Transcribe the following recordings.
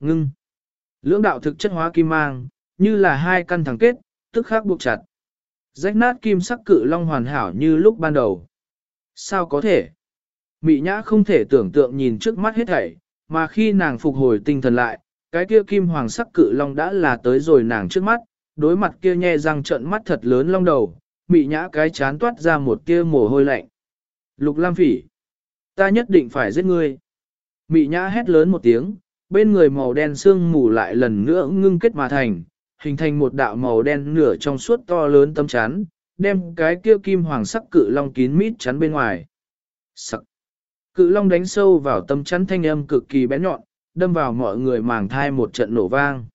ngưng. Lưỡng đạo thực chất hóa kim mang, như là hai căn thẳng kết, tức khắc buộc chặt. Rách nát kim sắc cự long hoàn hảo như lúc ban đầu. Sao có thể? Mị nhã không thể tưởng tượng nhìn trước mắt hết thảy, mà khi nàng phục hồi tinh thần lại, cái kia kim hoàng sắc cự long đã là tới rồi nàng trước mắt, đối mặt kia nhe răng trợn mắt thật lớn long đầu, mị nhã cái chán toát ra một kia mồ hôi lạnh. Lục Lam Phỉ, ta nhất định phải giết ngươi. Mị nhã hét lớn một tiếng, bên người màu đen xương mù lại lần nữa ngưng kết mà thành, hình thành một đạo màu đen nửa trong suốt to lớn tâm chắn, đem cái kia kim hoàng sắc cự long kín mít chắn bên ngoài. Sắc. Cự long đánh sâu vào tâm chắn thanh âm cực kỳ bén nhọn, đâm vào mọi người màng thai một trận nổ vang.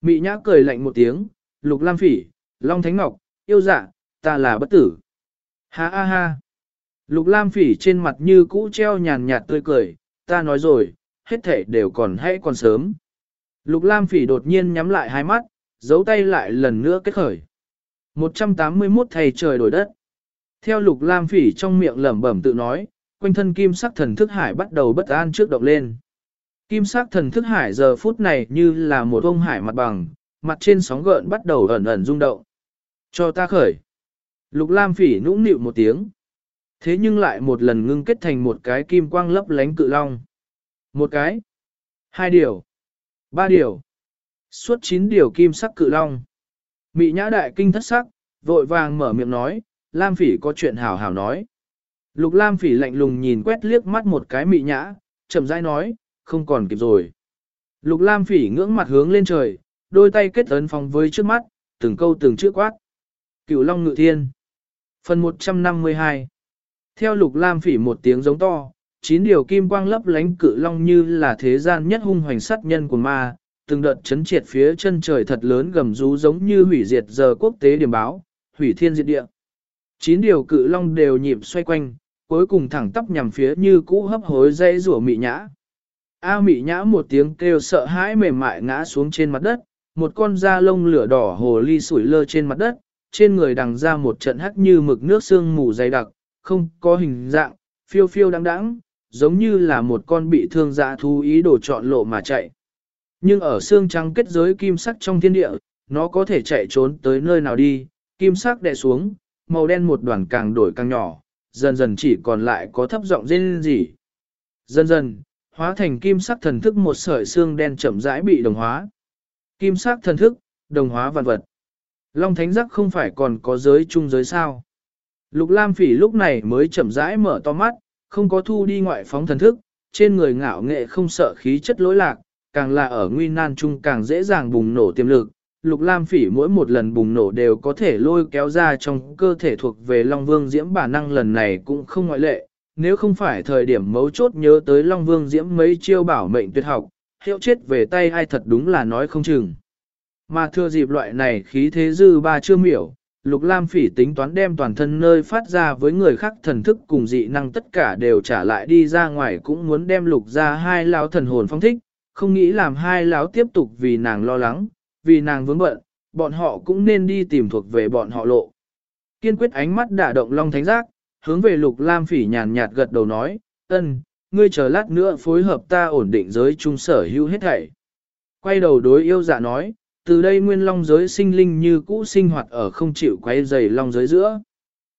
Mị nhã cười lạnh một tiếng, lục lam phỉ, long thánh ngọc, yêu dạ, ta là bất tử. Ha ha ha. Lục lam phỉ trên mặt như cũ treo nhàn nhạt tươi cười, ta nói rồi, hết thể đều còn hay còn sớm. Lục lam phỉ đột nhiên nhắm lại hai mắt, giấu tay lại lần nữa kết khởi. 181 thầy trời đổi đất. Theo lục lam phỉ trong miệng lẩm bẩm tự nói, quanh thân kim sắc thần thức hải bắt đầu bất an trước động lên. Kim sắc thần thức hải giờ phút này như là một ông hải mặt bằng, mặt trên sóng gợn bắt đầu ẩn ẩn rung động. Cho ta khởi. Lục lam phỉ nũng nịu một tiếng. Thế nhưng lại một lần ngưng kết thành một cái kim quang lấp lánh cự long. Một cái. Hai điều. Ba điều. Suốt chín điều kim sắc cự long. Mị nhã đại kinh thất sắc, vội vàng mở miệng nói, Lam phỉ có chuyện hảo hảo nói. Lục Lam phỉ lạnh lùng nhìn quét liếc mắt một cái mị nhã, chậm rãi nói, không còn kịp rồi. Lục Lam phỉ ngưỡng mặt hướng lên trời, đôi tay kết ấn phòng với trước mắt, từng câu từng chữ quát. Cửu Long Ngự Thiên Phần 152 Theo Lục Lam phỉ một tiếng giống to, chín điều kim quang lấp lánh cự long như là thế gian nhất hung hoành sát nhân của ma, từng đợt chấn triệt phía chân trời thật lớn gầm rú giống như hủy diệt giờ quốc tế điểm báo, hủy thiên diệt địa. Chín điều cự long đều nhịp xoay quanh, cuối cùng thẳng tắp nhằm phía như cũ hấp hối dây rủa mị nhã. A mị nhã một tiếng kêu sợ hãi mềm mại ngã xuống trên mặt đất, một con da lông lửa đỏ hồ ly sủi lơ trên mặt đất, trên người đằng ra một trận hắc như mực nước sương mù dày đặc, không có hình dạng, phiêu phiêu đắng đắng, giống như là một con bị thương dạ thú ý đồ chọn lộ mà chạy. Nhưng ở xương trắng kết giới kim sắc trong thiên địa, nó có thể chạy trốn tới nơi nào đi, kim sắc đè xuống, màu đen một đoàn càng đổi càng nhỏ, dần dần chỉ còn lại có thấp giọng rên rỉ. Dần dần, hóa thành kim sắc thần thức một sợi xương đen chậm rãi bị đồng hóa. Kim sắc thần thức, đồng hóa vạn vật. Long thánh giác không phải còn có giới chung giới sao. Lục Lam Phỉ lúc này mới chậm rãi mở to mắt, không có thu đi ngoại phóng thần thức, trên người ngạo nghệ không sợ khí chất lỗi lạc, càng là ở nguy nan chung càng dễ dàng bùng nổ tiềm lực. Lục Lam Phỉ mỗi một lần bùng nổ đều có thể lôi kéo ra trong cơ thể thuộc về Long Vương Diễm bản năng lần này cũng không ngoại lệ, nếu không phải thời điểm mấu chốt nhớ tới Long Vương Diễm mấy chiêu bảo mệnh tuyệt học, hiệu chết về tay ai thật đúng là nói không chừng. Mà thưa dịp loại này khí thế dư ba chưa miểu, Lục Lam Phỉ tính toán đem toàn thân nơi phát ra với người khác thần thức cùng dị năng tất cả đều trả lại đi ra ngoài cũng muốn đem Lục ra hai lão thần hồn phong thích, không nghĩ làm hai lão tiếp tục vì nàng lo lắng, vì nàng vướng bận, bọn họ cũng nên đi tìm thuộc về bọn họ lộ. Kiên quyết ánh mắt đả động Long Thánh Giác, hướng về Lục Lam Phỉ nhàn nhạt gật đầu nói, "Ân, ngươi chờ lát nữa phối hợp ta ổn định giới trung sở hữu hết thảy." Quay đầu đối yêu dạ nói, từ đây nguyên long giới sinh linh như cũ sinh hoạt ở không chịu quay dày long giới giữa.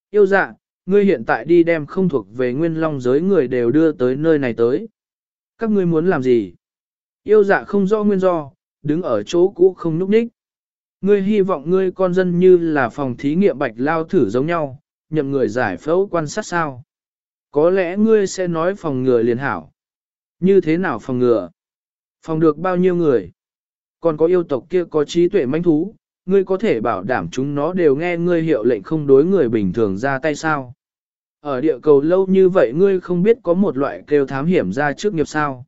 Yêu dạ, ngươi hiện tại đi đem không thuộc về nguyên long giới người đều đưa tới nơi này tới. Các ngươi muốn làm gì? Yêu dạ không do nguyên do, đứng ở chỗ cũ không núp ních. Ngươi hy vọng ngươi con dân như là phòng thí nghiệm bạch lao thử giống nhau, nhậm người giải phẫu quan sát sao. Có lẽ ngươi sẽ nói phòng ngừa liền hảo. Như thế nào phòng ngừa? Phòng được bao nhiêu người? Còn có yêu tộc kia có trí tuệ manh thú, ngươi có thể bảo đảm chúng nó đều nghe ngươi hiệu lệnh không đối người bình thường ra tay sao. Ở địa cầu lâu như vậy ngươi không biết có một loại kêu thám hiểm ra trước nghiệp sao.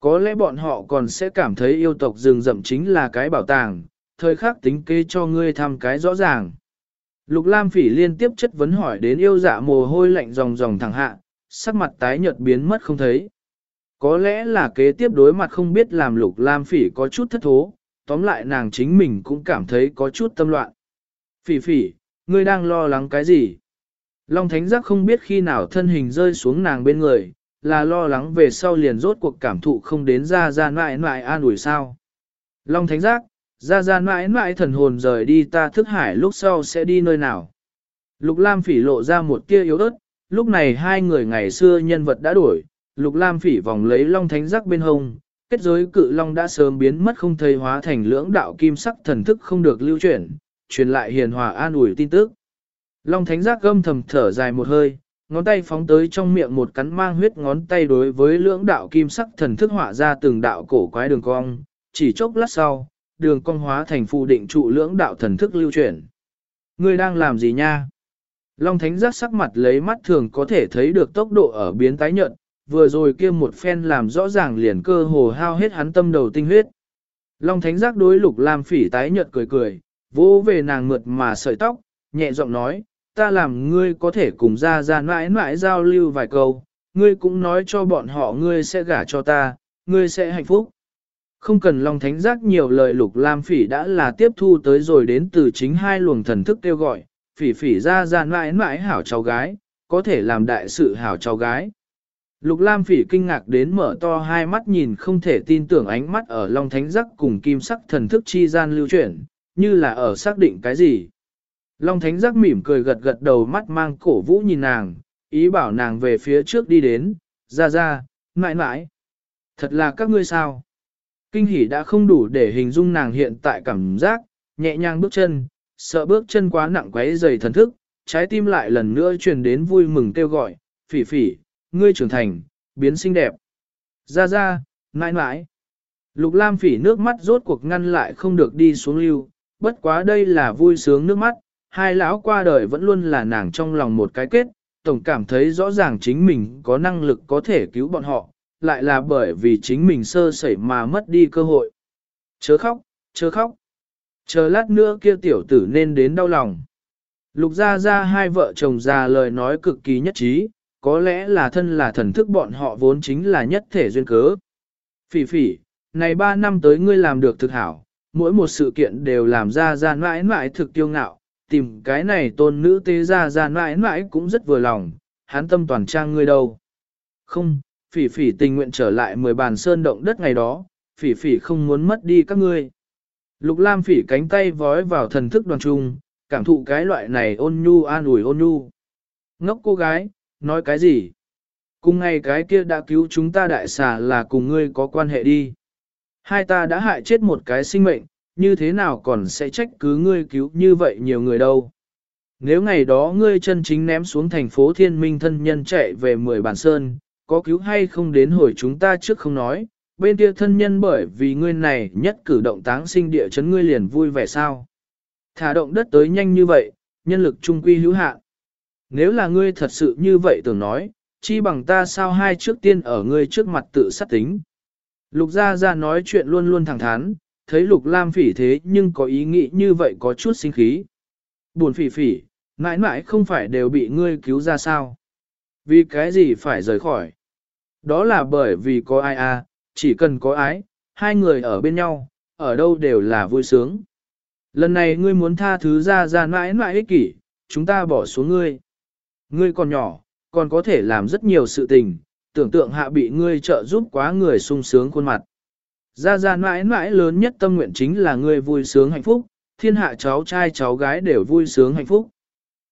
Có lẽ bọn họ còn sẽ cảm thấy yêu tộc rừng rậm chính là cái bảo tàng, thời khắc tính kê cho ngươi thăm cái rõ ràng. Lục Lam Phỉ liên tiếp chất vấn hỏi đến yêu dạ mồ hôi lạnh ròng ròng thẳng hạ, sắc mặt tái nhợt biến mất không thấy. Có lẽ là kế tiếp đối mặt không biết làm lục lam phỉ có chút thất thố, tóm lại nàng chính mình cũng cảm thấy có chút tâm loạn. Phỉ phỉ, ngươi đang lo lắng cái gì? Long Thánh Giác không biết khi nào thân hình rơi xuống nàng bên người, là lo lắng về sau liền rốt cuộc cảm thụ không đến ra ra nãi nại an ủi sao. Long thánh giác, ra ra nãi nại thần hồn rời đi ta thức hải lúc sau sẽ đi nơi nào. Lục Lam phỉ lộ ra một tia yếu ớt, lúc này hai người ngày xưa nhân vật đã đổi, Lục Lam phỉ vòng lấy Long thánh giác bên hông, kết giới cự long đã sớm biến mất không thấy hóa thành lưỡng đạo kim sắc thần thức không được lưu chuyển, truyền lại hiền hòa an ủi tin tức. Long thánh giác gâm thầm thở dài một hơi, ngón tay phóng tới trong miệng một cắn mang huyết ngón tay đối với lưỡng đạo kim sắc thần thức họa ra từng đạo cổ quái đường cong, chỉ chốc lát sau, đường cong hóa thành phù định trụ lưỡng đạo thần thức lưu chuyển. Ngươi đang làm gì nha? Long thánh giác sắc mặt lấy mắt thường có thể thấy được tốc độ ở biến tái nhợt, vừa rồi kia một phen làm rõ ràng liền cơ hồ hao hết hắn tâm đầu tinh huyết. Long thánh giác đối lục lam phỉ tái nhợt cười cười, vỗ về nàng mượt mà sợi tóc, nhẹ giọng nói, ta làm ngươi có thể cùng ra ra mãi mãi giao lưu vài câu, ngươi cũng nói cho bọn họ ngươi sẽ gả cho ta, ngươi sẽ hạnh phúc. Không cần Long Thánh Giác nhiều lời Lục Lam Phỉ đã là tiếp thu tới rồi đến từ chính hai luồng thần thức kêu gọi, Phỉ Phỉ ra ra mãi mãi hảo cháu gái, có thể làm đại sự hảo cháu gái. Lục Lam Phỉ kinh ngạc đến mở to hai mắt nhìn không thể tin tưởng ánh mắt ở Long Thánh Giác cùng kim sắc thần thức chi gian lưu chuyển, như là ở xác định cái gì. Long Thánh Giác mỉm cười gật gật đầu mắt mang cổ vũ nhìn nàng, ý bảo nàng về phía trước đi đến, ra ra, mãi mãi. Thật là các ngươi sao? Kinh hỉ đã không đủ để hình dung nàng hiện tại cảm giác, nhẹ nhàng bước chân, sợ bước chân quá nặng quấy dày thần thức, trái tim lại lần nữa truyền đến vui mừng kêu gọi, phỉ phỉ, ngươi trưởng thành, biến xinh đẹp. Ra ra, mãi mãi. Lục Lam phỉ nước mắt rốt cuộc ngăn lại không được đi xuống lưu, bất quá đây là vui sướng nước mắt, hai lão qua đời vẫn luôn là nàng trong lòng một cái kết, tổng cảm thấy rõ ràng chính mình có năng lực có thể cứu bọn họ, lại là bởi vì chính mình sơ sẩy mà mất đi cơ hội. Chớ khóc, chớ khóc. Chờ lát nữa kia tiểu tử nên đến đau lòng. Lục ra ra hai vợ chồng già lời nói cực kỳ nhất trí, có lẽ là thân là thần thức bọn họ vốn chính là nhất thể duyên cớ. Phỉ phỉ, này ba năm tới ngươi làm được thực hảo, mỗi một sự kiện đều làm ra ra mãi mãi thực tiêu ngạo, tìm cái này tôn nữ tế ra ra mãi mãi cũng rất vừa lòng, hắn tâm toàn trang ngươi đâu. Không, phỉ phỉ tình nguyện trở lại mười bàn sơn động đất ngày đó, phỉ phỉ không muốn mất đi các ngươi. Lục Lam phỉ cánh tay vói vào thần thức đoàn trung, cảm thụ cái loại này ôn nhu an ủi ôn nhu. Ngốc cô gái, nói cái gì? Cùng ngày cái kia đã cứu chúng ta đại xà là cùng ngươi có quan hệ đi. Hai ta đã hại chết một cái sinh mệnh, như thế nào còn sẽ trách cứ ngươi cứu như vậy nhiều người đâu. Nếu ngày đó ngươi chân chính ném xuống thành phố thiên minh thân nhân chạy về mười bản sơn, có cứu hay không đến hồi chúng ta trước không nói, bên kia thân nhân bởi vì ngươi này nhất cử động táng sinh địa chấn ngươi liền vui vẻ sao. Thả động đất tới nhanh như vậy, nhân lực trung quy hữu hạn. Nếu là ngươi thật sự như vậy tưởng nói, chi bằng ta sao hai trước tiên ở ngươi trước mặt tự sát tính. Lục gia gia nói chuyện luôn luôn thẳng thắn, thấy lục lam phỉ thế nhưng có ý nghĩ như vậy có chút sinh khí. Buồn phỉ phỉ, mãi mãi không phải đều bị ngươi cứu ra sao. Vì cái gì phải rời khỏi? Đó là bởi vì có ai à, chỉ cần có ái, hai người ở bên nhau, ở đâu đều là vui sướng. Lần này ngươi muốn tha thứ ra ra mãi mãi ích kỷ, chúng ta bỏ xuống ngươi. Ngươi còn nhỏ, còn có thể làm rất nhiều sự tình, tưởng tượng hạ bị ngươi trợ giúp quá người sung sướng khuôn mặt. Gia gia mãi mãi lớn nhất tâm nguyện chính là ngươi vui sướng hạnh phúc, thiên hạ cháu trai cháu gái đều vui sướng hạnh phúc.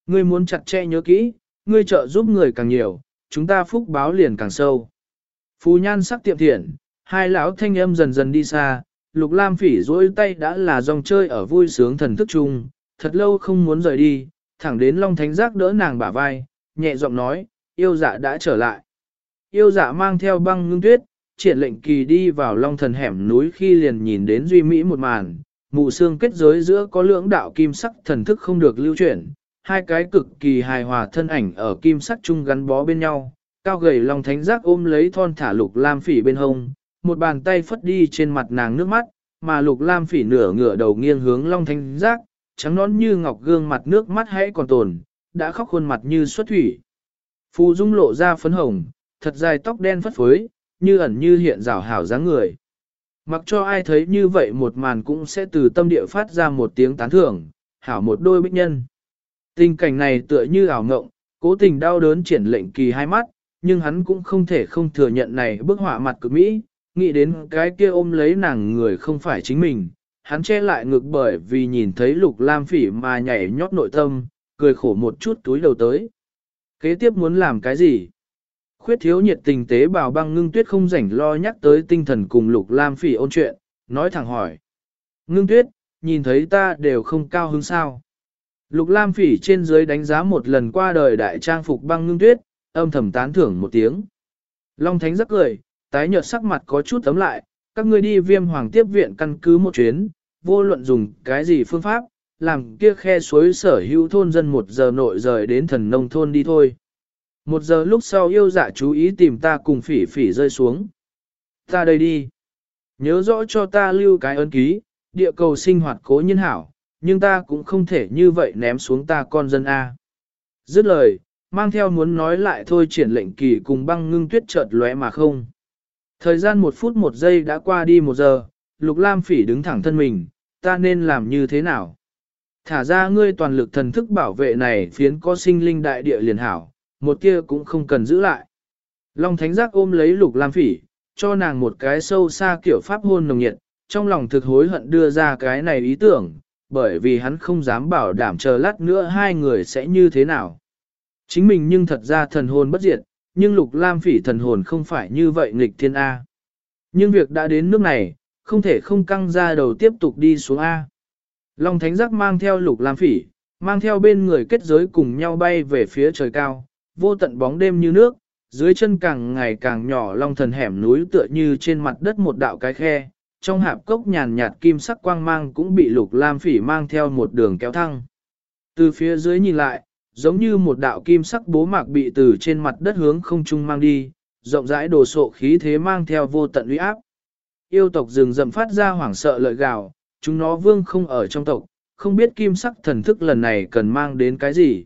Ngươi muốn chặt chẽ nhớ kỹ, ngươi trợ giúp người càng nhiều, chúng ta phúc báo liền càng sâu. Phú nhan sắc tiệm thiện, hai lão thanh âm dần dần đi xa, lục lam phỉ rối tay đã là dòng chơi ở vui sướng thần thức chung, thật lâu không muốn rời đi, thẳng đến Long Thánh Giác đỡ nàng bả vai, nhẹ giọng nói, yêu dạ đã trở lại. Yêu dạ mang theo băng ngưng tuyết, triển lệnh kỳ đi vào Long Thần hẻm núi khi liền nhìn đến Duy Mỹ một màn, mù xương kết giới giữa có lưỡng đạo kim sắc thần thức không được lưu chuyển, hai cái cực kỳ hài hòa thân ảnh ở kim sắc chung gắn bó bên nhau, cao gầy Long Thánh Giác ôm lấy thon thả lục lam phỉ bên hông, một bàn tay phất đi trên mặt nàng nước mắt, mà lục lam phỉ nửa ngửa đầu nghiêng hướng Long Thánh Giác, trắng nón như ngọc gương mặt nước mắt hãy còn tồn, đã khóc khuôn mặt như xuất thủy. Phù Dung lộ ra phấn hồng, thật dài tóc đen phất phới, như ẩn như hiện rảo hảo dáng người. Mặc cho ai thấy như vậy một màn cũng sẽ từ tâm địa phát ra một tiếng tán thưởng, hảo một đôi bích nhân. Tình cảnh này tựa như ảo ngộng, cố tình đau đớn triển lệnh kỳ hai mắt, nhưng hắn cũng không thể không thừa nhận này bức họa mặt cực mỹ, nghĩ đến cái kia ôm lấy nàng người không phải chính mình, hắn che lại ngực bởi vì nhìn thấy lục lam phỉ mà nhảy nhót nội tâm, cười khổ một chút túi đầu tới. Kế tiếp muốn làm cái gì? Khuyết thiếu nhiệt tình tế bào băng ngưng tuyết không rảnh lo nhắc tới tinh thần cùng lục lam phỉ ôn chuyện, nói thẳng hỏi. Ngưng tuyết, nhìn thấy ta đều không cao hứng sao. Lục lam phỉ trên dưới đánh giá một lần qua đời đại trang phục băng ngưng tuyết, âm thầm tán thưởng một tiếng. Long thánh rất cười, tái nhợt sắc mặt có chút tấm lại, các ngươi đi viêm hoàng tiếp viện căn cứ một chuyến, vô luận dùng cái gì phương pháp, làm kia khe suối sở hữu thôn dân một giờ nội rời đến thần nông thôn đi thôi. Một giờ lúc sau yêu dạ chú ý tìm ta cùng phỉ phỉ rơi xuống. Ta đây đi. Nhớ rõ cho ta lưu cái ấn ký, địa cầu sinh hoạt cố nhân hảo, nhưng ta cũng không thể như vậy ném xuống ta con dân A. Dứt lời, mang theo muốn nói lại thôi triển lệnh kỳ cùng băng ngưng tuyết chợt lóe mà không. Thời gian một phút một giây đã qua đi một giờ, Lục Lam Phỉ đứng thẳng thân mình, ta nên làm như thế nào? Thả ra ngươi toàn lực thần thức bảo vệ này phiến có sinh linh đại địa liền hảo, một kia cũng không cần giữ lại. Long Thánh Giác ôm lấy Lục Lam Phỉ, cho nàng một cái sâu xa kiểu pháp hôn nồng nhiệt, trong lòng thực hối hận đưa ra cái này ý tưởng, bởi vì hắn không dám bảo đảm chờ lát nữa hai người sẽ như thế nào. Chính mình nhưng thật ra thần hồn bất diệt, nhưng Lục Lam Phỉ thần hồn không phải như vậy nghịch thiên A. Nhưng việc đã đến nước này, không thể không căng ra đầu tiếp tục đi xuống A. Long Thánh Giác mang theo Lục Lam Phỉ, mang theo bên người kết giới cùng nhau bay về phía trời cao, vô tận bóng đêm như nước, dưới chân càng ngày càng nhỏ long thần hẻm núi tựa như trên mặt đất một đạo cái khe, trong hạp cốc nhàn nhạt kim sắc quang mang cũng bị lục lam phỉ mang theo một đường kéo thăng. Từ phía dưới nhìn lại, giống như một đạo kim sắc bố mạc bị từ trên mặt đất hướng không trung mang đi, rộng rãi đồ sộ khí thế mang theo vô tận uy áp. Yêu tộc rừng rậm phát ra hoảng sợ lợi gào, chúng nó vương không ở trong tộc, không biết kim sắc thần thức lần này cần mang đến cái gì.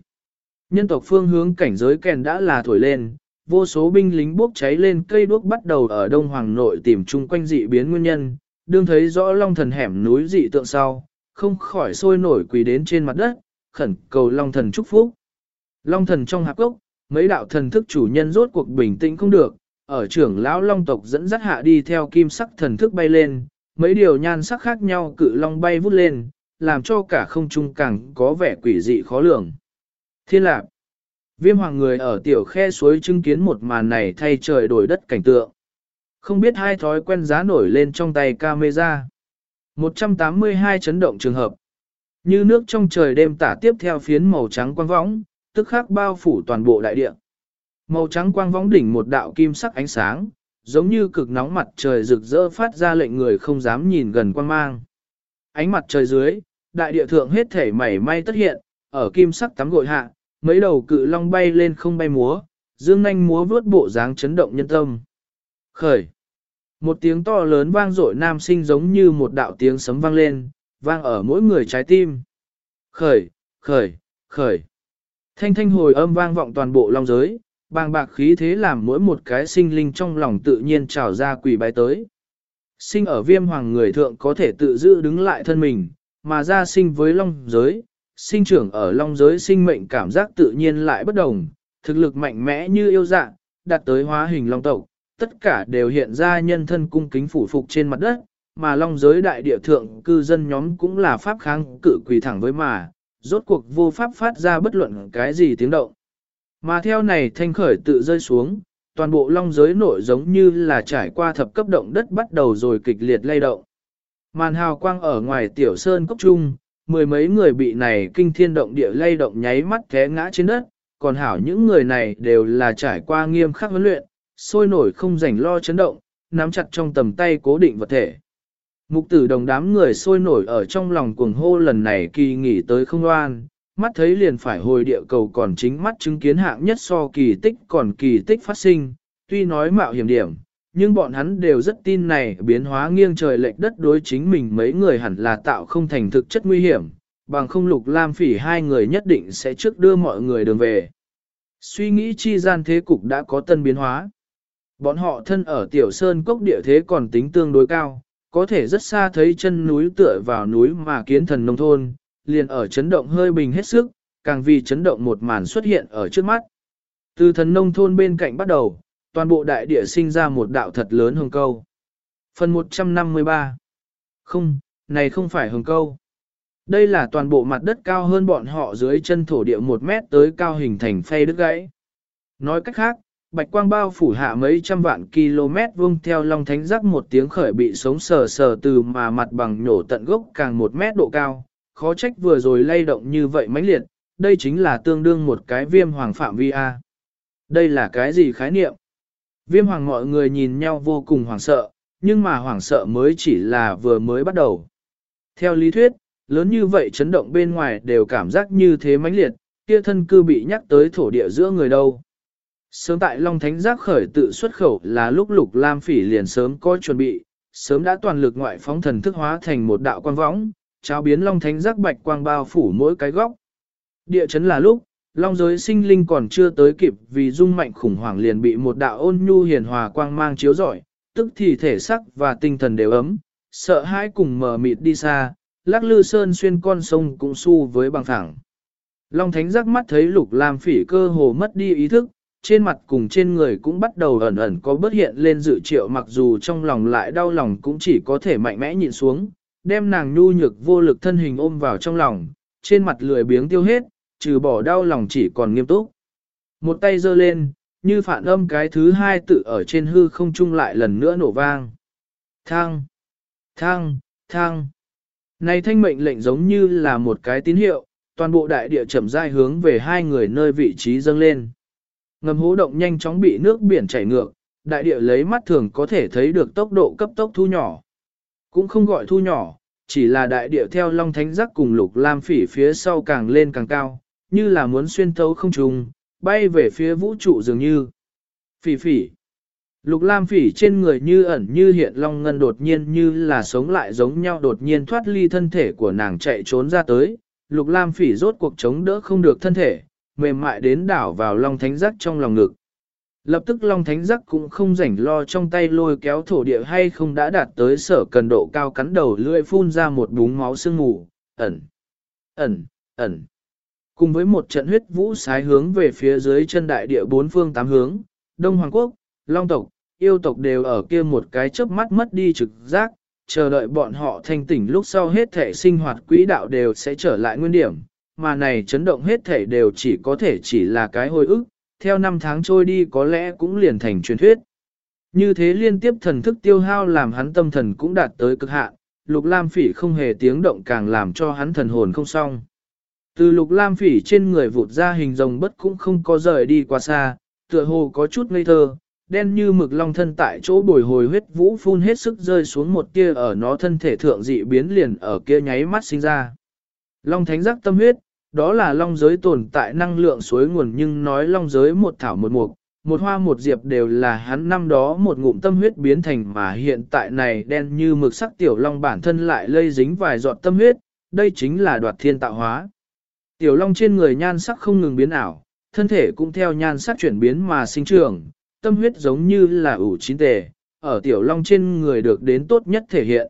Nhân tộc phương hướng cảnh giới kèn đã là thổi lên, vô số binh lính bốc cháy lên cây đuốc bắt đầu ở Đông Hoàng nội tìm chung quanh dị biến nguyên nhân, đương thấy rõ long thần hẻm núi dị tượng sau, không khỏi sôi nổi quỳ đến trên mặt đất, khẩn cầu long thần chúc phúc. Long thần trong hạp gốc, mấy đạo thần thức chủ nhân rốt cuộc bình tĩnh không được, ở trưởng lão long tộc dẫn dắt hạ đi theo kim sắc thần thức bay lên, mấy điều nhan sắc khác nhau cự long bay vút lên, làm cho cả không trung càng có vẻ quỷ dị khó lường. Thiên lạc Viêm hoàng người ở tiểu khe suối chứng kiến một màn này thay trời đổi đất cảnh tượng. Không biết hai thói quen giá nổi lên trong tay camera. 182 chấn động trường hợp. Như nước trong trời đêm tả tiếp theo phiến màu trắng quang võng, tức khắc bao phủ toàn bộ đại địa. Màu trắng quang võng đỉnh một đạo kim sắc ánh sáng, giống như cực nóng mặt trời rực rỡ phát ra lệnh người không dám nhìn gần quang mang. Ánh mặt trời dưới, đại địa thượng hết thể mảy may tất hiện, ở kim sắc tắm gội hạ, mấy đầu cự long bay lên không bay múa, dương nanh múa vướt bộ dáng chấn động nhân tâm. Khởi. Một tiếng to lớn vang dội nam sinh giống như một đạo tiếng sấm vang lên, vang ở mỗi người trái tim. Khởi, khởi, khởi. Thanh thanh hồi âm vang vọng toàn bộ long giới, bàng bạc khí thế làm mỗi một cái sinh linh trong lòng tự nhiên trào ra quỷ bái tới. Sinh ở viêm hoàng người thượng có thể tự giữ đứng lại thân mình, mà ra sinh với long giới, sinh trưởng ở long giới sinh mệnh cảm giác tự nhiên lại bất đồng, thực lực mạnh mẽ như yêu dạng, đạt tới hóa hình long tộc, tất cả đều hiện ra nhân thân cung kính phủ phục trên mặt đất, mà long giới đại địa thượng cư dân nhóm cũng là pháp kháng cự quỳ thẳng với mà, rốt cuộc vô pháp phát ra bất luận cái gì tiếng động. Mà theo này thanh khởi tự rơi xuống, toàn bộ long giới nội giống như là trải qua thập cấp động đất bắt đầu rồi kịch liệt lay động. Màn hào quang ở ngoài tiểu sơn cốc trung, mười mấy người bị này kinh thiên động địa lay động nháy mắt té ngã trên đất, còn hảo những người này đều là trải qua nghiêm khắc huấn luyện, sôi nổi không rảnh lo chấn động, nắm chặt trong tầm tay cố định vật thể. Mục tử đồng đám người sôi nổi ở trong lòng cuồng hô lần này kỳ nghỉ tới không loan, mắt thấy liền phải hồi địa cầu còn chính mắt chứng kiến hạng nhất so kỳ tích còn kỳ tích phát sinh, tuy nói mạo hiểm điểm, nhưng bọn hắn đều rất tin này biến hóa nghiêng trời lệch đất đối chính mình mấy người hẳn là tạo không thành thực chất nguy hiểm, bằng không lục lam phỉ hai người nhất định sẽ trước đưa mọi người đường về. Suy nghĩ chi gian thế cục đã có tân biến hóa. Bọn họ thân ở tiểu sơn cốc địa thế còn tính tương đối cao, có thể rất xa thấy chân núi tựa vào núi mà kiến thần nông thôn, liền ở chấn động hơi bình hết sức, càng vì chấn động một màn xuất hiện ở trước mắt. Từ thần nông thôn bên cạnh bắt đầu, toàn bộ đại địa sinh ra một đạo thật lớn hồng câu. Phần 153 Không, này không phải hồng câu. Đây là toàn bộ mặt đất cao hơn bọn họ dưới chân thổ địa một mét tới cao hình thành phay đứt gãy. Nói cách khác, bạch quang bao phủ hạ mấy trăm vạn km vuông theo long thánh giác một tiếng khởi bị sống sờ sờ từ mà mặt bằng nhổ tận gốc càng một mét độ cao, khó trách vừa rồi lay động như vậy mãnh liệt, đây chính là tương đương một cái viêm hoàng phạm vi A. Đây là cái gì khái niệm? Viêm hoàng mọi người nhìn nhau vô cùng hoảng sợ, nhưng mà hoảng sợ mới chỉ là vừa mới bắt đầu. Theo lý thuyết, lớn như vậy chấn động bên ngoài đều cảm giác như thế mãnh liệt, kia thân cư bị nhắc tới thổ địa giữa người đâu. Sớm tại Long Thánh Giác khởi tự xuất khẩu là lúc Lục Lam Phỉ liền sớm có chuẩn bị, sớm đã toàn lực ngoại phóng thần thức hóa thành một đạo quang võng, trao biến Long Thánh Giác bạch quang bao phủ mỗi cái góc. Địa chấn là lúc, Long giới sinh linh còn chưa tới kịp vì dung mạnh khủng hoảng liền bị một đạo ôn nhu hiền hòa quang mang chiếu rọi, tức thì thể sắc và tinh thần đều ấm, sợ hãi cùng mờ mịt đi xa, lắc lư sơn xuyên con sông cũng su với bằng thẳng. Long Thánh Giác mắt thấy Lục Lam Phỉ cơ hồ mất đi ý thức, trên mặt cùng trên người cũng bắt đầu ẩn ẩn có bớt hiện lên dự triệu mặc dù trong lòng lại đau lòng cũng chỉ có thể mạnh mẽ nhịn xuống, đem nàng nhu nhược vô lực thân hình ôm vào trong lòng, trên mặt lười biếng tiêu hết, trừ bỏ đau lòng chỉ còn nghiêm túc. Một tay giơ lên, như phản âm cái thứ hai tự ở trên hư không trung lại lần nữa nổ vang. Thang! Thang! Thang! Này thanh mệnh lệnh giống như là một cái tín hiệu, toàn bộ đại địa chậm rãi hướng về hai người nơi vị trí dâng lên. Ngầm hố động nhanh chóng bị nước biển chảy ngược, đại địa lấy mắt thường có thể thấy được tốc độ cấp tốc thu nhỏ. Cũng không gọi thu nhỏ, chỉ là đại địa theo long thánh giác cùng lục lam phỉ phía sau càng lên càng cao, như là muốn xuyên thấu không trùng, bay về phía vũ trụ dường như. Phỉ phỉ. Lục lam phỉ trên người như ẩn như hiện long ngân đột nhiên như là sống lại giống nhau đột nhiên thoát ly thân thể của nàng chạy trốn ra tới. Lục lam phỉ rốt cuộc chống đỡ không được thân thể, mềm mại đến đảo vào Long Thánh Giác trong lòng ngực. Lập tức Long Thánh Giác cũng không rảnh lo trong tay lôi kéo thổ địa hay không đã đạt tới sở cần độ cao cắn đầu lưỡi phun ra một búng máu sương mù, ẩn, ẩn, ẩn. Cùng với một trận huyết vũ sái hướng về phía dưới chân đại địa bốn phương tám hướng, Đông Hoàng Quốc, Long tộc, yêu tộc đều ở kia một cái chớp mắt mất đi trực giác, chờ đợi bọn họ thanh tỉnh lúc sau hết thể sinh hoạt quỹ đạo đều sẽ trở lại nguyên điểm, mà này chấn động hết thể đều chỉ có thể chỉ là cái hồi ức, theo năm tháng trôi đi có lẽ cũng liền thành truyền thuyết. Như thế liên tiếp thần thức tiêu hao làm hắn tâm thần cũng đạt tới cực hạn, lục lam phỉ không hề tiếng động càng làm cho hắn thần hồn không xong. Từ lục lam phỉ trên người vụt ra hình rồng bất cũng không có rời đi quá xa, tựa hồ có chút ngây thơ, đen như mực long thân tại chỗ bồi hồi huyết vũ phun hết sức rơi xuống một tia ở nó thân thể thượng dị biến liền ở kia nháy mắt sinh ra. Long thánh giác tâm huyết, đó là long giới tồn tại năng lượng suối nguồn nhưng nói long giới một thảo một mục, một hoa một diệp đều là hắn năm đó một ngụm tâm huyết biến thành mà hiện tại này đen như mực sắc tiểu long bản thân lại lây dính vài giọt tâm huyết, đây chính là đoạt thiên tạo hóa. Tiểu long trên người nhan sắc không ngừng biến ảo, thân thể cũng theo nhan sắc chuyển biến mà sinh trưởng, tâm huyết giống như là ủ chín tề, ở tiểu long trên người được đến tốt nhất thể hiện.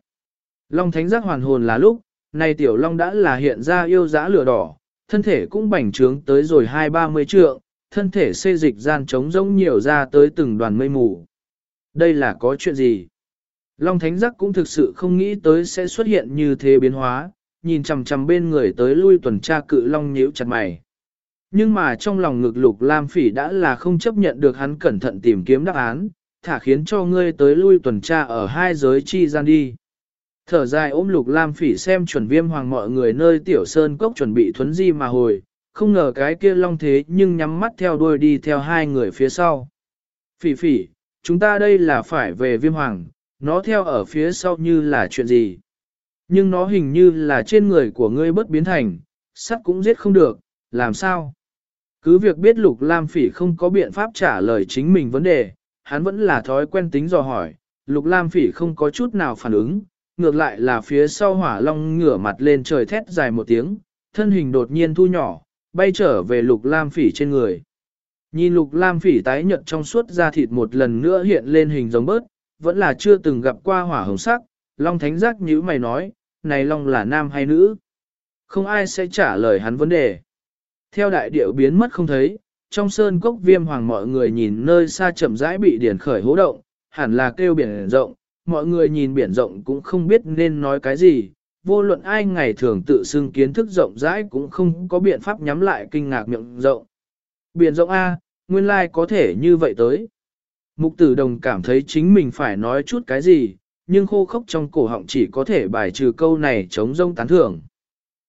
Long thánh giác hoàn hồn là lúc, này tiểu long đã là hiện ra yêu dã lửa đỏ, thân thể cũng bành trướng tới rồi hai ba mươi trượng, thân thể xê dịch gian trống rỗng nhiều ra tới từng đoàn mây mù. Đây là có chuyện gì? Long Thánh Giác cũng thực sự không nghĩ tới sẽ xuất hiện như thế biến hóa, nhìn chằm chằm bên người tới lui tuần tra cự Long nhíu chặt mày. Nhưng mà trong lòng ngực lục Lam Phỉ đã là không chấp nhận được hắn cẩn thận tìm kiếm đáp án, thả khiến cho ngươi tới lui tuần tra ở hai giới chi gian đi. Thở dài ôm lục lam phỉ xem chuẩn viêm hoàng mọi người nơi tiểu sơn cốc chuẩn bị thuấn di mà hồi, không ngờ cái kia long thế nhưng nhắm mắt theo đuôi đi theo hai người phía sau. Phỉ phỉ, chúng ta đây là phải về viêm hoàng, nó theo ở phía sau như là chuyện gì. Nhưng nó hình như là trên người của ngươi bất biến thành, sắt cũng giết không được, làm sao? Cứ việc biết lục lam phỉ không có biện pháp trả lời chính mình vấn đề, hắn vẫn là thói quen tính dò hỏi, lục lam phỉ không có chút nào phản ứng, ngược lại là phía sau hỏa long ngửa mặt lên trời thét dài một tiếng, thân hình đột nhiên thu nhỏ, bay trở về lục lam phỉ trên người. Nhìn lục lam phỉ tái nhợt trong suốt da thịt một lần nữa hiện lên hình giống bớt, vẫn là chưa từng gặp qua hỏa hồng sắc, long thánh giác như mày nói, này long là nam hay nữ? Không ai sẽ trả lời hắn vấn đề. Theo đại điệu biến mất không thấy, trong sơn cốc viêm hoàng mọi người nhìn nơi xa chậm rãi bị điển khởi hố động, hẳn là kêu biển rộng, mọi người nhìn biển rộng cũng không biết nên nói cái gì, vô luận ai ngày thường tự xưng kiến thức rộng rãi cũng không có biện pháp nhắm lại kinh ngạc miệng rộng. Biển rộng A, nguyên lai có thể như vậy tới. Mục tử đồng cảm thấy chính mình phải nói chút cái gì, nhưng khô khốc trong cổ họng chỉ có thể bài trừ câu này chống rông tán thưởng.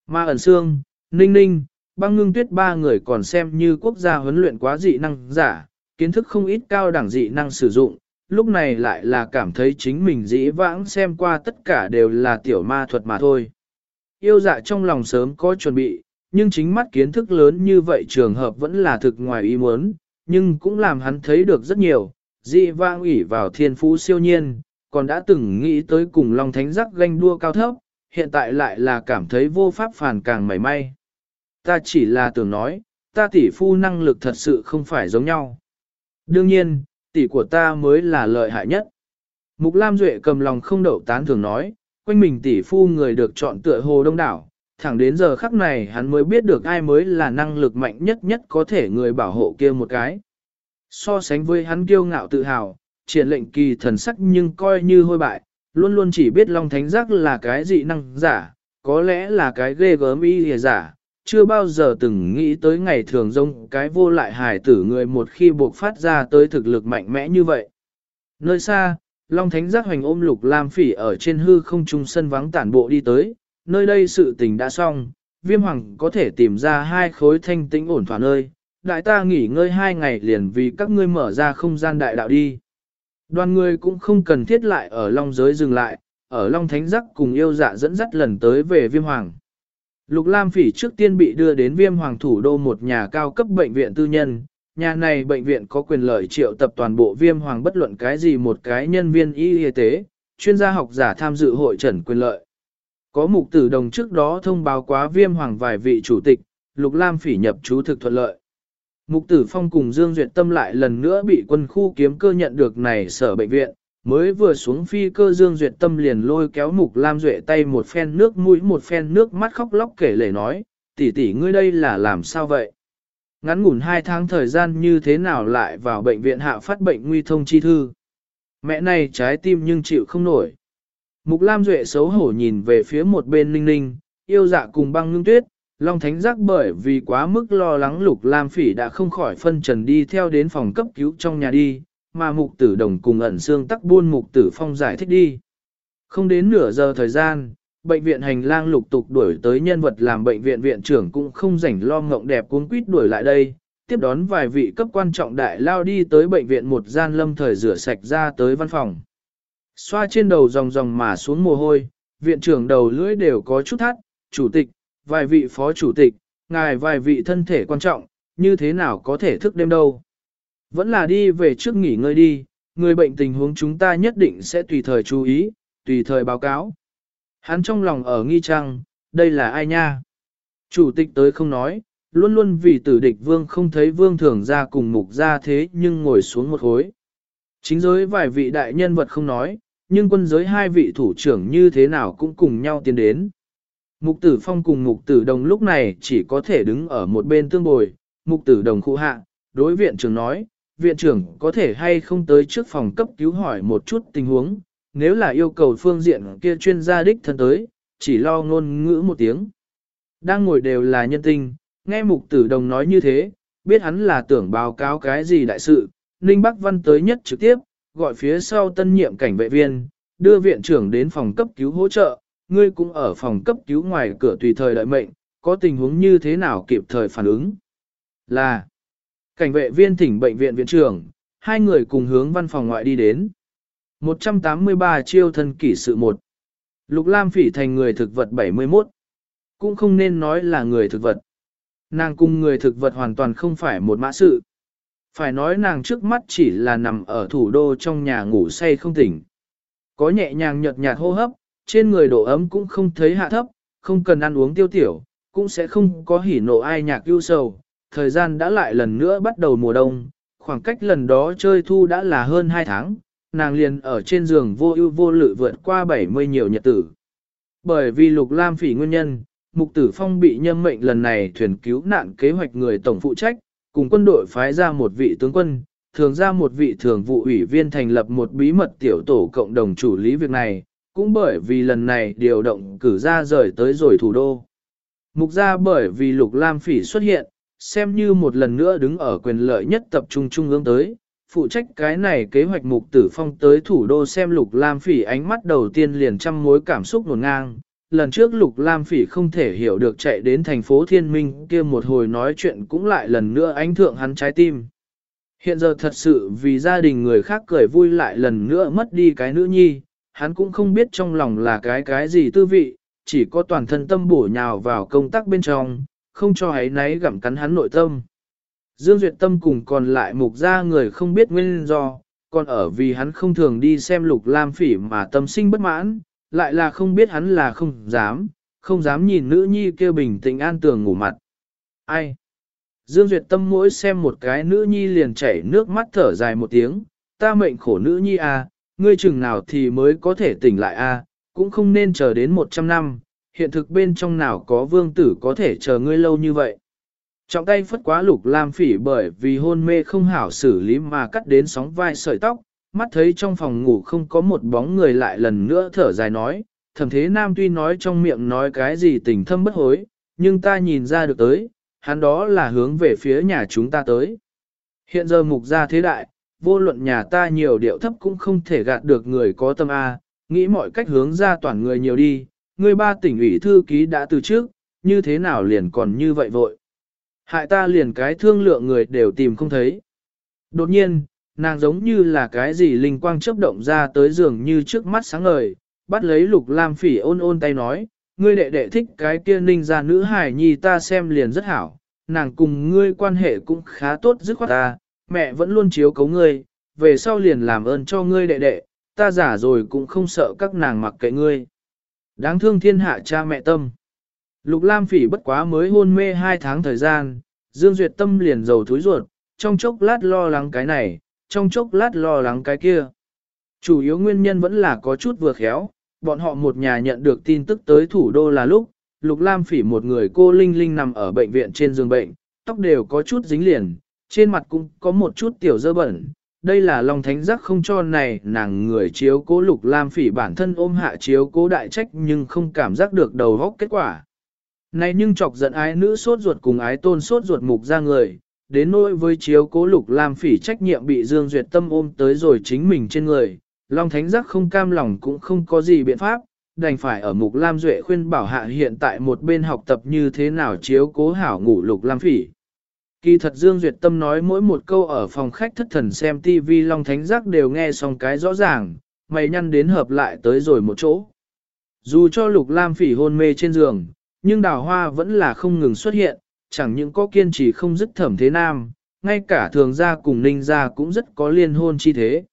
Ma ẩn xương, ninh ninh, băng ngưng tuyết ba người còn xem như quốc gia huấn luyện quá dị năng giả, kiến thức không ít cao đẳng dị năng sử dụng, lúc này lại là cảm thấy chính mình dĩ vãng xem qua tất cả đều là tiểu ma thuật mà thôi. Yêu dạ trong lòng sớm có chuẩn bị, nhưng chính mắt kiến thức lớn như vậy trường hợp vẫn là thực ngoài ý muốn, nhưng cũng làm hắn thấy được rất nhiều, dị vãng ủy vào thiên phú siêu nhiên, còn đã từng nghĩ tới cùng Long Thánh giác ganh đua cao thấp, hiện tại lại là cảm thấy vô pháp phản càng mảy may. Ta chỉ là tưởng nói, ta tỷ phu năng lực thật sự không phải giống nhau. Đương nhiên, tỷ của ta mới là lợi hại nhất. Mục Lam Duệ cầm lòng không đậu tán thường nói, quanh mình tỷ phu người được chọn tựa hồ đông đảo, thẳng đến giờ khắc này hắn mới biết được ai mới là năng lực mạnh nhất nhất có thể người bảo hộ kia một cái. So sánh với hắn kiêu ngạo tự hào, triển lệnh kỳ thần sắc nhưng coi như hôi bại, luôn luôn chỉ biết Long Thánh Giác là cái dị năng giả, có lẽ là cái ghê gớm y hề giả, chưa bao giờ từng nghĩ tới ngày thường rông cái vô lại hài tử người một khi buộc phát ra tới thực lực mạnh mẽ như vậy. Nơi xa, Long Thánh Giác hoành ôm lục lam phỉ ở trên hư không trung sân vắng tản bộ đi tới, nơi đây sự tình đã xong, viêm hoàng có thể tìm ra hai khối thanh tĩnh ổn thỏa nơi, đại ta nghỉ ngơi hai ngày liền vì các ngươi mở ra không gian đại đạo đi. Đoàn người cũng không cần thiết lại ở Long giới dừng lại, ở Long Thánh Giác cùng yêu dạ dẫn dắt lần tới về viêm hoàng. Lục Lam Phỉ trước tiên bị đưa đến viêm hoàng thủ đô một nhà cao cấp bệnh viện tư nhân. Nhà này bệnh viện có quyền lợi triệu tập toàn bộ viêm hoàng bất luận cái gì một cái nhân viên y y tế, chuyên gia học giả tham dự hội trần quyền lợi. Có mục tử đồng trước đó thông báo quá viêm hoàng vài vị chủ tịch, Lục Lam Phỉ nhập chú thực thuận lợi. Mục tử phong cùng Dương Duyệt Tâm lại lần nữa bị quân khu kiếm cơ nhận được này sở bệnh viện, mới vừa xuống phi cơ Dương Duyệt Tâm liền lôi kéo Mục Lam Duệ tay một phen nước mũi một phen nước mắt khóc lóc kể lể nói, tỷ tỷ ngươi đây là làm sao vậy? Ngắn ngủn hai tháng thời gian như thế nào lại vào bệnh viện hạ phát bệnh nguy thông chi thư? Mẹ này trái tim nhưng chịu không nổi. Mục Lam Duệ xấu hổ nhìn về phía một bên ninh ninh, yêu dạ cùng băng ngưng tuyết, Long Thánh giác bởi vì quá mức lo lắng Lục Lam Phỉ đã không khỏi phân trần đi theo đến phòng cấp cứu trong nhà đi, mà mục tử đồng cùng ẩn xương tắc buôn mục tử phong giải thích đi. Không đến nửa giờ thời gian, bệnh viện hành lang lục tục đuổi tới nhân vật làm bệnh viện viện trưởng cũng không rảnh lo ngộng đẹp cuốn quýt đuổi lại đây, tiếp đón vài vị cấp quan trọng đại lao đi tới bệnh viện một gian lâm thời rửa sạch ra tới văn phòng. Xoa trên đầu dòng dòng mà xuống mồ hôi, viện trưởng đầu lưỡi đều có chút thắt, chủ tịch, vài vị phó chủ tịch, ngài vài vị thân thể quan trọng, như thế nào có thể thức đêm đâu. Vẫn là đi về trước nghỉ ngơi đi, người bệnh tình huống chúng ta nhất định sẽ tùy thời chú ý, tùy thời báo cáo. Hắn trong lòng ở nghi trăng, đây là ai nha? Chủ tịch tới không nói, luôn luôn vì tử địch vương không thấy vương thường ra cùng mục ra thế nhưng ngồi xuống một hối. Chính giới vài vị đại nhân vật không nói, nhưng quân giới hai vị thủ trưởng như thế nào cũng cùng nhau tiến đến. Mục tử phong cùng mục tử đồng lúc này chỉ có thể đứng ở một bên tương bồi, mục tử đồng khu hạ, đối viện trưởng nói, viện trưởng có thể hay không tới trước phòng cấp cứu hỏi một chút tình huống, nếu là yêu cầu phương diện kia chuyên gia đích thân tới, chỉ lo ngôn ngữ một tiếng. Đang ngồi đều là nhân tinh, nghe mục tử đồng nói như thế, biết hắn là tưởng báo cáo cái gì đại sự, Ninh Bắc Văn tới nhất trực tiếp, gọi phía sau tân nhiệm cảnh vệ viên, đưa viện trưởng đến phòng cấp cứu hỗ trợ, ngươi cũng ở phòng cấp cứu ngoài cửa tùy thời đợi mệnh, có tình huống như thế nào kịp thời phản ứng. Là, cảnh vệ viên thỉnh bệnh viện viện trưởng, hai người cùng hướng văn phòng ngoại đi đến. 183 chiêu thân kỷ sự 1. Lục Lam phỉ thành người thực vật 71. Cũng không nên nói là người thực vật. Nàng cùng người thực vật hoàn toàn không phải một mã sự. Phải nói nàng trước mắt chỉ là nằm ở thủ đô trong nhà ngủ say không tỉnh. Có nhẹ nhàng nhợt nhạt hô hấp, trên người độ ấm cũng không thấy hạ thấp, không cần ăn uống tiêu tiểu, cũng sẽ không có hỉ nộ ai nhạc ưu sầu. Thời gian đã lại lần nữa bắt đầu mùa đông, khoảng cách lần đó chơi thu đã là hơn 2 tháng, nàng liền ở trên giường vô ưu vô lự vượt qua 70 nhiều nhật tử. Bởi vì lục lam phỉ nguyên nhân, mục tử phong bị nhâm mệnh lần này thuyền cứu nạn kế hoạch người tổng phụ trách, cùng quân đội phái ra một vị tướng quân, thường ra một vị thường vụ ủy viên thành lập một bí mật tiểu tổ cộng đồng chủ lý việc này, cũng bởi vì lần này điều động cử ra rời tới rồi thủ đô. Mục ra bởi vì Lục Lam Phỉ xuất hiện, xem như một lần nữa đứng ở quyền lợi nhất tập trung trung ương tới, phụ trách cái này kế hoạch mục tử phong tới thủ đô xem Lục Lam Phỉ ánh mắt đầu tiên liền trăm mối cảm xúc nổn ngang. Lần trước Lục Lam Phỉ không thể hiểu được chạy đến thành phố Thiên Minh kia một hồi nói chuyện cũng lại lần nữa ánh thượng hắn trái tim. Hiện giờ thật sự vì gia đình người khác cười vui lại lần nữa mất đi cái nữ nhi, hắn cũng không biết trong lòng là cái cái gì tư vị, chỉ có toàn thân tâm bổ nhào vào công tác bên trong, không cho ấy náy gặm cắn hắn nội tâm. Dương Duyệt Tâm cùng còn lại mục ra người không biết nguyên do, còn ở vì hắn không thường đi xem lục lam phỉ mà tâm sinh bất mãn, lại là không biết hắn là không dám, không dám nhìn nữ nhi kêu bình tĩnh an tường ngủ mặt. Ai? Dương Duyệt Tâm mỗi xem một cái nữ nhi liền chảy nước mắt thở dài một tiếng, ta mệnh khổ nữ nhi à, ngươi chừng nào thì mới có thể tỉnh lại à, cũng không nên chờ đến 100 năm, hiện thực bên trong nào có vương tử có thể chờ ngươi lâu như vậy. Trọng tay phất quá lục lam phỉ bởi vì hôn mê không hảo xử lý mà cắt đến sóng vai sợi tóc, mắt thấy trong phòng ngủ không có một bóng người lại lần nữa thở dài nói, thẩm thế nam tuy nói trong miệng nói cái gì tình thâm bất hối, nhưng ta nhìn ra được tới, hắn đó là hướng về phía nhà chúng ta tới. Hiện giờ mục gia thế đại, vô luận nhà ta nhiều điệu thấp cũng không thể gạt được người có tâm A, nghĩ mọi cách hướng ra toàn người nhiều đi, Ngươi ba tỉnh ủy thư ký đã từ trước, như thế nào liền còn như vậy vội. Hại ta liền cái thương lượng người đều tìm không thấy. Đột nhiên, nàng giống như là cái gì linh quang chớp động ra tới giường như trước mắt sáng ngời, bắt lấy lục lam phỉ ôn ôn tay nói, ngươi đệ đệ thích cái kia ninh ra nữ hải nhi ta xem liền rất hảo, nàng cùng ngươi quan hệ cũng khá tốt dứt khoát ta, mẹ vẫn luôn chiếu cấu ngươi, về sau liền làm ơn cho ngươi đệ đệ, ta giả rồi cũng không sợ các nàng mặc kệ ngươi. Đáng thương thiên hạ cha mẹ tâm. Lục Lam Phỉ bất quá mới hôn mê hai tháng thời gian, Dương Duyệt tâm liền dầu thối ruột, trong chốc lát lo lắng cái này, trong chốc lát lo lắng cái kia. Chủ yếu nguyên nhân vẫn là có chút vừa khéo, bọn họ một nhà nhận được tin tức tới thủ đô là lúc, Lục Lam Phỉ một người cô Linh Linh nằm ở bệnh viện trên giường bệnh, tóc đều có chút dính liền, trên mặt cũng có một chút tiểu dơ bẩn, đây là Long Thánh Giác không cho này nàng người chiếu cố Lục Lam Phỉ bản thân ôm hạ chiếu cố đại trách nhưng không cảm giác được đầu góc kết quả. Này nhưng chọc giận ái nữ sốt ruột cùng ái tôn sốt ruột mục ra người, đến nỗi với chiếu cố Lục Lam Phỉ trách nhiệm bị Dương Duyệt Tâm ôm tới rồi chính mình trên người, Long Thánh Giác không cam lòng cũng không có gì biện pháp, đành phải ở Mục Lam Duệ khuyên bảo hạ hiện tại một bên học tập như thế nào chiếu cố hảo ngủ Lục Lam Phỉ. Kỳ thật Dương Duyệt Tâm nói mỗi một câu ở phòng khách thất thần xem TV Long Thánh Giác đều nghe xong cái rõ ràng, mày nhăn đến hợp lại tới rồi một chỗ. Dù cho Lục Lam Phỉ hôn mê trên giường, nhưng đào hoa vẫn là không ngừng xuất hiện, chẳng những có kiên trì không dứt thẩm thế nam, ngay cả thường gia cùng ninh gia cũng rất có liên hôn chi thế.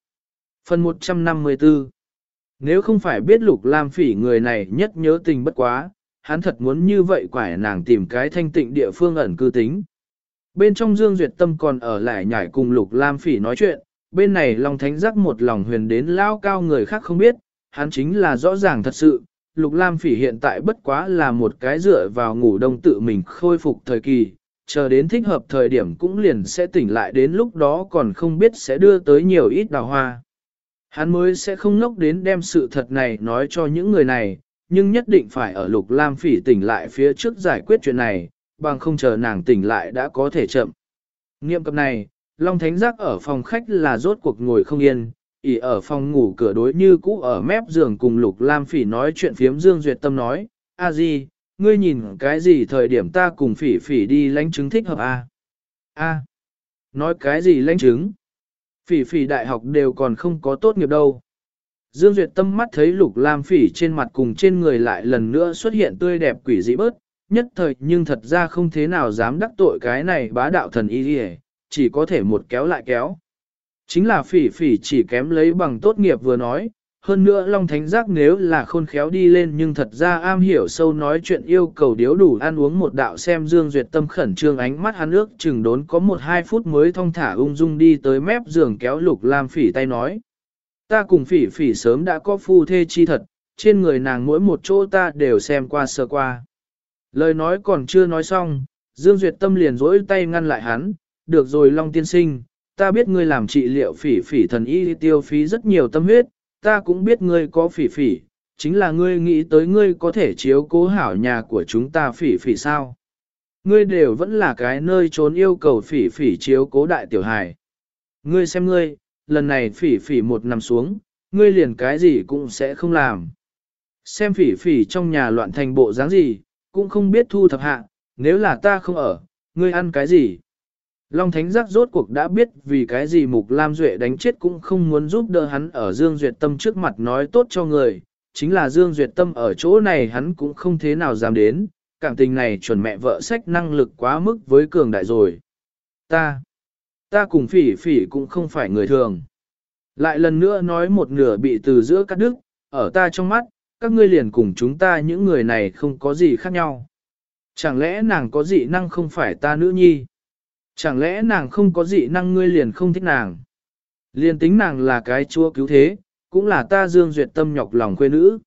Phần 154 Nếu không phải biết Lục Lam Phỉ người này nhất nhớ tình bất quá, hắn thật muốn như vậy quải nàng tìm cái thanh tịnh địa phương ẩn cư tính. Bên trong Dương Duyệt Tâm còn ở lại nhảy cùng Lục Lam Phỉ nói chuyện, bên này Long Thánh giác một lòng huyền đến lao cao người khác không biết, hắn chính là rõ ràng thật sự. Lục Lam Phỉ hiện tại bất quá là một cái dựa vào ngủ đông tự mình khôi phục thời kỳ, chờ đến thích hợp thời điểm cũng liền sẽ tỉnh lại đến lúc đó còn không biết sẽ đưa tới nhiều ít đào hoa. Hắn mới sẽ không ngốc đến đem sự thật này nói cho những người này, nhưng nhất định phải ở Lục Lam Phỉ tỉnh lại phía trước giải quyết chuyện này, bằng không chờ nàng tỉnh lại đã có thể chậm. Nghiệm cập này, Long Thánh Giác ở phòng khách là rốt cuộc ngồi không yên, ỉ ở phòng ngủ cửa đối như cũ ở mép giường cùng Lục Lam Phỉ nói chuyện phiếm Dương Duyệt Tâm nói, a di, ngươi nhìn cái gì thời điểm ta cùng Phỉ Phỉ đi lãnh chứng thích hợp a? A, nói cái gì lãnh chứng? Phỉ Phỉ đại học đều còn không có tốt nghiệp đâu. Dương Duyệt Tâm mắt thấy Lục Lam Phỉ trên mặt cùng trên người lại lần nữa xuất hiện tươi đẹp quỷ dị bớt, nhất thời nhưng thật ra không thế nào dám đắc tội cái này bá đạo thần y đi chỉ có thể một kéo lại kéo. Chính là phỉ phỉ chỉ kém lấy bằng tốt nghiệp vừa nói, hơn nữa Long Thánh Giác nếu là khôn khéo đi lên nhưng thật ra am hiểu sâu nói chuyện yêu cầu điếu đủ ăn uống một đạo xem Dương Duyệt tâm khẩn trương ánh mắt hắn ước chừng đốn có một hai phút mới thong thả ung dung đi tới mép giường kéo lục làm phỉ tay nói. Ta cùng phỉ phỉ sớm đã có phu thê chi thật, trên người nàng mỗi một chỗ ta đều xem qua sơ qua. Lời nói còn chưa nói xong, Dương Duyệt Tâm liền rỗi tay ngăn lại hắn, được rồi Long tiên sinh, ta biết ngươi làm trị liệu phỉ phỉ thần y tiêu phí rất nhiều tâm huyết, ta cũng biết ngươi có phỉ phỉ, chính là ngươi nghĩ tới ngươi có thể chiếu cố hảo nhà của chúng ta phỉ phỉ sao. Ngươi đều vẫn là cái nơi trốn yêu cầu phỉ phỉ chiếu cố đại tiểu hài. Ngươi xem ngươi, lần này phỉ phỉ một nằm xuống, ngươi liền cái gì cũng sẽ không làm. Xem phỉ phỉ trong nhà loạn thành bộ dáng gì, cũng không biết thu thập hạ, nếu là ta không ở, ngươi ăn cái gì. Long Thánh Giác rốt cuộc đã biết vì cái gì Mục Lam Duệ đánh chết cũng không muốn giúp đỡ hắn ở Dương Duyệt Tâm trước mặt nói tốt cho người, chính là Dương Duyệt Tâm ở chỗ này hắn cũng không thế nào dám đến, cảm tình này chuẩn mẹ vợ sách năng lực quá mức với cường đại rồi. Ta, ta cùng phỉ phỉ cũng không phải người thường. Lại lần nữa nói một nửa bị từ giữa cắt đứt, ở ta trong mắt, các ngươi liền cùng chúng ta những người này không có gì khác nhau. Chẳng lẽ nàng có dị năng không phải ta nữ nhi? Chẳng lẽ nàng không có dị năng ngươi liền không thích nàng? Liền tính nàng là cái chúa cứu thế, cũng là ta dương duyệt tâm nhọc lòng quê nữ.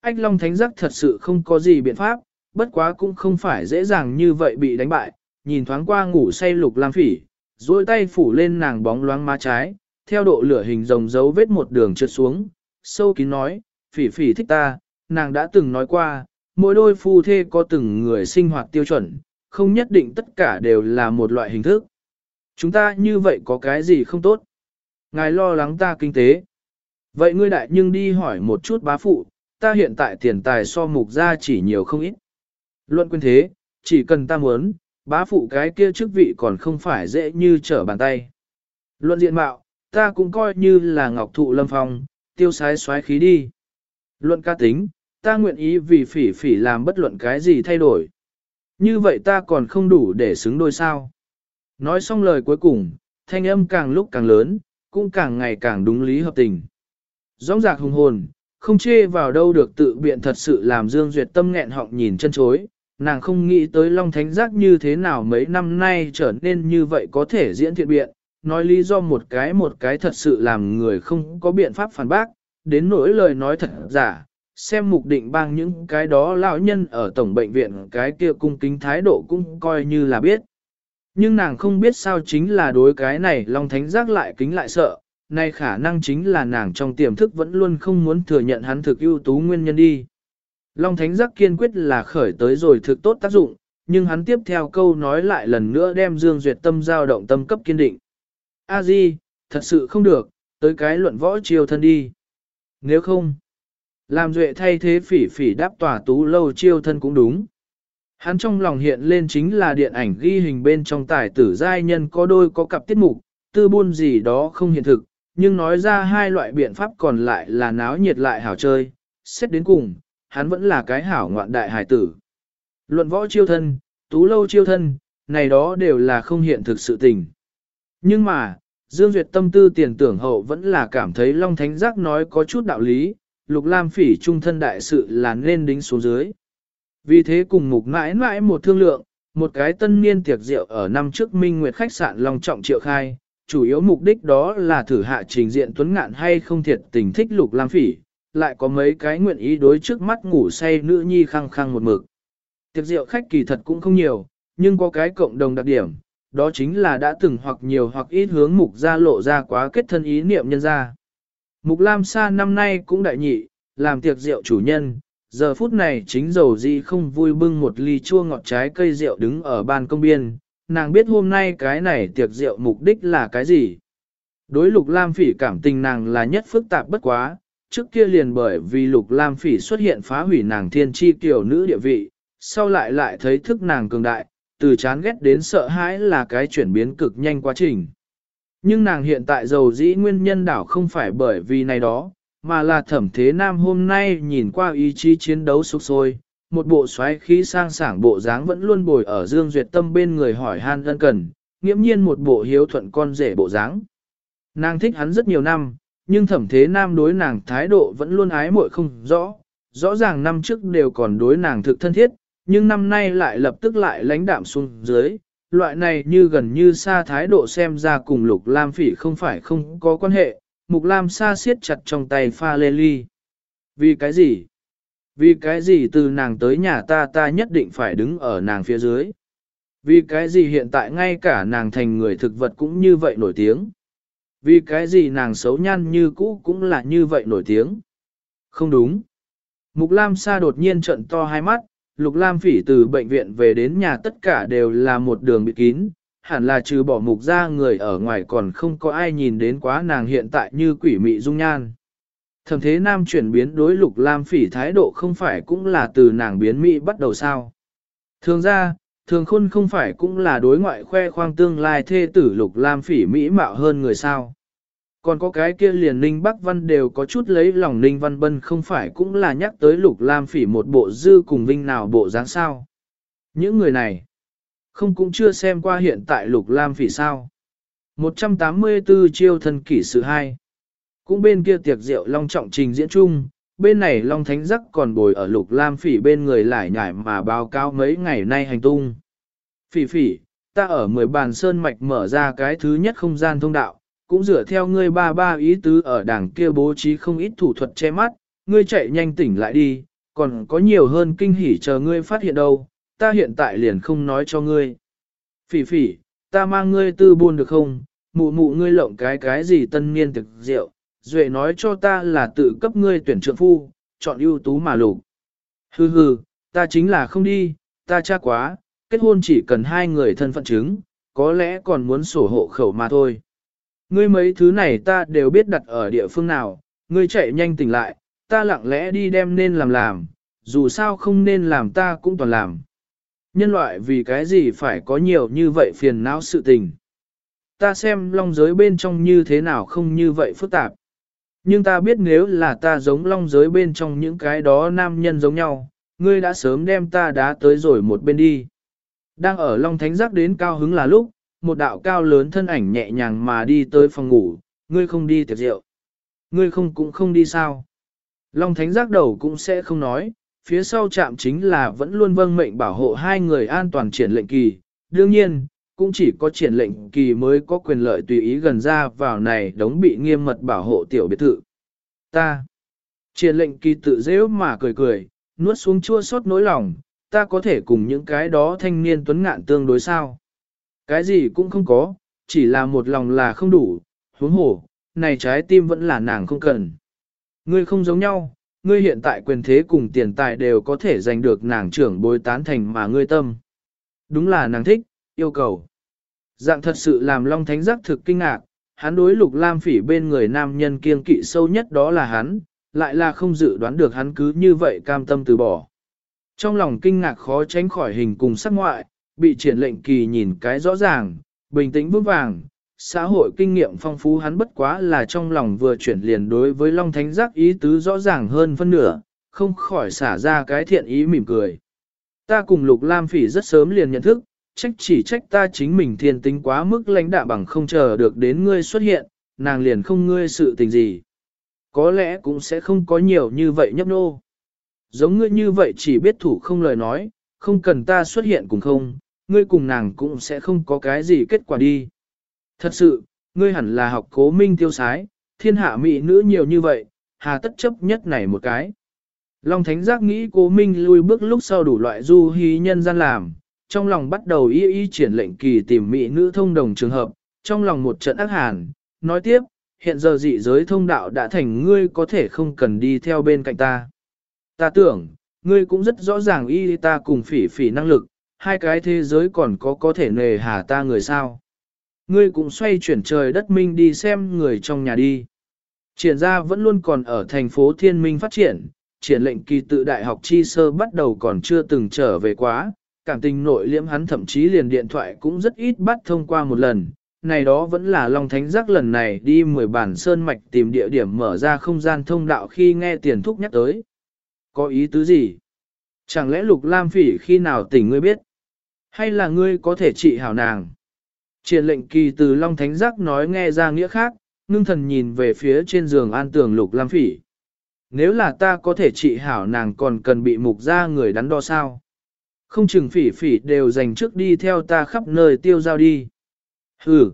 Ách Long Thánh Giác thật sự không có gì biện pháp, bất quá cũng không phải dễ dàng như vậy bị đánh bại, nhìn thoáng qua ngủ say lục lam phỉ, duỗi tay phủ lên nàng bóng loáng má trái, theo độ lửa hình rồng dấu vết một đường trượt xuống, sâu kín nói, phỉ phỉ thích ta, nàng đã từng nói qua, mỗi đôi phu thê có từng người sinh hoạt tiêu chuẩn, không nhất định tất cả đều là một loại hình thức. Chúng ta như vậy có cái gì không tốt? Ngài lo lắng ta kinh tế. Vậy ngươi đại nhưng đi hỏi một chút bá phụ, ta hiện tại tiền tài so mục ra chỉ nhiều không ít. Luận quyền thế, chỉ cần ta muốn, bá phụ cái kia chức vị còn không phải dễ như trở bàn tay. Luận diện mạo, ta cũng coi như là ngọc thụ lâm phong, tiêu sái xoái khí đi. Luận ca tính, ta nguyện ý vì phỉ phỉ làm bất luận cái gì thay đổi. Như vậy ta còn không đủ để xứng đôi sao. Nói xong lời cuối cùng, thanh âm càng lúc càng lớn, cũng càng ngày càng đúng lý hợp tình. Rõng rạc hùng hồn, không chê vào đâu được tự biện thật sự làm Dương Duyệt tâm nghẹn họng nhìn chân chối, nàng không nghĩ tới Long Thánh Giác như thế nào mấy năm nay trở nên như vậy có thể diễn thiện biện, nói lý do một cái một cái thật sự làm người không có biện pháp phản bác, đến nỗi lời nói thật giả, xem mục định bang những cái đó lão nhân ở tổng bệnh viện cái kia cung kính thái độ cũng coi như là biết. Nhưng nàng không biết sao chính là đối cái này Long Thánh Giác lại kính lại sợ, nay khả năng chính là nàng trong tiềm thức vẫn luôn không muốn thừa nhận hắn thực ưu tú nguyên nhân đi. Long Thánh Giác kiên quyết là khởi tới rồi thực tốt tác dụng, nhưng hắn tiếp theo câu nói lại lần nữa đem Dương Duyệt tâm giao động tâm cấp kiên định. A Di, thật sự không được, tới cái luận võ chiêu thân đi. Nếu không, làm duệ thay thế phỉ phỉ đáp tỏa tú lâu chiêu thân cũng đúng. Hắn trong lòng hiện lên chính là điện ảnh ghi hình bên trong tài tử giai nhân có đôi có cặp tiết mục, tư buôn gì đó không hiện thực, nhưng nói ra hai loại biện pháp còn lại là náo nhiệt lại hảo chơi, xét đến cùng, hắn vẫn là cái hảo ngoạn đại hải tử. Luận võ chiêu thân, tú lâu chiêu thân, này đó đều là không hiện thực sự tình. Nhưng mà, Dương Duyệt tâm tư tiền tưởng hậu vẫn là cảm thấy Long Thánh Giác nói có chút đạo lý, Lục Lam phỉ trung thân đại sự là nên đính xuống dưới. Vì thế cùng mục mãi mãi một thương lượng, một cái tân niên tiệc rượu ở năm trước Minh Nguyệt khách sạn Long Trọng Triệu Khai, chủ yếu mục đích đó là thử hạ trình diện tuấn ngạn hay không thiệt tình thích Lục Lam phỉ, lại có mấy cái nguyện ý đối trước mắt ngủ say nữ nhi khăng khăng một mực. Tiệc rượu khách kỳ thật cũng không nhiều, nhưng có cái cộng đồng đặc điểm, đó chính là đã từng hoặc nhiều hoặc ít hướng mục ra lộ ra quá kết thân ý niệm nhân ra. Mục Lam Sa năm nay cũng đại nhị, làm tiệc rượu chủ nhân, giờ phút này chính dầu di không vui bưng một ly chua ngọt trái cây rượu đứng ở ban công biên, nàng biết hôm nay cái này tiệc rượu mục đích là cái gì. Đối lục lam phỉ cảm tình nàng là nhất phức tạp bất quá, trước kia liền bởi vì lục lam phỉ xuất hiện phá hủy nàng thiên chi tiểu nữ địa vị, sau lại lại thấy thức nàng cường đại, từ chán ghét đến sợ hãi là cái chuyển biến cực nhanh quá trình. Nhưng nàng hiện tại giàu dĩ nguyên nhân đảo không phải bởi vì này đó, mà là thẩm thế nam hôm nay nhìn qua ý chí chiến đấu sục sôi, một bộ xoáy khí sang sảng bộ dáng vẫn luôn bồi ở Dương Duyệt Tâm bên người hỏi han ân cần, nghiễm nhiên một bộ hiếu thuận con rể bộ dáng. Nàng thích hắn rất nhiều năm, nhưng thẩm thế nam đối nàng thái độ vẫn luôn ái muội không rõ, rõ ràng năm trước đều còn đối nàng thực thân thiết, nhưng năm nay lại lập tức lại lãnh đạm xuống dưới, loại này như gần như xa thái độ xem ra cùng Lục Lam Phỉ không phải không có quan hệ, Mục Lam xa siết chặt trong tay pha lê ly. Vì cái gì? Vì cái gì từ nàng tới nhà ta ta nhất định phải đứng ở nàng phía dưới? Vì cái gì hiện tại ngay cả nàng thành người thực vật cũng như vậy nổi tiếng? Vì cái gì nàng xấu nhan như cũ cũng là như vậy nổi tiếng? Không đúng. Mục Lam Sa đột nhiên trợn to hai mắt, Lục Lam Phỉ từ bệnh viện về đến nhà tất cả đều là một đường bị kín, hẳn là trừ bỏ mục ra người ở ngoài còn không có ai nhìn đến quá nàng hiện tại như quỷ mị dung nhan. Thẩm thế nam chuyển biến đối Lục Lam Phỉ thái độ không phải cũng là từ nàng biến mỹ bắt đầu sao. Thường ra, thường khôn không phải cũng là đối ngoại khoe khoang tương lai thê tử Lục Lam Phỉ mỹ mạo hơn người sao. Còn có cái kia liền Ninh Bắc Văn đều có chút lấy lòng Ninh Văn Bân không phải cũng là nhắc tới Lục Lam Phỉ một bộ dư cùng vinh nào bộ dáng sao. Những người này, không cũng chưa xem qua hiện tại Lục Lam Phỉ sao. 184 chiêu thân kỷ sự hai. Cũng bên kia tiệc rượu long trọng trình diễn chung, bên này Long Thánh Giác còn bồi ở Lục Lam Phỉ bên người lại nhải mà báo cáo mấy ngày nay hành tung. Phỉ phỉ, ta ở mười bàn sơn mạch mở ra cái thứ nhất không gian thông đạo, cũng dựa theo ngươi ba ba ý tứ ở đảng kia bố trí không ít thủ thuật che mắt, ngươi chạy nhanh tỉnh lại đi, còn có nhiều hơn kinh hỉ chờ ngươi phát hiện đâu, ta hiện tại liền không nói cho ngươi. Phỉ phỉ, ta mang ngươi tư buôn được không, mụ mụ ngươi lộng cái cái gì tân niên thực rượu, duệ nói cho ta là tự cấp ngươi tuyển trượng phu, chọn ưu tú mà lục. Hừ hừ, ta chính là không đi, ta cha quá, kết hôn chỉ cần hai người thân phận chứng, có lẽ còn muốn sổ hộ khẩu mà thôi. Ngươi mấy thứ này ta đều biết đặt ở địa phương nào, ngươi chạy nhanh tỉnh lại, ta lặng lẽ đi đem nên làm làm, dù sao không nên làm ta cũng toàn làm. Nhân loại vì cái gì phải có nhiều như vậy phiền não sự tình. Ta xem long giới bên trong như thế nào không như vậy phức tạp. Nhưng ta biết nếu là ta giống long giới bên trong những cái đó nam nhân giống nhau, ngươi đã sớm đem ta đá tới rồi một bên đi. Đang ở long thánh giác đến cao hứng là lúc, một đạo cao lớn thân ảnh nhẹ nhàng mà đi tới phòng ngủ, ngươi không đi tiệc rượu. Ngươi không cũng không đi sao. Long thánh giác đầu cũng sẽ không nói, phía sau chạm chính là vẫn luôn vâng mệnh bảo hộ hai người an toàn triển lệnh kỳ. Đương nhiên, cũng chỉ có triển lệnh kỳ mới có quyền lợi tùy ý gần ra vào này đống bị nghiêm mật bảo hộ tiểu biệt thự. Ta. Triển lệnh kỳ tự dễ mà cười cười, nuốt xuống chua xót nỗi lòng, ta có thể cùng những cái đó thanh niên tuấn ngạn tương đối sao. Cái gì cũng không có, chỉ là một lòng là không đủ, huống hổ, này trái tim vẫn là nàng không cần. Ngươi không giống nhau, ngươi hiện tại quyền thế cùng tiền tài đều có thể giành được nàng trưởng bối tán thành mà ngươi tâm. Đúng là nàng thích, yêu cầu. Dạng thật sự làm Long Thánh giác thực kinh ngạc, hắn đối lục lam phỉ bên người nam nhân kiên kỵ sâu nhất đó là hắn, lại là không dự đoán được hắn cứ như vậy cam tâm từ bỏ. Trong lòng kinh ngạc khó tránh khỏi hình cùng sắc ngoại, bị triển lệnh kỳ nhìn cái rõ ràng, bình tĩnh vững vàng, xã hội kinh nghiệm phong phú hắn bất quá là trong lòng vừa chuyển liền đối với Long Thánh Giác ý tứ rõ ràng hơn phân nửa, không khỏi xả ra cái thiện ý mỉm cười. Ta cùng Lục Lam Phỉ rất sớm liền nhận thức, trách chỉ trách ta chính mình thiên tính quá mức lãnh đạm bằng không chờ được đến ngươi xuất hiện, nàng liền không ngươi sự tình gì. Có lẽ cũng sẽ không có nhiều như vậy nhấp nô. Giống ngươi như vậy chỉ biết thủ không lời nói, không cần ta xuất hiện cùng không, ngươi cùng nàng cũng sẽ không có cái gì kết quả đi. Thật sự, ngươi hẳn là học cố minh tiêu sái, thiên hạ mỹ nữ nhiều như vậy, hà tất chấp nhất này một cái. Long Thánh Giác nghĩ cố minh lui bước lúc sau đủ loại du hí nhân gian làm, trong lòng bắt đầu y y triển lệnh kỳ tìm mỹ nữ thông đồng trường hợp, trong lòng một trận ác hàn, nói tiếp, hiện giờ dị giới thông đạo đã thành ngươi có thể không cần đi theo bên cạnh ta. Ta tưởng, ngươi cũng rất rõ ràng y ta cùng phỉ phỉ năng lực, hai cái thế giới còn có có thể nề hà ta người sao. Ngươi cũng xoay chuyển trời đất minh đi xem người trong nhà đi. Triển ra vẫn luôn còn ở thành phố Thiên Minh phát triển, triển lệnh kỳ tự đại học chi sơ bắt đầu còn chưa từng trở về quá, cảm tình nội liễm hắn thậm chí liền điện thoại cũng rất ít bắt thông qua một lần. Này đó vẫn là Long Thánh Giác lần này đi 10 bản sơn mạch tìm địa điểm mở ra không gian thông đạo khi nghe tiền thúc nhắc tới. Có ý tứ gì? Chẳng lẽ Lục Lam Phỉ khi nào tỉnh ngươi biết? Hay là ngươi có thể trị hảo nàng? Triển lệnh kỳ từ Long Thánh Giác nói nghe ra nghĩa khác, ngưng thần nhìn về phía trên giường an tường Lục Lam Phỉ. Nếu là ta có thể trị hảo nàng còn cần bị mục ra người đắn đo sao? Không chừng phỉ phỉ đều dành trước đi theo ta khắp nơi tiêu giao đi. Hừ,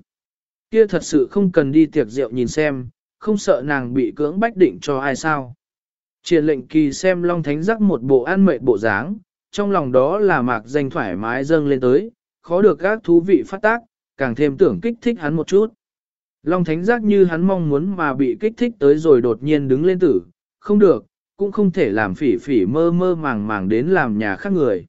kia thật sự không cần đi tiệc rượu nhìn xem, không sợ nàng bị cưỡng bách định cho ai sao. Triển lệnh kỳ xem Long Thánh Giác một bộ an mệt bộ dáng, trong lòng đó là mạc danh thoải mái dâng lên tới, khó được các thú vị phát tác, càng thêm tưởng kích thích hắn một chút. Long thánh giác như hắn mong muốn mà bị kích thích tới rồi đột nhiên đứng lên tử, không được, cũng không thể làm phỉ phỉ mơ mơ màng màng đến làm nhà khác người.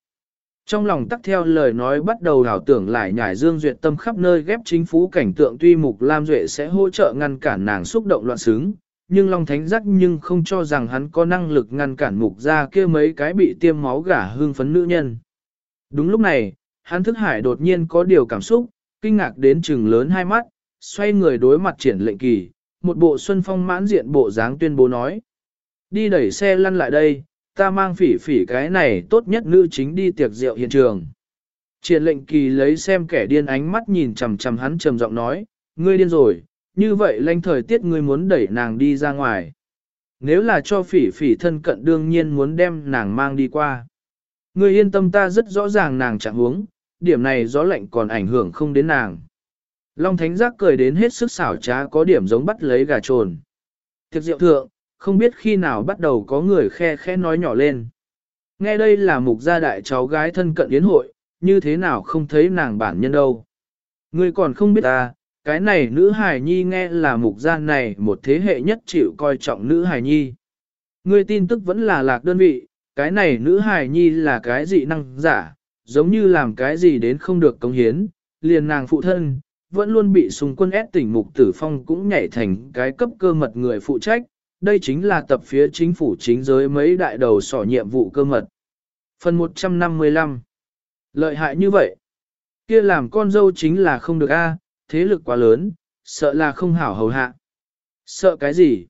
Trong lòng tắc theo lời nói bắt đầu đảo tưởng lại nhảy dương duyệt tâm khắp nơi ghép chính phú cảnh tượng tuy mục Lam Duệ sẽ hỗ trợ ngăn cản nàng xúc động loạn xứng, nhưng Long Thánh giác nhưng không cho rằng hắn có năng lực ngăn cản mục ra kia mấy cái bị tiêm máu gả hương phấn nữ nhân. Đúng lúc này, hắn thức hải đột nhiên có điều cảm xúc, kinh ngạc đến trừng lớn hai mắt, xoay người đối mặt triển lệnh kỳ, một bộ xuân phong mãn diện bộ dáng tuyên bố nói. Đi đẩy xe lăn lại đây, ta mang phỉ phỉ cái này tốt nhất nữ chính đi tiệc rượu hiện trường. Triển lệnh kỳ lấy xem kẻ điên ánh mắt nhìn chằm chằm hắn trầm giọng nói, ngươi điên rồi, như vậy lanh thời tiết ngươi muốn đẩy nàng đi ra ngoài. Nếu là cho phỉ phỉ thân cận đương nhiên muốn đem nàng mang đi qua. Ngươi yên tâm ta rất rõ ràng nàng chẳng huống, điểm này gió lạnh còn ảnh hưởng không đến nàng. Long Thánh Giác cười đến hết sức xảo trá có điểm giống bắt lấy gà trồn. Thiệt diệu thượng, không biết khi nào bắt đầu có người khe khe nói nhỏ lên. Nghe đây là mục gia đại cháu gái thân cận yến hội, như thế nào không thấy nàng bản nhân đâu. Ngươi còn không biết ta, cái này nữ hài nhi nghe là mục gia này một thế hệ nhất chịu coi trọng nữ hài nhi. người tin tức vẫn là lạc đơn vị, cái này nữ hài nhi là cái gì năng giả, giống như làm cái gì đến không được công hiến, liền nàng phụ thân, vẫn luôn bị súng quân ép tỉnh mục tử phong cũng nhảy thành cái cấp cơ mật người phụ trách, đây chính là tập phía chính phủ chính giới mấy đại đầu sỏ nhiệm vụ cơ mật. Phần 155 Lợi hại như vậy, kia làm con dâu chính là không được a, thế lực quá lớn, sợ là không hảo hầu hạ. Sợ cái gì?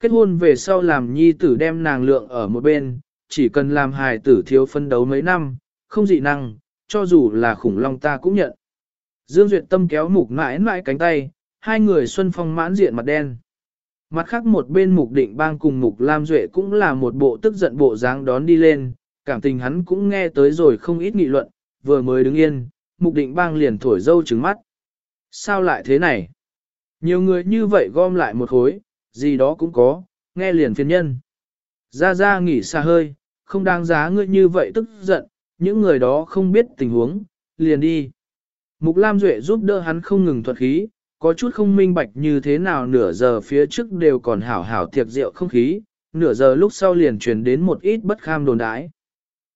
Kết hôn về sau làm nhi tử đem nàng lượng ở một bên, chỉ cần làm hài tử thiếu phân đấu mấy năm, không dị năng, cho dù là khủng long ta cũng nhận. Dương Duyệt Tâm kéo mục mãi mãi cánh tay, hai người xuân phong mãn diện mặt đen. Mặt khác một bên mục định bang cùng mục Lam Duệ cũng là một bộ tức giận bộ dáng đón đi lên, cảm tình hắn cũng nghe tới rồi không ít nghị luận, vừa mới đứng yên, mục định bang liền thổi dâu trứng mắt. Sao lại thế này? Nhiều người như vậy gom lại một khối, gì đó cũng có, nghe liền phiền nhân. Ra ra nghỉ xa hơi, không đáng giá ngươi như vậy tức giận, những người đó không biết tình huống, liền đi. Mục Lam Duệ giúp đỡ hắn không ngừng thuật khí, có chút không minh bạch như thế nào nửa giờ phía trước đều còn hảo hảo tiệc rượu không khí, nửa giờ lúc sau liền truyền đến một ít bất kham đồn đãi.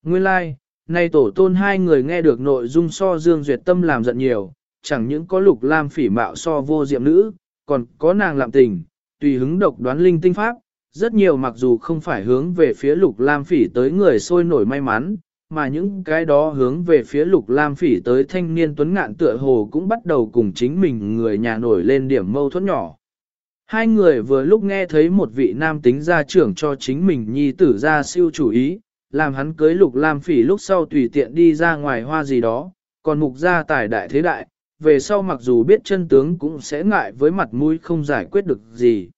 Nguyên lai, like, nay tổ tôn hai người nghe được nội dung so Dương Duyệt Tâm làm giận nhiều, chẳng những có lục lam phỉ mạo so vô diệm nữ, còn có nàng lạm tình, tùy hứng độc đoán linh tinh pháp, rất nhiều mặc dù không phải hướng về phía lục lam phỉ tới người sôi nổi may mắn, mà những cái đó hướng về phía lục lam phỉ tới thanh niên tuấn ngạn tựa hồ cũng bắt đầu cùng chính mình người nhà nổi lên điểm mâu thuẫn nhỏ. Hai người vừa lúc nghe thấy một vị nam tính gia trưởng cho chính mình nhi tử ra siêu chủ ý, làm hắn cưới lục lam phỉ lúc sau tùy tiện đi ra ngoài hoa gì đó, còn mục gia tài đại thế đại, về sau mặc dù biết chân tướng cũng sẽ ngại với mặt mũi không giải quyết được gì.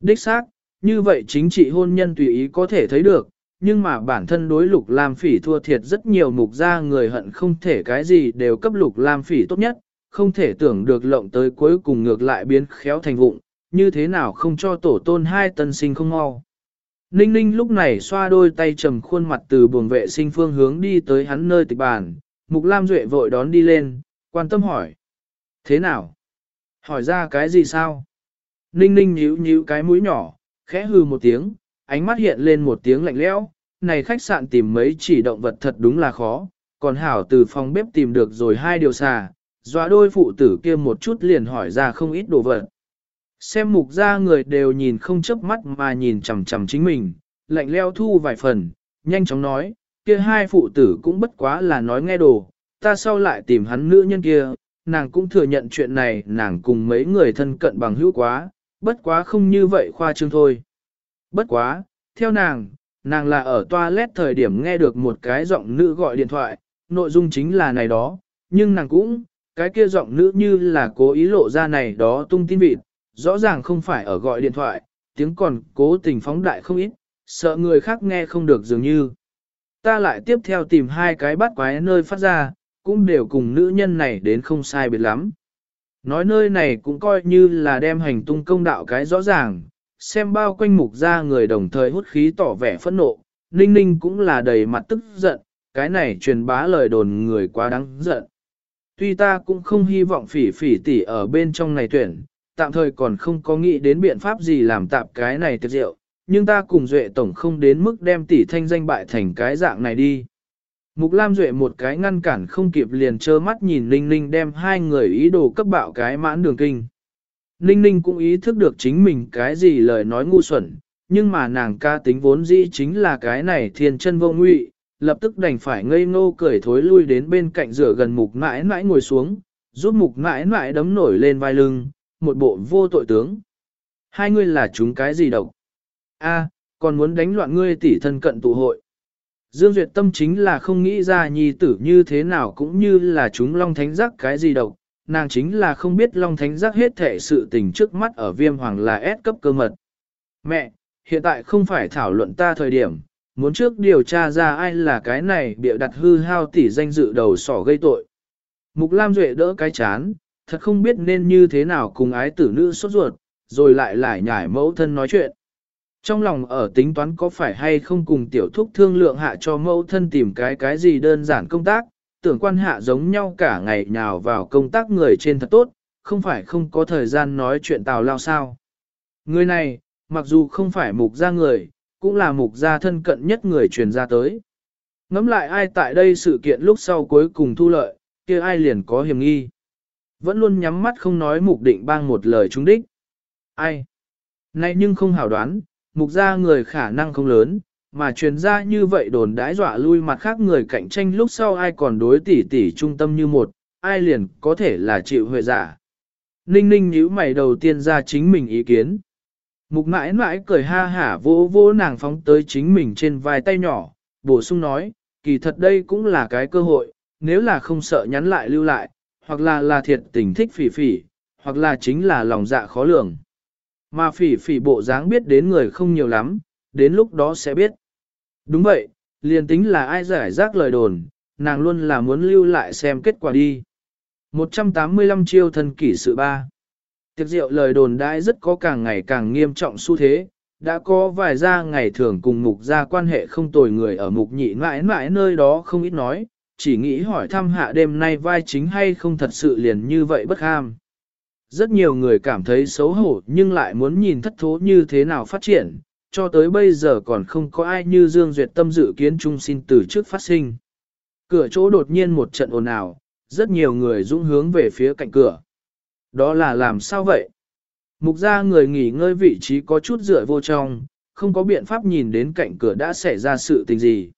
Đích xác, như vậy chính trị hôn nhân tùy ý có thể thấy được, nhưng mà bản thân đối lục lam phỉ thua thiệt rất nhiều mục gia người hận không thể cái gì đều cấp lục lam phỉ tốt nhất, không thể tưởng được lộng tới cuối cùng ngược lại biến khéo thành vụng, như thế nào không cho tổ tôn hai tân sinh không mau. Ninh ninh lúc này xoa đôi tay trầm khuôn mặt từ buồng vệ sinh phương hướng đi tới hắn nơi tịch bàn, mục lam duệ vội đón đi lên, quan tâm hỏi. Thế nào? Hỏi ra cái gì sao? Ninh ninh nhíu nhíu cái mũi nhỏ, khẽ hư một tiếng, ánh mắt hiện lên một tiếng lạnh lẽo. Này khách sạn tìm mấy chỉ động vật thật đúng là khó, còn hảo từ phòng bếp tìm được rồi hai điều xà, dọa đôi phụ tử kia một chút liền hỏi ra không ít đồ vật. Xem mục ra người đều nhìn không chớp mắt mà nhìn chằm chằm chính mình, lạnh leo thu vài phần, nhanh chóng nói, kia hai phụ tử cũng bất quá là nói nghe đồ, ta sau lại tìm hắn nữ nhân kia, nàng cũng thừa nhận chuyện này nàng cùng mấy người thân cận bằng hữu quá, bất quá không như vậy khoa trương thôi. Bất quá, theo nàng, nàng là ở toilet thời điểm nghe được một cái giọng nữ gọi điện thoại, nội dung chính là này đó, nhưng nàng cũng, cái kia giọng nữ như là cố ý lộ ra này đó tung tin vịt, rõ ràng không phải ở gọi điện thoại, tiếng còn cố tình phóng đại không ít, sợ người khác nghe không được dường như. Ta lại tiếp theo tìm hai cái bắt quái nơi phát ra, cũng đều cùng nữ nhân này đến không sai biệt lắm. Nói nơi này cũng coi như là đem hành tung công đạo cái rõ ràng, xem bao quanh mục ra người đồng thời hút khí tỏ vẻ phẫn nộ, ninh ninh cũng là đầy mặt tức giận, cái này truyền bá lời đồn người quá đáng giận. Tuy ta cũng không hy vọng phỉ phỉ tỷ ở bên trong này tuyển, tạm thời còn không có nghĩ đến biện pháp gì làm tạm cái này tiệc rượu, nhưng ta cùng Duệ Tổng không đến mức đem tỷ thanh danh bại thành cái dạng này đi. Mục Lam Duệ một cái ngăn cản không kịp liền trơ mắt nhìn Ninh Ninh đem hai người ý đồ cấp bạo cái mãn đường kinh. Ninh Ninh cũng ý thức được chính mình cái gì lời nói ngu xuẩn, nhưng mà nàng ca tính vốn dĩ chính là cái này thiên chân vô ngụy, lập tức đành phải ngây ngô cười thối lui đến bên cạnh rửa gần mục mãi mãi ngồi xuống, giúp mục mãi mãi đấm nổi lên vai lưng, một bộ vô tội tướng. Hai ngươi là chúng cái gì độc? A, còn muốn đánh loạn ngươi tỷ thân cận tụ hội. Dương Duyệt tâm chính là không nghĩ ra nhi tử như thế nào cũng như là chúng long thánh giác cái gì độc, nàng chính là không biết long thánh giác hết thể sự tình trước mắt ở viêm hoàng là ép cấp cơ mật. Mẹ, hiện tại không phải thảo luận ta thời điểm, muốn trước điều tra ra ai là cái này bịa đặt hư hao tỷ danh dự đầu sỏ gây tội. Mục Lam Duệ đỡ cái chán, thật không biết nên như thế nào cùng ái tử nữ sốt ruột, rồi lại lại nhải mẫu thân nói chuyện. Trong lòng ở tính toán có phải hay không cùng tiểu thúc thương lượng hạ cho mẫu thân tìm cái cái gì đơn giản công tác, tưởng quan hạ giống nhau cả ngày nhào vào công tác người trên thật tốt, không phải không có thời gian nói chuyện tào lao sao. Người này, mặc dù không phải mục gia người, cũng là mục gia thân cận nhất người truyền ra tới. Ngắm lại ai tại đây sự kiện lúc sau cuối cùng thu lợi, kia ai liền có hiểm nghi. Vẫn luôn nhắm mắt không nói mục định bang một lời trúng đích. Ai? Này nhưng không hảo đoán, mục gia người khả năng không lớn, mà truyền ra như vậy đồn đãi dọa lui mặt khác người cạnh tranh lúc sau ai còn đối tỷ tỷ trung tâm như một, ai liền có thể là chịu huệ giả. Ninh ninh nhíu mày đầu tiên ra chính mình ý kiến. Mục mãi mãi cười ha hả vỗ vỗ nàng phóng tới chính mình trên vai tay nhỏ, bổ sung nói, kỳ thật đây cũng là cái cơ hội, nếu là không sợ nhắn lại lưu lại, hoặc là là thiệt tình thích phỉ phỉ, hoặc là chính là lòng dạ khó lường. Mà phỉ phỉ bộ dáng biết đến người không nhiều lắm, đến lúc đó sẽ biết. Đúng vậy, liền tính là ai giải rác lời đồn, nàng luôn là muốn lưu lại xem kết quả đi. 185 chiêu thân kỷ sự ba. Tiệc rượu lời đồn đãi rất có càng ngày càng nghiêm trọng xu thế, đã có vài gia ngày thường cùng mục gia quan hệ không tồi người ở mục nhị mãi mãi nơi đó không ít nói, chỉ nghĩ hỏi thăm hạ đêm nay vai chính hay không thật sự liền như vậy bất ham. Rất nhiều người cảm thấy xấu hổ nhưng lại muốn nhìn thất thố như thế nào phát triển, cho tới bây giờ còn không có ai như Dương Duyệt tâm dự kiến trung xin từ trước phát sinh. Cửa chỗ đột nhiên một trận ồn ào, rất nhiều người dũng hướng về phía cạnh cửa. Đó là làm sao vậy? Mục ra người nghỉ ngơi vị trí có chút dựa vô trong, không có biện pháp nhìn đến cạnh cửa đã xảy ra sự tình gì.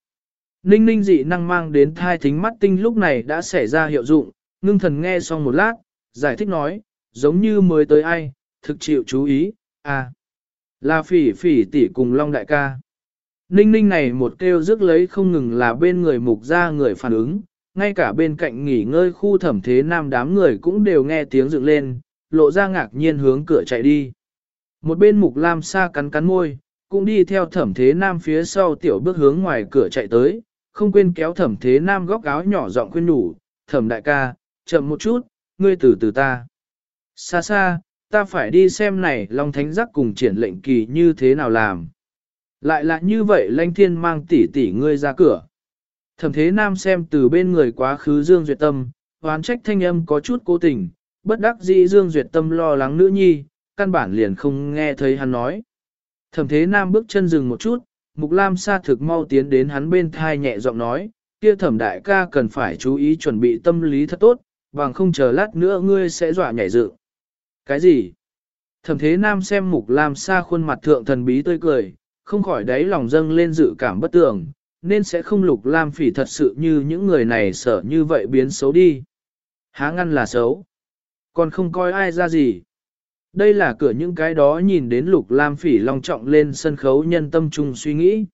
Ninh ninh dị năng mang đến thai thính mắt tinh lúc này đã xảy ra hiệu dụng, ngưng thần nghe xong một lát, giải thích nói, giống như mới tới ai, thực chịu chú ý, à, là phỉ phỉ tỷ cùng Long đại ca. Ninh ninh này một kêu rước lấy không ngừng là bên người mục ra người phản ứng, ngay cả bên cạnh nghỉ ngơi khu thẩm thế nam đám người cũng đều nghe tiếng dựng lên, lộ ra ngạc nhiên hướng cửa chạy đi. Một bên mục lam sa cắn cắn môi, cũng đi theo thẩm thế nam phía sau tiểu bước hướng ngoài cửa chạy tới, không quên kéo thẩm thế nam góc áo nhỏ giọng khuyên nhủ, thẩm đại ca, chậm một chút, ngươi từ từ ta. Xa xa, ta phải đi xem này Long Thánh Giác cùng triển lệnh kỳ như thế nào làm. Lại là như vậy lanh thiên mang tỷ tỷ ngươi ra cửa. Thẩm thế nam xem từ bên người quá khứ Dương Duyệt Tâm, hoán trách thanh âm có chút cố tình, bất đắc dĩ Dương Duyệt Tâm lo lắng nữ nhi, căn bản liền không nghe thấy hắn nói. Thẩm thế nam bước chân dừng một chút, Mục Lam Sa thực mau tiến đến hắn bên thai nhẹ giọng nói, kia thẩm đại ca cần phải chú ý chuẩn bị tâm lý thật tốt, bằng không chờ lát nữa ngươi sẽ dọa nhảy dựng. Cái gì? Thẩm thế nam xem Mục Lam Sa khuôn mặt thượng thần bí tươi cười, không khỏi đáy lòng dâng lên dự cảm bất tường, nên sẽ không lục lam phỉ thật sự như những người này sợ như vậy biến xấu đi. Há ngăn là xấu. Còn không coi ai ra gì. Đây là cửa những cái đó nhìn đến lục lam phỉ long trọng lên sân khấu nhân tâm trung suy nghĩ.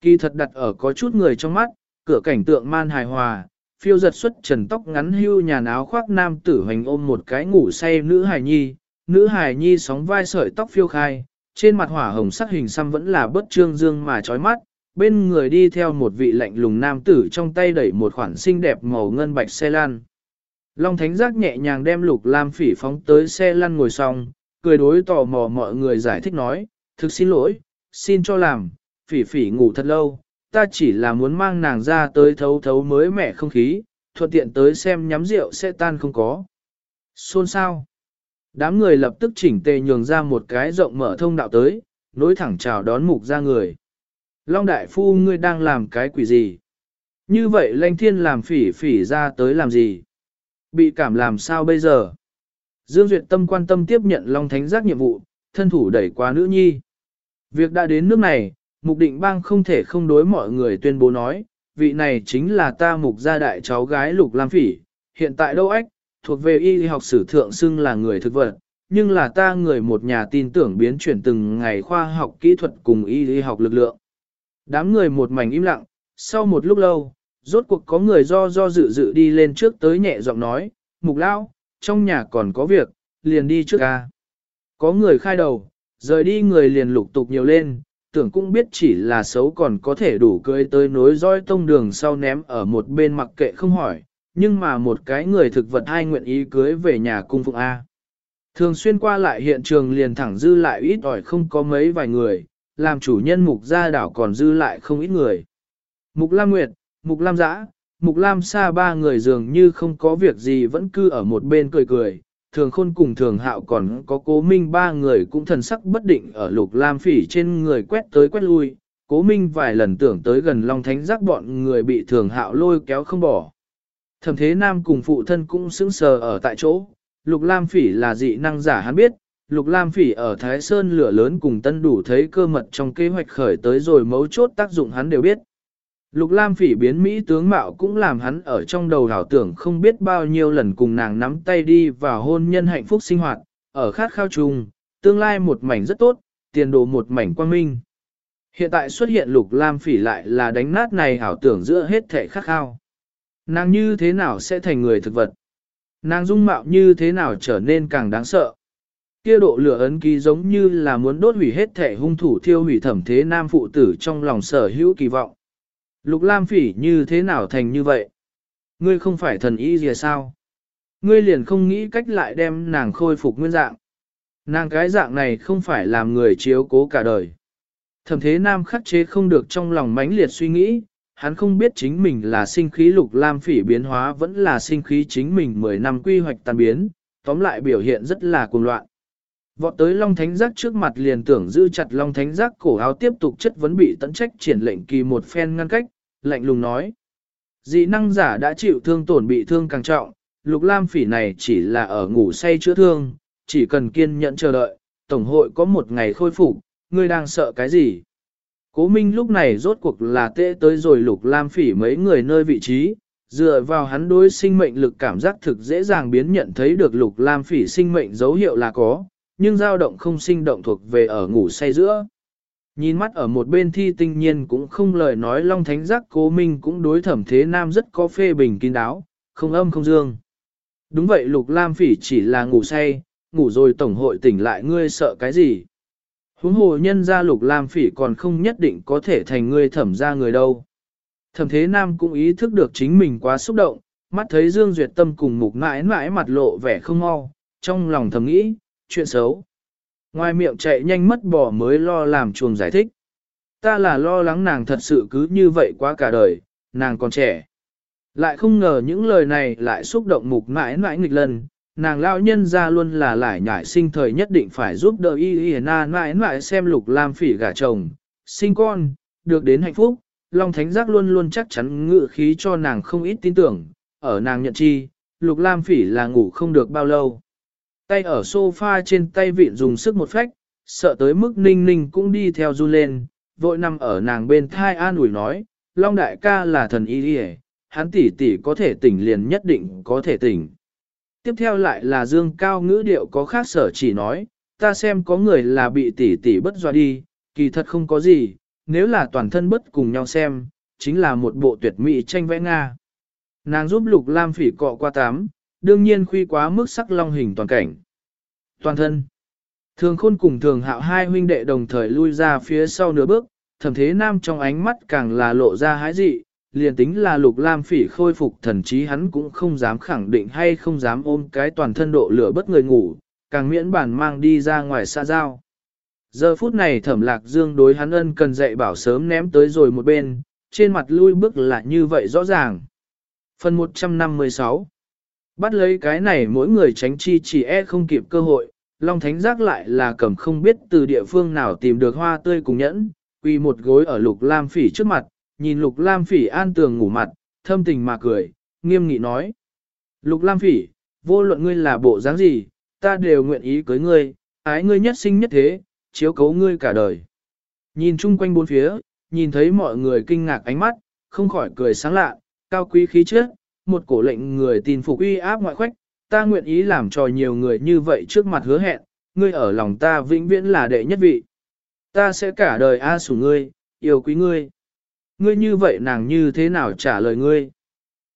Kỳ thật đặt ở có chút người trong mắt, cửa cảnh tượng man hài hòa, phiêu giật xuất trần tóc ngắn hưu nhà áo khoác nam tử hoành ôm một cái ngủ say nữ hài nhi, nữ hài nhi sóng vai sợi tóc phiêu khai, trên mặt hỏa hồng sắc hình xăm vẫn là bất trương dương mà chói mắt, bên người đi theo một vị lạnh lùng nam tử trong tay đẩy một khoản xinh đẹp màu ngân bạch xe lăn. Long Thánh Giác nhẹ nhàng đem lục lam phỉ phóng tới xe lăn ngồi xong, cười đối tò mò mọi người giải thích nói, thực xin lỗi, xin cho làm, phỉ phỉ ngủ thật lâu, ta chỉ là muốn mang nàng ra tới thấu thấu mới mẻ không khí, thuận tiện tới xem nhắm rượu sẽ tan không có. Xôn sao? Đám người lập tức chỉnh tề nhường ra một cái rộng mở thông đạo tới, nối thẳng chào đón mục ra người. Long đại phu ngươi đang làm cái quỷ gì? Như vậy lanh thiên làm phỉ phỉ ra tới làm gì? Bị cảm làm sao bây giờ? Dương Duyệt Tâm quan tâm tiếp nhận Long Thánh giác nhiệm vụ, thân thủ đẩy qua nữ nhi. Việc đã đến nước này, mục định bang không thể không đối mọi người tuyên bố nói, vị này chính là ta mục gia đại cháu gái Lục Lam Phỉ, hiện tại đâu ách, thuộc về y học sử thượng xưng là người thực vật, nhưng là ta người một nhà tin tưởng biến chuyển từng ngày khoa học kỹ thuật cùng y học lực lượng. Đám người một mảnh im lặng, sau một lúc lâu, rốt cuộc có người do do dự dự đi lên trước tới nhẹ giọng nói, mục lao, trong nhà còn có việc, liền đi trước ca. Có người khai đầu, rời đi người liền lục tục nhiều lên, tưởng cũng biết chỉ là xấu còn có thể đủ cưới tới nối dõi tông đường sau ném ở một bên mặc kệ không hỏi, nhưng mà một cái người thực vật hai nguyện ý cưới về nhà cung phụng A. Thường xuyên qua lại hiện trường liền thẳng dư lại ít ỏi không có mấy vài người, làm chủ nhân mục gia đảo còn dư lại không ít người. Mục Lam Nguyệt, Mục Lam Giã, Mục Lam Sa ba người dường như không có việc gì vẫn cư ở một bên cười cười, thường khôn cùng thường hạo còn có cố minh ba người cũng thần sắc bất định ở lục lam phỉ trên người quét tới quét lui, cố minh vài lần tưởng tới gần long thánh giác bọn người bị thường hạo lôi kéo không bỏ. Thẩm thế nam cùng phụ thân cũng sững sờ ở tại chỗ, lục lam phỉ là dị năng giả hắn biết, lục lam phỉ ở Thái Sơn lửa lớn cùng tân đủ thấy cơ mật trong kế hoạch khởi tới rồi mấu chốt tác dụng hắn đều biết. Lục Lam phỉ biến Mỹ tướng mạo cũng làm hắn ở trong đầu hảo tưởng không biết bao nhiêu lần cùng nàng nắm tay đi vào hôn nhân hạnh phúc sinh hoạt, ở khát khao chung, tương lai một mảnh rất tốt, tiền đồ một mảnh quang minh. Hiện tại xuất hiện Lục Lam phỉ lại là đánh nát này hảo tưởng giữa hết thể khát khao. Nàng như thế nào sẽ thành người thực vật? Nàng dung mạo như thế nào trở nên càng đáng sợ? Kia độ lửa ấn ký giống như là muốn đốt hủy hết thể hung thủ thiêu hủy thẩm thế nam phụ tử trong lòng sở hữu kỳ vọng. Lục Lam Phỉ như thế nào thành như vậy? Ngươi không phải thần y gì sao? Ngươi liền không nghĩ cách lại đem nàng khôi phục nguyên dạng. Nàng cái dạng này không phải làm người chiếu cố cả đời. Thẩm thế nam khắc chế không được trong lòng mãnh liệt suy nghĩ, hắn không biết chính mình là sinh khí lục lam phỉ biến hóa vẫn là sinh khí chính mình 10 năm quy hoạch tàn biến, tóm lại biểu hiện rất là cuồng loạn. Vọt tới Long Thánh Giác trước mặt liền tưởng giữ chặt Long Thánh Giác cổ áo tiếp tục chất vấn bị tận trách triển lệnh kỳ một phen ngăn cách, lạnh lùng nói. Dị năng giả đã chịu thương tổn bị thương càng trọng, Lục Lam Phỉ này chỉ là ở ngủ say chữa thương, chỉ cần kiên nhẫn chờ đợi, Tổng hội có một ngày khôi phục, ngươi đang sợ cái gì? Cố Minh lúc này rốt cuộc là tệ tới rồi Lục Lam Phỉ mấy người nơi vị trí, dựa vào hắn đối sinh mệnh lực cảm giác thực dễ dàng biến nhận thấy được Lục Lam Phỉ sinh mệnh dấu hiệu là có, nhưng dao động không sinh động thuộc về ở ngủ say giữa. Nhìn mắt ở một bên thi tinh nhiên cũng không lời nói Long Thánh Giác cố minh cũng đối thẩm thế nam rất có phê bình kín đáo, không âm không dương. Đúng vậy Lục Lam Phỉ chỉ là ngủ say, ngủ rồi tổng hội tỉnh lại ngươi sợ cái gì. Huống hồ nhân ra Lục Lam Phỉ còn không nhất định có thể thành ngươi thẩm ra người đâu. Thẩm thế nam cũng ý thức được chính mình quá xúc động, mắt thấy Dương Duyệt Tâm cùng mục mãi mãi mặt lộ vẻ không mau, trong lòng thầm nghĩ, chuyện xấu. Ngoài miệng chạy nhanh mất bỏ mới lo làm chuồng giải thích. Ta là lo lắng nàng thật sự cứ như vậy quá cả đời, nàng còn trẻ. Lại không ngờ những lời này lại xúc động mục mãi mãi nghịch lần, nàng lao nhân ra luôn là lại nhảy sinh thời nhất định phải giúp đỡ y y na mãi mãi xem lục lam phỉ gả chồng, sinh con, được đến hạnh phúc, Long Thánh Giác luôn luôn chắc chắn ngự khí cho nàng không ít tin tưởng, ở nàng nhận chi, lục lam phỉ là ngủ không được bao lâu. Tay ở sofa trên tay vịn dùng sức một phách, sợ tới mức ninh ninh cũng đi theo run lên, vội nằm ở nàng bên thai an ủi nói, Long đại ca là thần y đi hắn tỷ tỷ có thể tỉnh liền nhất định có thể tỉnh. Tiếp theo lại là dương cao ngữ điệu có khác sở chỉ nói, ta xem có người là bị tỷ tỷ bất dọa đi, kỳ thật không có gì, nếu là toàn thân bất cùng nhau xem, chính là một bộ tuyệt mỹ tranh vẽ Nga. Nàng giúp lục lam phỉ cọ qua tám, đương nhiên khuy quá mức sắc long hình toàn cảnh. Toàn thân. Thường khôn cùng thường hạo hai huynh đệ đồng thời lui ra phía sau nửa bước, thẩm thế nam trong ánh mắt càng là lộ ra hái dị, liền tính là lục lam phỉ khôi phục thần trí hắn cũng không dám khẳng định hay không dám ôm cái toàn thân độ lửa bất người ngủ, càng miễn bản mang đi ra ngoài xa giao. Giờ phút này thẩm lạc dương đối hắn ân cần dạy bảo sớm ném tới rồi một bên, trên mặt lui bước là như vậy rõ ràng. Phần 156 Bắt lấy cái này mỗi người tránh chi chỉ e không kịp cơ hội, Long Thánh giác lại là cầm không biết từ địa phương nào tìm được hoa tươi cùng nhẫn, quỳ một gối ở Lục Lam Phỉ trước mặt, nhìn Lục Lam Phỉ an tường ngủ mặt, thâm tình mà cười, nghiêm nghị nói: "Lục Lam Phỉ, vô luận ngươi là bộ dáng gì, ta đều nguyện ý cưới ngươi, ái ngươi nhất sinh nhất thế, chiếu cố ngươi cả đời." Nhìn chung quanh bốn phía, nhìn thấy mọi người kinh ngạc ánh mắt, không khỏi cười sáng lạ, cao quý khí chất, một cổ lệnh người tin phục uy áp ngoại khoách, ta nguyện ý làm cho nhiều người như vậy trước mặt hứa hẹn, ngươi ở lòng ta vĩnh viễn là đệ nhất vị. Ta sẽ cả đời a sủng ngươi, yêu quý ngươi. Ngươi như vậy nàng như thế nào trả lời ngươi?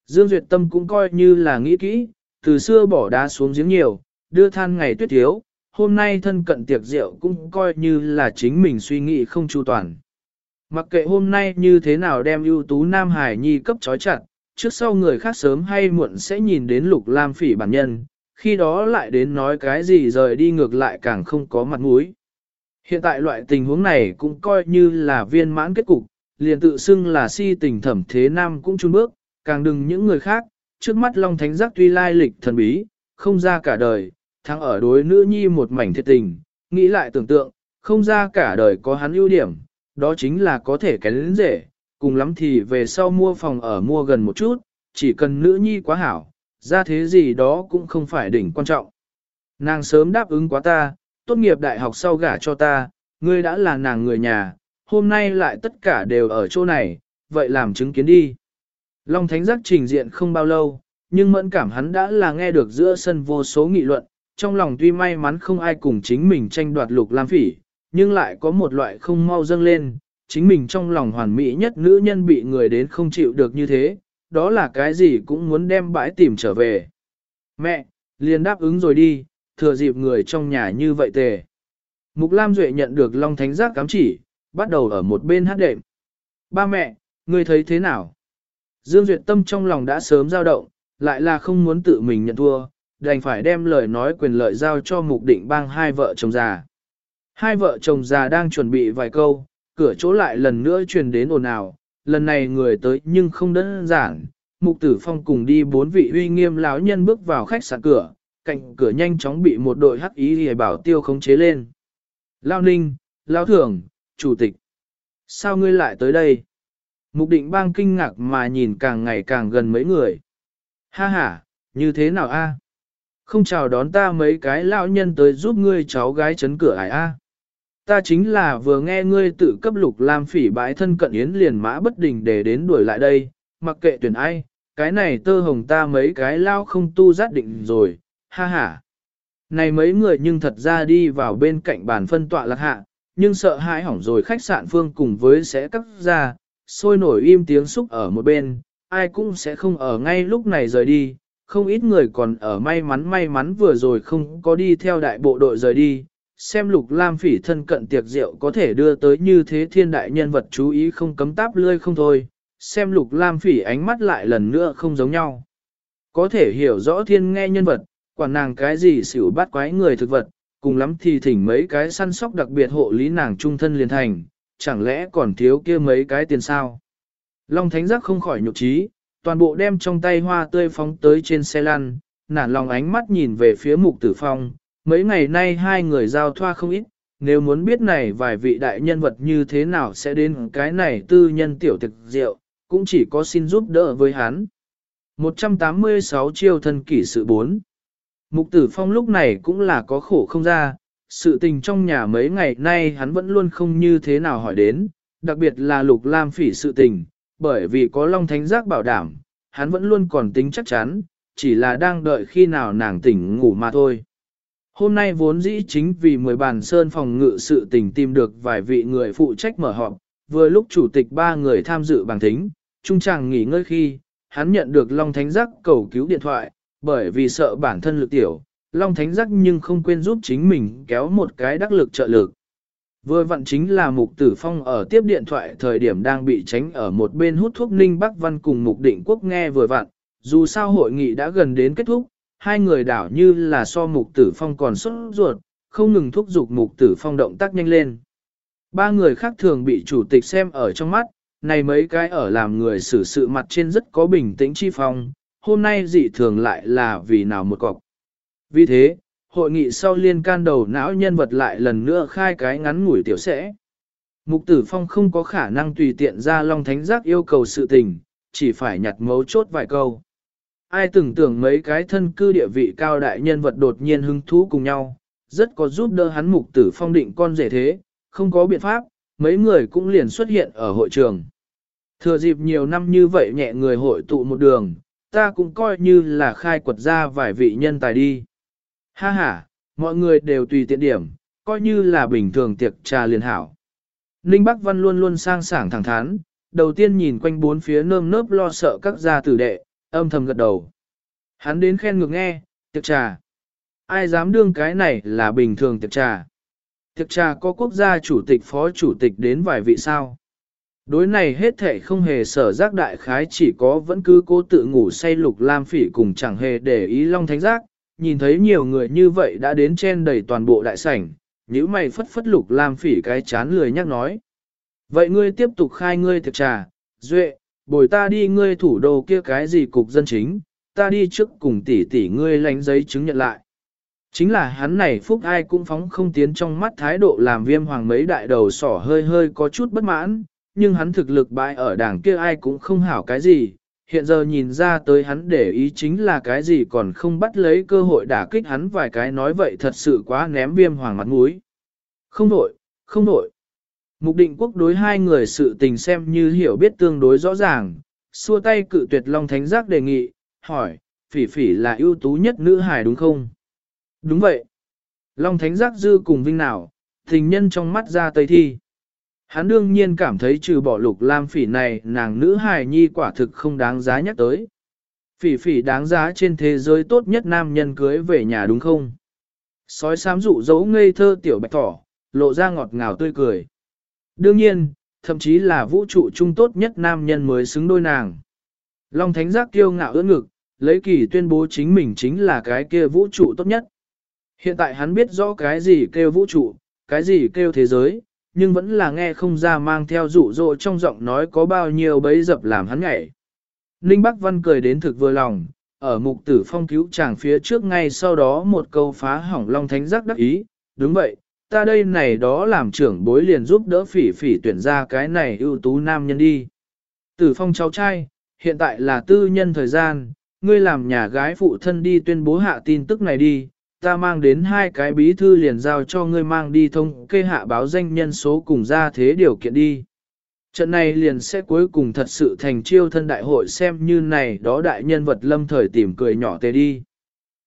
Dương Duyệt Tâm cũng coi như là nghĩ kỹ, từ xưa bỏ đá xuống giếng nhiều, đưa than ngày tuyết thiếu, hôm nay thân cận tiệc rượu cũng coi như là chính mình suy nghĩ không chu toàn. Mặc kệ hôm nay như thế nào đem ưu tú Nam Hải Nhi cấp trói chặt, trước sau người khác sớm hay muộn sẽ nhìn đến lục lam phỉ bản nhân, khi đó lại đến nói cái gì rời đi ngược lại càng không có mặt mũi. Hiện tại loại tình huống này cũng coi như là viên mãn kết cục, liền tự xưng là si tình thẩm thế nam cũng chun bước, càng đừng những người khác, trước mắt Long Thánh Giác tuy lai lịch thần bí, không ra cả đời, thắng ở đối nữ nhi một mảnh thiệt tình, nghĩ lại tưởng tượng, không ra cả đời có hắn ưu điểm, đó chính là có thể kén lĩnh rể, cùng lắm thì về sau mua phòng ở mua gần một chút, chỉ cần nữ nhi quá hảo, ra thế gì đó cũng không phải đỉnh quan trọng. Nàng sớm đáp ứng quá ta, tốt nghiệp đại học sau gả cho ta, ngươi đã là nàng người nhà, hôm nay lại tất cả đều ở chỗ này, vậy làm chứng kiến đi. Long Thánh Giác trình diện không bao lâu, nhưng mẫn cảm hắn đã là nghe được giữa sân vô số nghị luận, trong lòng tuy may mắn không ai cùng chính mình tranh đoạt lục lam phỉ, nhưng lại có một loại không mau dâng lên, chính mình trong lòng hoàn mỹ nhất nữ nhân bị người đến không chịu được như thế, đó là cái gì cũng muốn đem bãi tìm trở về. Mẹ, liền đáp ứng rồi đi, thừa dịp người trong nhà như vậy tề. Mục Lam Duệ nhận được Long Thánh Giác cám chỉ, bắt đầu ở một bên hát đệm. Ba mẹ, ngươi thấy thế nào? Dương Duyệt Tâm trong lòng đã sớm dao động, lại là không muốn tự mình nhận thua, đành phải đem lời nói quyền lợi giao cho mục định bang hai vợ chồng già. Hai vợ chồng già đang chuẩn bị vài câu, cửa chỗ lại lần nữa truyền đến ồn ào, lần này người tới nhưng không đơn giản. Mục tử phong cùng đi bốn vị uy nghiêm lão nhân bước vào khách sạn cửa, cạnh cửa nhanh chóng bị một đội hắc ý hề bảo tiêu khống chế lên. Lao ninh, lão thưởng, chủ tịch. Sao ngươi lại tới đây? Mục định bang kinh ngạc mà nhìn càng ngày càng gần mấy người. Ha ha, như thế nào a? Không chào đón ta mấy cái lão nhân tới giúp ngươi cháu gái chấn cửa ải a. Ta chính là vừa nghe ngươi tự cấp lục lam phỉ bãi thân cận yến liền mã bất đình để đến đuổi lại đây, mặc kệ tuyển ai, cái này tơ hồng ta mấy cái lao không tu giác định rồi, ha ha. Này mấy người nhưng thật ra đi vào bên cạnh bàn phân tọa lạc hạ, nhưng sợ hãi hỏng rồi khách sạn phương cùng với sẽ cắt ra, sôi nổi im tiếng xúc ở một bên, ai cũng sẽ không ở ngay lúc này rời đi, không ít người còn ở may mắn may mắn vừa rồi không có đi theo đại bộ đội rời đi, xem lục lam phỉ thân cận tiệc rượu có thể đưa tới như thế thiên đại nhân vật chú ý không cấm táp lươi không thôi, xem lục lam phỉ ánh mắt lại lần nữa không giống nhau. Có thể hiểu rõ thiên nghe nhân vật, quản nàng cái gì xỉu bắt quái người thực vật, cùng lắm thì thỉnh mấy cái săn sóc đặc biệt hộ lý nàng trung thân liền thành, chẳng lẽ còn thiếu kia mấy cái tiền sao. Long thánh giác không khỏi nhục trí, toàn bộ đem trong tay hoa tươi phóng tới trên xe lăn, nản lòng ánh mắt nhìn về phía mục tử phong, mấy ngày nay hai người giao thoa không ít, nếu muốn biết này vài vị đại nhân vật như thế nào sẽ đến cái này tư nhân tiểu thực rượu, cũng chỉ có xin giúp đỡ với hắn. 186 chiêu thân kỷ sự 4 Mục tử phong lúc này cũng là có khổ không ra, sự tình trong nhà mấy ngày nay hắn vẫn luôn không như thế nào hỏi đến, đặc biệt là lục lam phỉ sự tình, bởi vì có long thánh giác bảo đảm, hắn vẫn luôn còn tính chắc chắn, chỉ là đang đợi khi nào nàng tỉnh ngủ mà thôi. Hôm nay vốn dĩ chính vì mười bàn sơn phòng ngự sự tình tìm được vài vị người phụ trách mở họp, vừa lúc chủ tịch ba người tham dự bằng thính, trung chàng nghỉ ngơi khi, hắn nhận được Long Thánh Giác cầu cứu điện thoại, bởi vì sợ bản thân lực tiểu, Long Thánh Giác nhưng không quên giúp chính mình kéo một cái đắc lực trợ lực. Vừa vặn chính là Mục Tử Phong ở tiếp điện thoại thời điểm đang bị tránh ở một bên hút thuốc Ninh Bắc Văn cùng Mục Định Quốc nghe vừa vặn, dù sao hội nghị đã gần đến kết thúc, hai người đảo như là so mục tử phong còn sốt ruột, không ngừng thúc giục mục tử phong động tác nhanh lên. Ba người khác thường bị chủ tịch xem ở trong mắt, này mấy cái ở làm người xử sự mặt trên rất có bình tĩnh chi phong, hôm nay dị thường lại là vì nào một cọc. Vì thế, hội nghị sau liên can đầu não nhân vật lại lần nữa khai cái ngắn ngủi tiểu sẽ. Mục tử phong không có khả năng tùy tiện ra Long Thánh Giác yêu cầu sự tình, chỉ phải nhặt mấu chốt vài câu. Ai tưởng tưởng mấy cái thân cư địa vị cao đại nhân vật đột nhiên hứng thú cùng nhau, rất có giúp đỡ hắn mục tử phong định con rể thế, không có biện pháp, mấy người cũng liền xuất hiện ở hội trường. Thừa dịp nhiều năm như vậy nhẹ người hội tụ một đường, ta cũng coi như là khai quật ra vài vị nhân tài đi. Ha ha, mọi người đều tùy tiện điểm, coi như là bình thường tiệc trà liền hảo. Ninh Bắc Văn luôn luôn sang sảng thẳng thắn, đầu tiên nhìn quanh bốn phía nơm nớp lo sợ các gia tử đệ, âm thầm gật đầu. Hắn đến khen ngược nghe, tiệc trà. Ai dám đương cái này là bình thường tiệc trà. Tiệc trà có quốc gia chủ tịch phó chủ tịch đến vài vị sao. Đối này hết thể không hề sở giác đại khái chỉ có vẫn cứ cố tự ngủ say lục lam phỉ cùng chẳng hề để ý long thánh giác, nhìn thấy nhiều người như vậy đã đến chen đầy toàn bộ đại sảnh, nhíu mày phất phất lục lam phỉ cái chán lười nhắc nói. Vậy ngươi tiếp tục khai ngươi thực trà, duệ, bồi ta đi ngươi thủ đô kia cái gì cục dân chính, ta đi trước cùng tỷ tỷ ngươi lánh giấy chứng nhận lại. Chính là hắn này phúc ai cũng phóng không tiến trong mắt thái độ làm viêm hoàng mấy đại đầu sỏ hơi hơi có chút bất mãn, nhưng hắn thực lực bại ở đảng kia ai cũng không hảo cái gì, hiện giờ nhìn ra tới hắn để ý chính là cái gì còn không bắt lấy cơ hội đả kích hắn vài cái nói vậy thật sự quá ném viêm hoàng mặt mũi. Không đổi, không đổi. Mục định quốc đối hai người sự tình xem như hiểu biết tương đối rõ ràng, xua tay cự tuyệt Long Thánh Giác đề nghị, hỏi, phỉ phỉ là ưu tú nhất nữ hài đúng không? Đúng vậy. Long Thánh Giác dư cùng vinh nào, tình nhân trong mắt ra tây thi. Hắn đương nhiên cảm thấy trừ bỏ lục lam phỉ này nàng nữ hài nhi quả thực không đáng giá nhắc tới. Phỉ phỉ đáng giá trên thế giới tốt nhất nam nhân cưới về nhà đúng không? Sói sám dụ dấu ngây thơ tiểu bạch thỏ, lộ ra ngọt ngào tươi cười. Đương nhiên, thậm chí là vũ trụ trung tốt nhất nam nhân mới xứng đôi nàng. Long Thánh Giác kiêu ngạo ưỡn ngực, lấy kỳ tuyên bố chính mình chính là cái kia vũ trụ tốt nhất. Hiện tại hắn biết rõ cái gì kêu vũ trụ, cái gì kêu thế giới, nhưng vẫn là nghe không ra mang theo dụ dỗ trong giọng nói có bao nhiêu bấy dập làm hắn ngại. Ninh Bắc Văn cười đến thực vừa lòng, ở mục tử phong cứu chàng phía trước ngay sau đó một câu phá hỏng Long Thánh Giác đắc ý, đúng vậy, ta đây này đó làm trưởng bối liền giúp đỡ phỉ phỉ tuyển ra cái này ưu tú nam nhân đi. Tử phong cháu trai, hiện tại là tư nhân thời gian, ngươi làm nhà gái phụ thân đi tuyên bố hạ tin tức này đi, ta mang đến hai cái bí thư liền giao cho ngươi mang đi thông kê hạ báo danh nhân số cùng ra thế điều kiện đi. Trận này liền sẽ cuối cùng thật sự thành chiêu thân đại hội xem như này đó đại nhân vật lâm thời tìm cười nhỏ tê đi.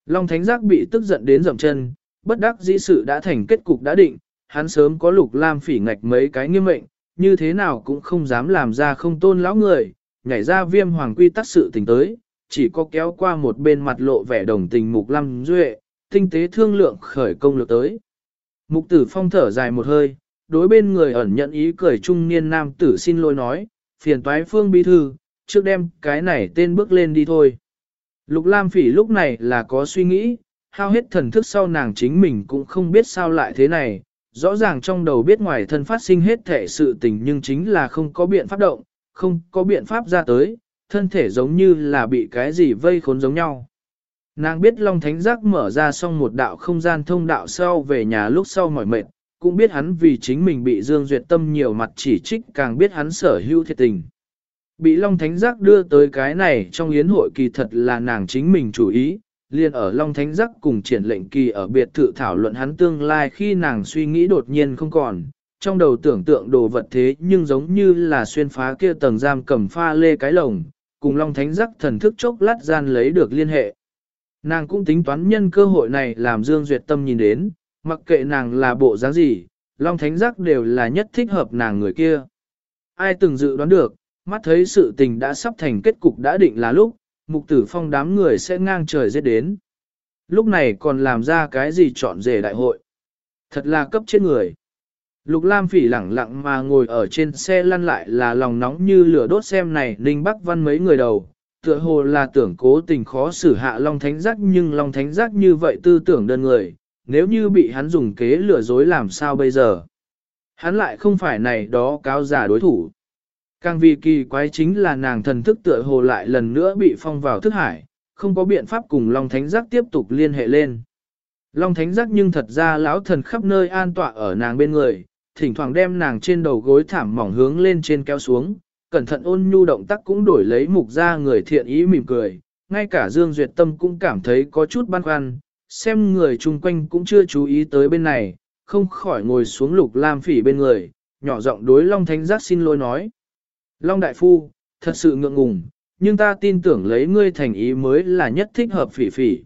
Long Thánh Giác bị tức giận đến dậm chân, bất đắc dĩ sự đã thành kết cục đã định, hắn sớm có lục lam phỉ ngạch mấy cái nghiêm mệnh, như thế nào cũng không dám làm ra không tôn lão người, nhảy ra viêm hoàng quy tắc sự tình tới, chỉ có kéo qua một bên mặt lộ vẻ đồng tình mục lam duệ, tinh tế thương lượng khởi công lược tới. Mục tử phong thở dài một hơi, đối bên người ẩn nhận ý cười trung niên nam tử xin lỗi nói, phiền toái phương bí thư, trước đem cái này tên bước lên đi thôi. Lục Lam Phỉ lúc này là có suy nghĩ, hao hết thần thức sau nàng chính mình cũng không biết sao lại thế này, rõ ràng trong đầu biết ngoài thân phát sinh hết thể sự tình nhưng chính là không có biện pháp động, không có biện pháp ra tới, thân thể giống như là bị cái gì vây khốn giống nhau. Nàng biết Long Thánh Giác mở ra xong một đạo không gian thông đạo sau về nhà lúc sau mỏi mệt, cũng biết hắn vì chính mình bị Dương Duyệt Tâm nhiều mặt chỉ trích càng biết hắn sở hữu thiệt tình. Bị Long Thánh Giác đưa tới cái này trong yến hội kỳ thật là nàng chính mình chủ ý, liền ở Long Thánh Giác cùng triển lệnh kỳ ở biệt thự thảo luận hắn tương lai khi nàng suy nghĩ đột nhiên không còn, trong đầu tưởng tượng đồ vật thế nhưng giống như là xuyên phá kia tầng giam cầm pha lê cái lồng, cùng Long Thánh Giác thần thức chốc lát gian lấy được liên hệ. Nàng cũng tính toán nhân cơ hội này làm Dương Duyệt Tâm nhìn đến, mặc kệ nàng là bộ dáng gì, Long Thánh Giác đều là nhất thích hợp nàng người kia. Ai từng dự đoán được, mắt thấy sự tình đã sắp thành kết cục đã định là lúc, mục tử phong đám người sẽ ngang trời giết đến. Lúc này còn làm ra cái gì chọn rể đại hội. Thật là cấp chết người. Lục Lam phỉ lẳng lặng mà ngồi ở trên xe lăn lại là lòng nóng như lửa đốt xem này Ninh Bắc Văn mấy người đầu, tựa hồ là tưởng cố tình khó xử hạ Long Thánh Giác nhưng Long Thánh Giác như vậy tư tưởng đơn người, nếu như bị hắn dùng kế lừa dối làm sao bây giờ. Hắn lại không phải này đó cáo giả đối thủ. Càng vì kỳ quái chính là nàng thần thức tựa hồ lại lần nữa bị phong vào thức hải, không có biện pháp cùng Long Thánh Giác tiếp tục liên hệ lên. Long Thánh Giác nhưng thật ra lão thần khắp nơi an tọa ở nàng bên người, thỉnh thoảng đem nàng trên đầu gối thảm mỏng hướng lên trên kéo xuống, cẩn thận ôn nhu động tác cũng đổi lấy mục ra người thiện ý mỉm cười, ngay cả Dương Duyệt Tâm cũng cảm thấy có chút băn khoăn, xem người chung quanh cũng chưa chú ý tới bên này, không khỏi ngồi xuống lục lam phỉ bên người, nhỏ giọng đối Long Thánh Giác xin lỗi nói. Long Đại Phu, thật sự ngượng ngùng, nhưng ta tin tưởng lấy ngươi thành ý mới là nhất thích hợp phỉ phỉ.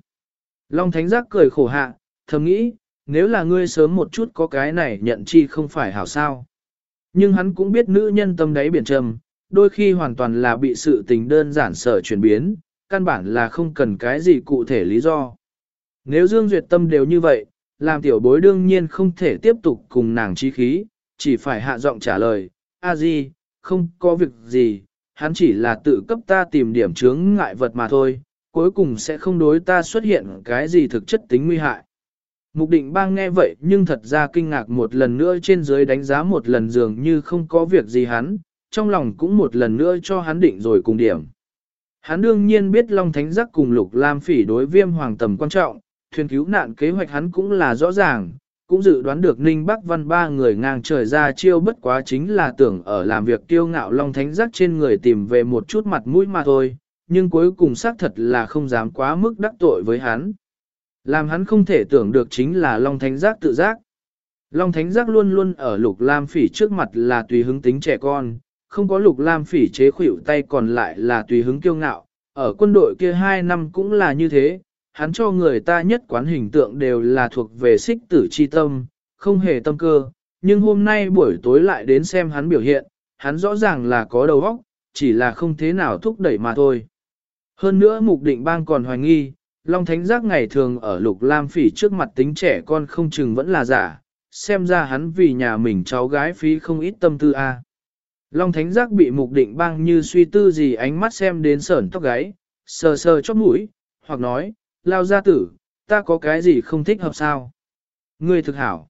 Long Thánh Giác cười khổ hạ, thầm nghĩ, nếu là ngươi sớm một chút có cái này nhận chi không phải hảo sao. Nhưng hắn cũng biết nữ nhân tâm đáy biển trầm, đôi khi hoàn toàn là bị sự tình đơn giản sở chuyển biến, căn bản là không cần cái gì cụ thể lý do. Nếu Dương Duyệt Tâm đều như vậy, làm tiểu bối đương nhiên không thể tiếp tục cùng nàng chi khí, chỉ phải hạ giọng trả lời, a di, không có việc gì, hắn chỉ là tự cấp ta tìm điểm chướng ngại vật mà thôi, cuối cùng sẽ không đối ta xuất hiện cái gì thực chất tính nguy hại. Mục định bang nghe vậy nhưng thật ra kinh ngạc một lần nữa trên dưới đánh giá một lần dường như không có việc gì hắn, trong lòng cũng một lần nữa cho hắn định rồi cùng điểm. Hắn đương nhiên biết Long Thánh Giác cùng Lục Lam Phỉ đối viêm hoàng tầm quan trọng, thuyền cứu nạn kế hoạch hắn cũng là rõ ràng, cũng dự đoán được Ninh Bắc Văn ba người ngang trời ra chiêu bất quá chính là tưởng ở làm việc kiêu ngạo Long Thánh Giác trên người tìm về một chút mặt mũi mà thôi, nhưng cuối cùng xác thật là không dám quá mức đắc tội với hắn. Làm hắn không thể tưởng được chính là Long Thánh Giác tự giác. Long Thánh Giác luôn luôn ở Lục Lam Phỉ trước mặt là tùy hứng tính trẻ con, không có Lục Lam Phỉ chế khuỷu tay còn lại là tùy hứng kiêu ngạo, ở quân đội kia hai năm cũng là như thế, hắn cho người ta nhất quán hình tượng đều là thuộc về xích tử chi tâm, không hề tâm cơ, nhưng hôm nay buổi tối lại đến xem hắn biểu hiện, hắn rõ ràng là có đầu óc, chỉ là không thế nào thúc đẩy mà thôi. Hơn nữa mục định bang còn hoài nghi, Long Thánh Giác ngày thường ở Lục Lam Phỉ trước mặt tính trẻ con không chừng vẫn là giả, xem ra hắn vì nhà mình cháu gái phí không ít tâm tư a. Long Thánh Giác bị mục định bang như suy tư gì ánh mắt xem đến sởn tóc gáy, sờ sờ chóp mũi, hoặc nói, lao gia tử, ta có cái gì không thích hợp sao? Ngươi thực hảo.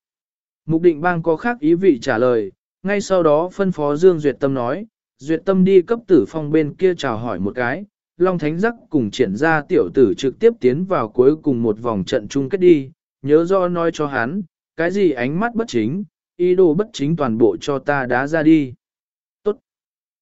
Mục định bang có khác ý vị trả lời, ngay sau đó phân phó Dương Duyệt Tâm nói, Duyệt Tâm đi cấp tử phong bên kia chào hỏi một cái, Long Thánh Giác cùng triển ra tiểu tử trực tiếp tiến vào cuối cùng một vòng trận chung kết đi, nhớ do nói cho hắn, cái gì ánh mắt bất chính, ý đồ bất chính toàn bộ cho ta đá ra đi. Tốt.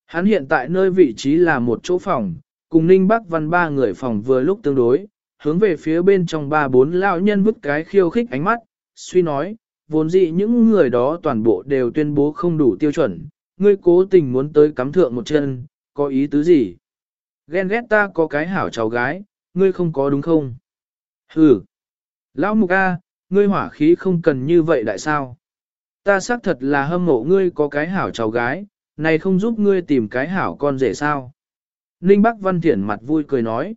Hắn hiện tại nơi vị trí là một chỗ phòng, cùng Ninh Bắc Văn ba người phòng vừa lúc tương đối, hướng về phía bên trong ba bốn lão nhân vứt cái khiêu khích ánh mắt, suy nói, vốn dĩ những người đó toàn bộ đều tuyên bố không đủ tiêu chuẩn, ngươi cố tình muốn tới cắm thượng một chân, có ý tứ gì? Ghen ghét ta có cái hảo cháu gái, ngươi không có đúng không? Hừ! Lão Mục A, ngươi hỏa khí không cần như vậy đại sao? Ta xác thật là hâm mộ ngươi có cái hảo cháu gái, này không giúp ngươi tìm cái hảo con rể sao? Ninh Bắc Văn Thiển mặt vui cười nói.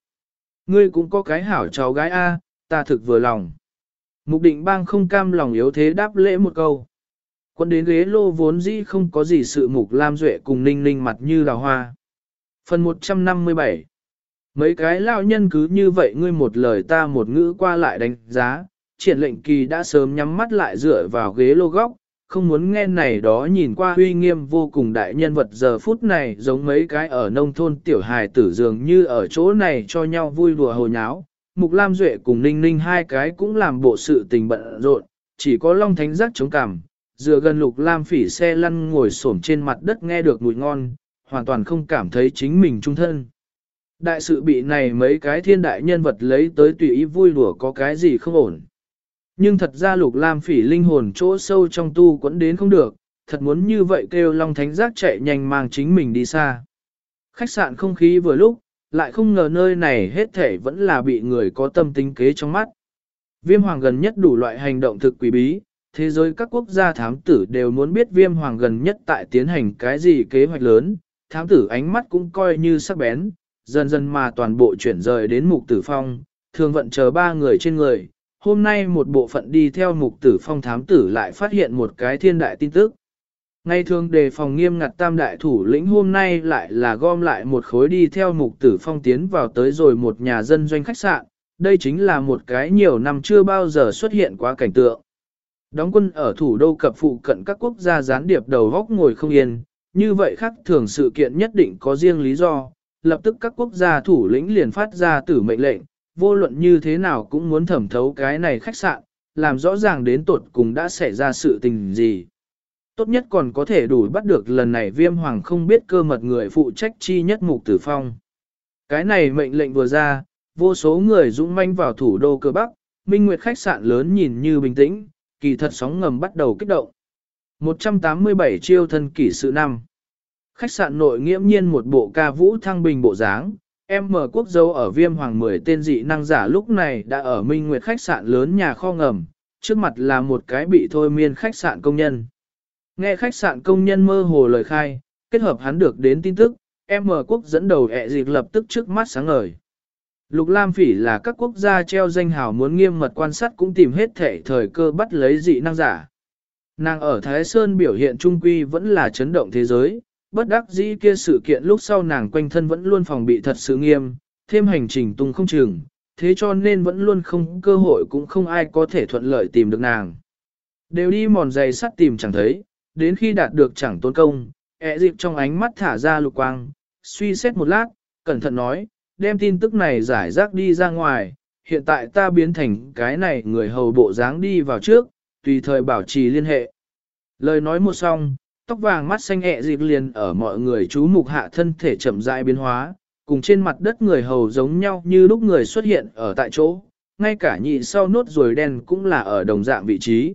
Ngươi cũng có cái hảo cháu gái A, ta thực vừa lòng. Mục định bang không cam lòng yếu thế đáp lễ một câu. Quân đến ghế lô vốn dĩ không có gì sự mục lam duệ cùng ninh ninh mặt như đào hoa. Phần 157 Mấy cái lao nhân cứ như vậy ngươi một lời ta một ngữ qua lại đánh giá, triển lệnh kỳ đã sớm nhắm mắt lại dựa vào ghế lô góc, không muốn nghe này đó nhìn qua uy nghiêm vô cùng đại nhân vật giờ phút này giống mấy cái ở nông thôn tiểu hài tử dường như ở chỗ này cho nhau vui đùa hồ nháo. Mục Lam Duệ cùng Ninh Ninh hai cái cũng làm bộ sự tình bận rộn, chỉ có Long Thánh giác chống cằm, dựa gần Lục Lam phỉ xe lăn ngồi xổm trên mặt đất nghe được mùi ngon, hoàn toàn không cảm thấy chính mình trung thân. Đại sự bị này mấy cái thiên đại nhân vật lấy tới tùy ý vui đùa có cái gì không ổn. Nhưng thật ra lục lam phỉ linh hồn chỗ sâu trong tu quẫn đến không được, thật muốn như vậy kêu Long Thánh Giác chạy nhanh mang chính mình đi xa. Khách sạn không khí vừa lúc, lại không ngờ nơi này hết thể vẫn là bị người có tâm tính kế trong mắt. Viêm hoàng gần nhất đủ loại hành động thực quý bí, thế giới các quốc gia thám tử đều muốn biết viêm hoàng gần nhất tại tiến hành cái gì kế hoạch lớn, thám tử ánh mắt cũng coi như sắc bén, dần dần mà toàn bộ chuyển rời đến mục tử phong, thường vận chờ ba người trên người, hôm nay một bộ phận đi theo mục tử phong thám tử lại phát hiện một cái thiên đại tin tức. Ngày thường đề phòng nghiêm ngặt tam đại thủ lĩnh hôm nay lại là gom lại một khối đi theo mục tử phong tiến vào tới rồi một nhà dân doanh khách sạn, đây chính là một cái nhiều năm chưa bao giờ xuất hiện qua cảnh tượng. Đóng quân ở thủ đô cập phụ cận các quốc gia gián điệp đầu góc ngồi không yên, như vậy khác thường sự kiện nhất định có riêng lý do, lập tức các quốc gia thủ lĩnh liền phát ra tử mệnh lệnh, vô luận như thế nào cũng muốn thẩm thấu cái này khách sạn, làm rõ ràng đến tột cùng đã xảy ra sự tình gì. Tốt nhất còn có thể đủ bắt được lần này viêm hoàng không biết cơ mật người phụ trách chi nhất mục tử phong. Cái này mệnh lệnh vừa ra, vô số người dũng manh vào thủ đô cơ Bắc, Minh Nguyệt khách sạn lớn nhìn như bình tĩnh, kỳ thật sóng ngầm bắt đầu kích động. 187 chiêu thân kỷ sự năm. Khách sạn nội nghiễm nhiên một bộ ca vũ thăng bình bộ dáng, em mở quốc dấu ở viêm hoàng 10 tên dị năng giả lúc này đã ở Minh Nguyệt khách sạn lớn nhà kho ngầm, trước mặt là một cái bị thôi miên khách sạn công nhân. Nghe khách sạn công nhân mơ hồ lời khai, kết hợp hắn được đến tin tức, em mở quốc dẫn đầu ẹ dịp lập tức trước mắt sáng ngời. Lục Lam Phỉ là các quốc gia treo danh hào muốn nghiêm mật quan sát cũng tìm hết thể thời cơ bắt lấy dị năng giả. Nàng ở Thái Sơn biểu hiện trung quy vẫn là chấn động thế giới, bất đắc dĩ kia sự kiện lúc sau nàng quanh thân vẫn luôn phòng bị thật sự nghiêm, thêm hành trình tung không chừng, thế cho nên vẫn luôn không cơ hội cũng không ai có thể thuận lợi tìm được nàng. Đều đi mòn giày sắt tìm chẳng thấy, đến khi đạt được chẳng tôn công, ẹ dịp trong ánh mắt thả ra lục quang, suy xét một lát, cẩn thận nói, đem tin tức này giải rác đi ra ngoài, hiện tại ta biến thành cái này người hầu bộ dáng đi vào trước, tùy thời bảo trì liên hệ. Lời nói một xong, tóc vàng mắt xanh ẹ dịp liền ở mọi người chú mục hạ thân thể chậm rãi biến hóa, cùng trên mặt đất người hầu giống nhau như lúc người xuất hiện ở tại chỗ, ngay cả nhị sau nốt rồi đen cũng là ở đồng dạng vị trí.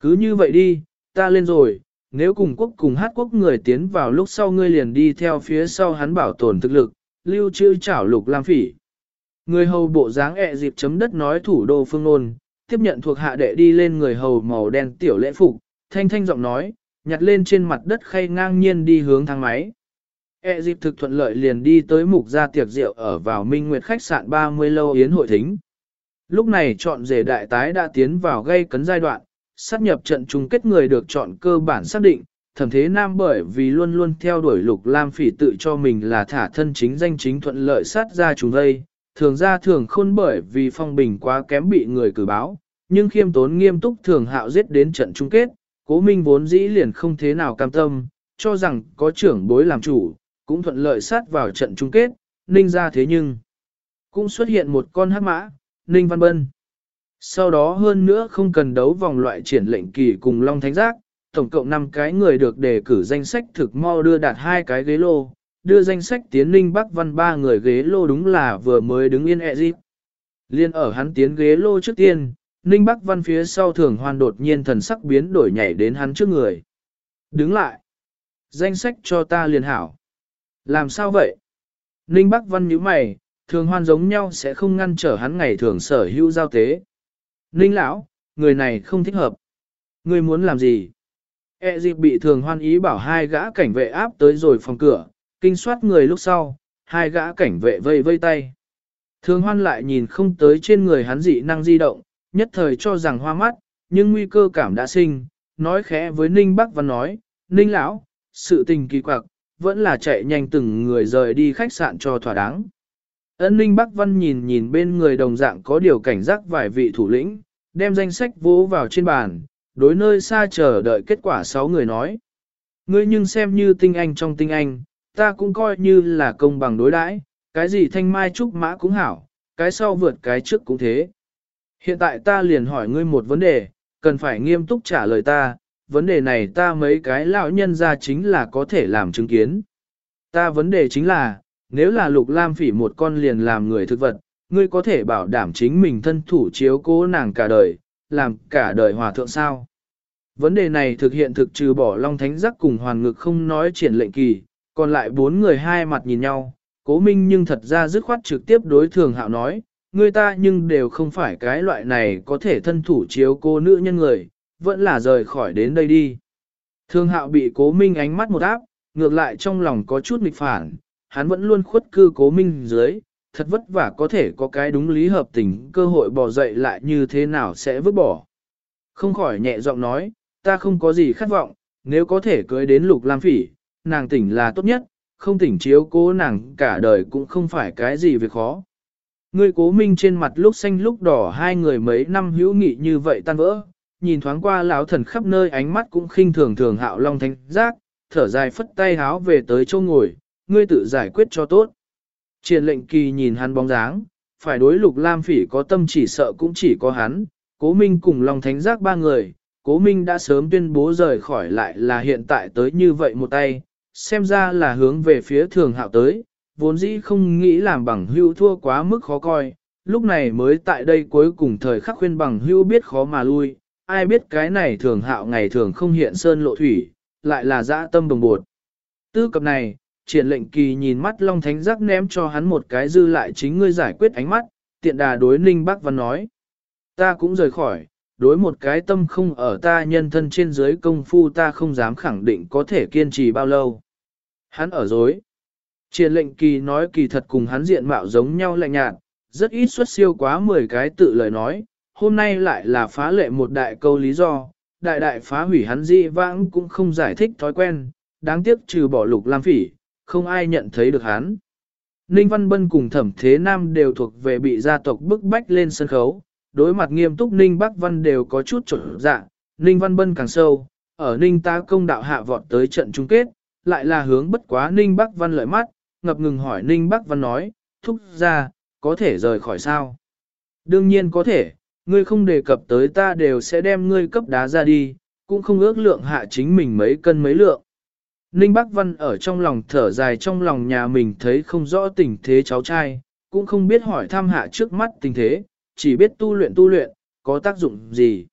Cứ như vậy đi, ta lên rồi, nếu cùng quốc cùng hát quốc người tiến vào lúc sau ngươi liền đi theo phía sau hắn bảo tồn thực lực, lưu trữ chảo lục lam phỉ. Người hầu bộ dáng ẹ dịp chấm đất nói thủ đô phương nôn, tiếp nhận thuộc hạ đệ đi lên người hầu màu đen tiểu lễ phục, thanh thanh giọng nói, nhặt lên trên mặt đất khay ngang nhiên đi hướng thang máy. E dịp thực thuận lợi liền đi tới mục gia tiệc rượu ở vào Minh Nguyệt khách sạn 30 lâu yến hội thính. Lúc này chọn rể đại tái đã tiến vào gây cấn giai đoạn, sát nhập trận chung kết người được chọn cơ bản xác định, thẩm thế nam bởi vì luôn luôn theo đuổi lục lam phỉ tự cho mình là thả thân chính danh chính thuận lợi sát ra chúng đây, thường ra thường khôn bởi vì phong bình quá kém bị người cử báo, nhưng khiêm tốn nghiêm túc thường hạo giết đến trận chung kết, cố minh vốn dĩ liền không thế nào cam tâm, cho rằng có trưởng bối làm chủ, cũng thuận lợi sát vào trận chung kết, ninh ra thế nhưng cũng xuất hiện một con hắc mã, ninh văn bân. Sau đó hơn nữa không cần đấu vòng loại triển lệnh kỳ cùng Long Thánh Giác, tổng cộng 5 cái người được đề cử danh sách thực mau đưa đạt hai cái ghế lô, đưa danh sách tiến ninh Bắc Văn ba người ghế lô đúng là vừa mới đứng yên ẹ dịp. Liên ở hắn tiến ghế lô trước tiên, Ninh Bắc Văn phía sau thường hoan đột nhiên thần sắc biến đổi nhảy đến hắn trước người. Đứng lại. Danh sách cho ta liền hảo. Làm sao vậy? Ninh Bắc Văn nhíu mày, thường hoan giống nhau sẽ không ngăn trở hắn ngày thường sở hữu giao tế. Ninh lão, người này không thích hợp. Người muốn làm gì? E dịp bị thường hoan ý bảo hai gã cảnh vệ áp tới rồi phòng cửa, kinh soát người lúc sau, hai gã cảnh vệ vây vây tay. Thường hoan lại nhìn không tới trên người hắn dị năng di động, nhất thời cho rằng hoa mắt, nhưng nguy cơ cảm đã sinh, nói khẽ với Ninh Bắc Văn nói, Ninh lão, sự tình kỳ quặc, vẫn là chạy nhanh từng người rời đi khách sạn cho thỏa đáng. Ân Ninh Bắc Văn nhìn nhìn bên người đồng dạng có điều cảnh giác vài vị thủ lĩnh, đem danh sách vỗ vào trên bàn, đối nơi xa chờ đợi kết quả sáu người nói. Ngươi nhưng xem như tinh anh trong tinh anh, ta cũng coi như là công bằng đối đãi, cái gì thanh mai trúc mã cũng hảo, cái sau vượt cái trước cũng thế. Hiện tại ta liền hỏi ngươi một vấn đề, cần phải nghiêm túc trả lời ta, vấn đề này ta mấy cái lão nhân ra chính là có thể làm chứng kiến. Ta vấn đề chính là, nếu là lục lam phỉ một con liền làm người thực vật, ngươi có thể bảo đảm chính mình thân thủ chiếu cố nàng cả đời, làm cả đời hòa thượng sao. Vấn đề này thực hiện thực trừ bỏ Long Thánh Giác cùng Hoàn Ngực không nói triển lệnh kỳ, còn lại bốn người hai mặt nhìn nhau, cố minh nhưng thật ra dứt khoát trực tiếp đối thường hạo nói, người ta nhưng đều không phải cái loại này có thể thân thủ chiếu cô nữ nhân người, vẫn là rời khỏi đến đây đi. Thương hạo bị cố minh ánh mắt một áp, ngược lại trong lòng có chút nghịch phản, hắn vẫn luôn khuất cư cố minh dưới, thật vất vả có thể có cái đúng lý hợp tình cơ hội bỏ dậy lại như thế nào sẽ vứt bỏ. Không khỏi nhẹ giọng nói, ta không có gì khát vọng, nếu có thể cưới đến lục lam phỉ, nàng tỉnh là tốt nhất, không tỉnh chiếu cố nàng cả đời cũng không phải cái gì việc khó. Người cố minh trên mặt lúc xanh lúc đỏ hai người mấy năm hữu nghị như vậy tan vỡ, nhìn thoáng qua lão thần khắp nơi ánh mắt cũng khinh thường thường hạo long thánh giác, thở dài phất tay háo về tới chỗ ngồi, ngươi tự giải quyết cho tốt. Triển lệnh kỳ nhìn hắn bóng dáng, phải đối lục lam phỉ có tâm chỉ sợ cũng chỉ có hắn, cố minh cùng Long Thánh Giác ba người, cố minh đã sớm tuyên bố rời khỏi lại là hiện tại tới như vậy một tay, xem ra là hướng về phía thường hạo tới, vốn dĩ không nghĩ làm bằng hữu thua quá mức khó coi, lúc này mới tại đây cuối cùng thời khắc khuyên bằng hữu biết khó mà lui, ai biết cái này thường hạo ngày thường không hiện sơn lộ thủy, lại là dã tâm đồng bột. Tư cập này, triển lệnh kỳ nhìn mắt Long Thánh Giác ném cho hắn một cái dư lại chính ngươi giải quyết ánh mắt, tiện đà đối Ninh Bắc Văn nói. Ta cũng rời khỏi, đối một cái tâm không ở ta nhân thân trên dưới công phu ta không dám khẳng định có thể kiên trì bao lâu. Hắn ở dối. Triển lệnh kỳ nói kỳ thật cùng hắn diện mạo giống nhau lạnh nhạt, rất ít xuất siêu quá 10 cái tự lời nói, hôm nay lại là phá lệ một đại câu lý do, đại đại phá hủy hắn di vãng cũng không giải thích thói quen, đáng tiếc trừ bỏ lục lam phỉ, không ai nhận thấy được hắn. Ninh Văn Bân cùng Thẩm Thế Nam đều thuộc về bị gia tộc bức bách lên sân khấu, đối mặt nghiêm túc Ninh Bắc Văn đều có chút trộn dạ, Ninh Văn Bân càng sâu, ở Ninh ta công đạo hạ vọt tới trận chung kết, lại là hướng bất quá Ninh Bắc Văn lợi mắt, ngập ngừng hỏi Ninh Bắc Văn nói, thúc ra, có thể rời khỏi sao? Đương nhiên có thể, ngươi không đề cập tới ta đều sẽ đem ngươi cấp đá ra đi, cũng không ước lượng hạ chính mình mấy cân mấy lượng. Ninh Bắc Văn ở trong lòng thở dài trong lòng nhà mình thấy không rõ tình thế cháu trai, cũng không biết hỏi thăm hạ trước mắt tình thế, chỉ biết tu luyện tu luyện, có tác dụng gì.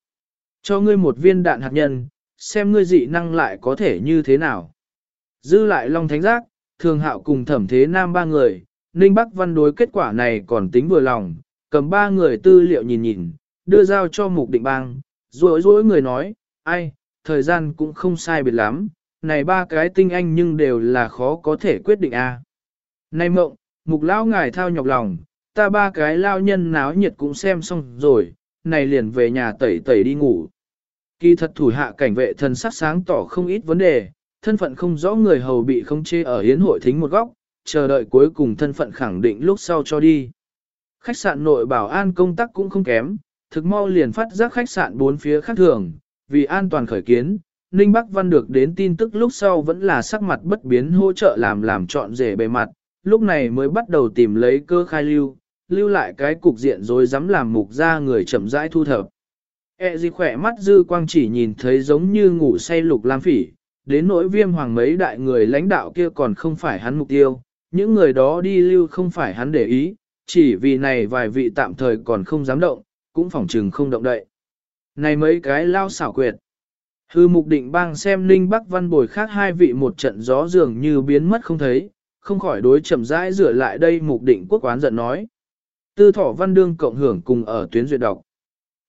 Cho ngươi một viên đạn hạt nhân, xem ngươi dị năng lại có thể như thế nào. Dư lại Long Thánh Giác, Thường Hạo cùng Thẩm Thế Nam ba người, Ninh Bắc Văn đối kết quả này còn tính vừa lòng, cầm ba người tư liệu nhìn nhìn, đưa giao cho mục định bang, rối rối người nói, ai, thời gian cũng không sai biệt lắm, này ba cái tinh anh nhưng đều là khó có thể quyết định a. À. Này mộng, mục lão ngài thao nhọc lòng, ta ba cái lao nhân náo nhiệt cũng xem xong rồi, này liền về nhà tẩy tẩy đi ngủ. Kỳ thật thủ hạ cảnh vệ thần sắc sáng tỏ không ít vấn đề, thân phận không rõ người hầu bị không chê ở hiến hội thính một góc, chờ đợi cuối cùng thân phận khẳng định lúc sau cho đi. Khách sạn nội bảo an công tác cũng không kém, thực mau liền phát giác khách sạn bốn phía khác thường, vì an toàn khởi kiến, Ninh Bắc Văn được đến tin tức lúc sau vẫn là sắc mặt bất biến hỗ trợ làm làm trọn rể bề mặt, lúc này mới bắt đầu tìm lấy cơ khai lưu, lưu lại cái cục diện rồi dám làm mục ra người chậm rãi thu thập. E gì khỏe mắt dư quang chỉ nhìn thấy giống như ngủ say lục lam phỉ, đến nỗi viêm hoàng mấy đại người lãnh đạo kia còn không phải hắn mục tiêu, những người đó đi lưu không phải hắn để ý, chỉ vì này vài vị tạm thời còn không dám động, cũng phỏng trừng không động đậy. Này mấy cái lao xảo quyệt. Hư mục định bang xem Ninh Bắc Văn bồi khác hai vị một trận gió dường như biến mất không thấy, không khỏi đối chậm rãi rửa lại đây mục định quốc quán giận nói. Tư thỏ văn đương cộng hưởng cùng ở tuyến duyệt đọc.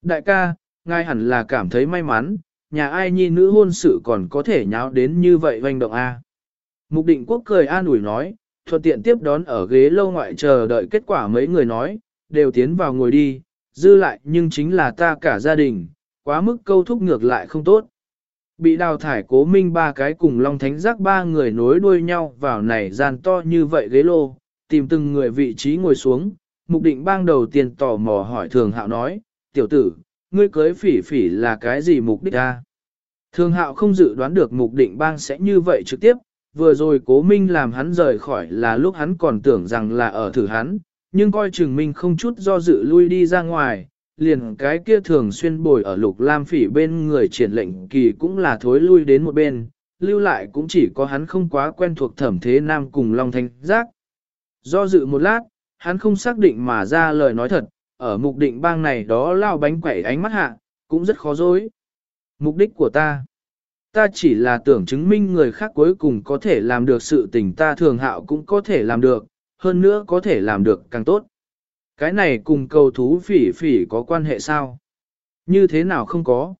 Đại ca, ngài hẳn là cảm thấy may mắn, nhà ai nhi nữ hôn sự còn có thể nháo đến như vậy hoành động a. Mục định quốc cười an ủi nói, thuận tiện tiếp đón ở ghế lâu ngoại chờ đợi kết quả mấy người nói, đều tiến vào ngồi đi, dư lại nhưng chính là ta cả gia đình, quá mức câu thúc ngược lại không tốt. Bị đào thải cố minh ba cái cùng Long Thánh Giác ba người nối đuôi nhau vào này gian to như vậy ghế lô, tìm từng người vị trí ngồi xuống, mục định bang đầu tiên tò mò hỏi thường hạo nói, tiểu tử, ngươi cưới phỉ phỉ là cái gì mục đích ta? Thường hạo không dự đoán được mục định bang sẽ như vậy trực tiếp, vừa rồi cố minh làm hắn rời khỏi là lúc hắn còn tưởng rằng là ở thử hắn, nhưng coi chừng minh không chút do dự lui đi ra ngoài, liền cái kia thường xuyên bồi ở lục lam phỉ bên người triển lệnh kỳ cũng là thối lui đến một bên, lưu lại cũng chỉ có hắn không quá quen thuộc thẩm thế nam cùng Long Thanh Giác. Do dự một lát, hắn không xác định mà ra lời nói thật, ở mục định bang này đó lao bánh quẩy ánh mắt hạ, cũng rất khó dối. Mục đích của ta, ta chỉ là tưởng chứng minh người khác cuối cùng có thể làm được sự tình ta thường hạo cũng có thể làm được, hơn nữa có thể làm được càng tốt. Cái này cùng cầu thú phỉ phỉ có quan hệ sao? Như thế nào không có?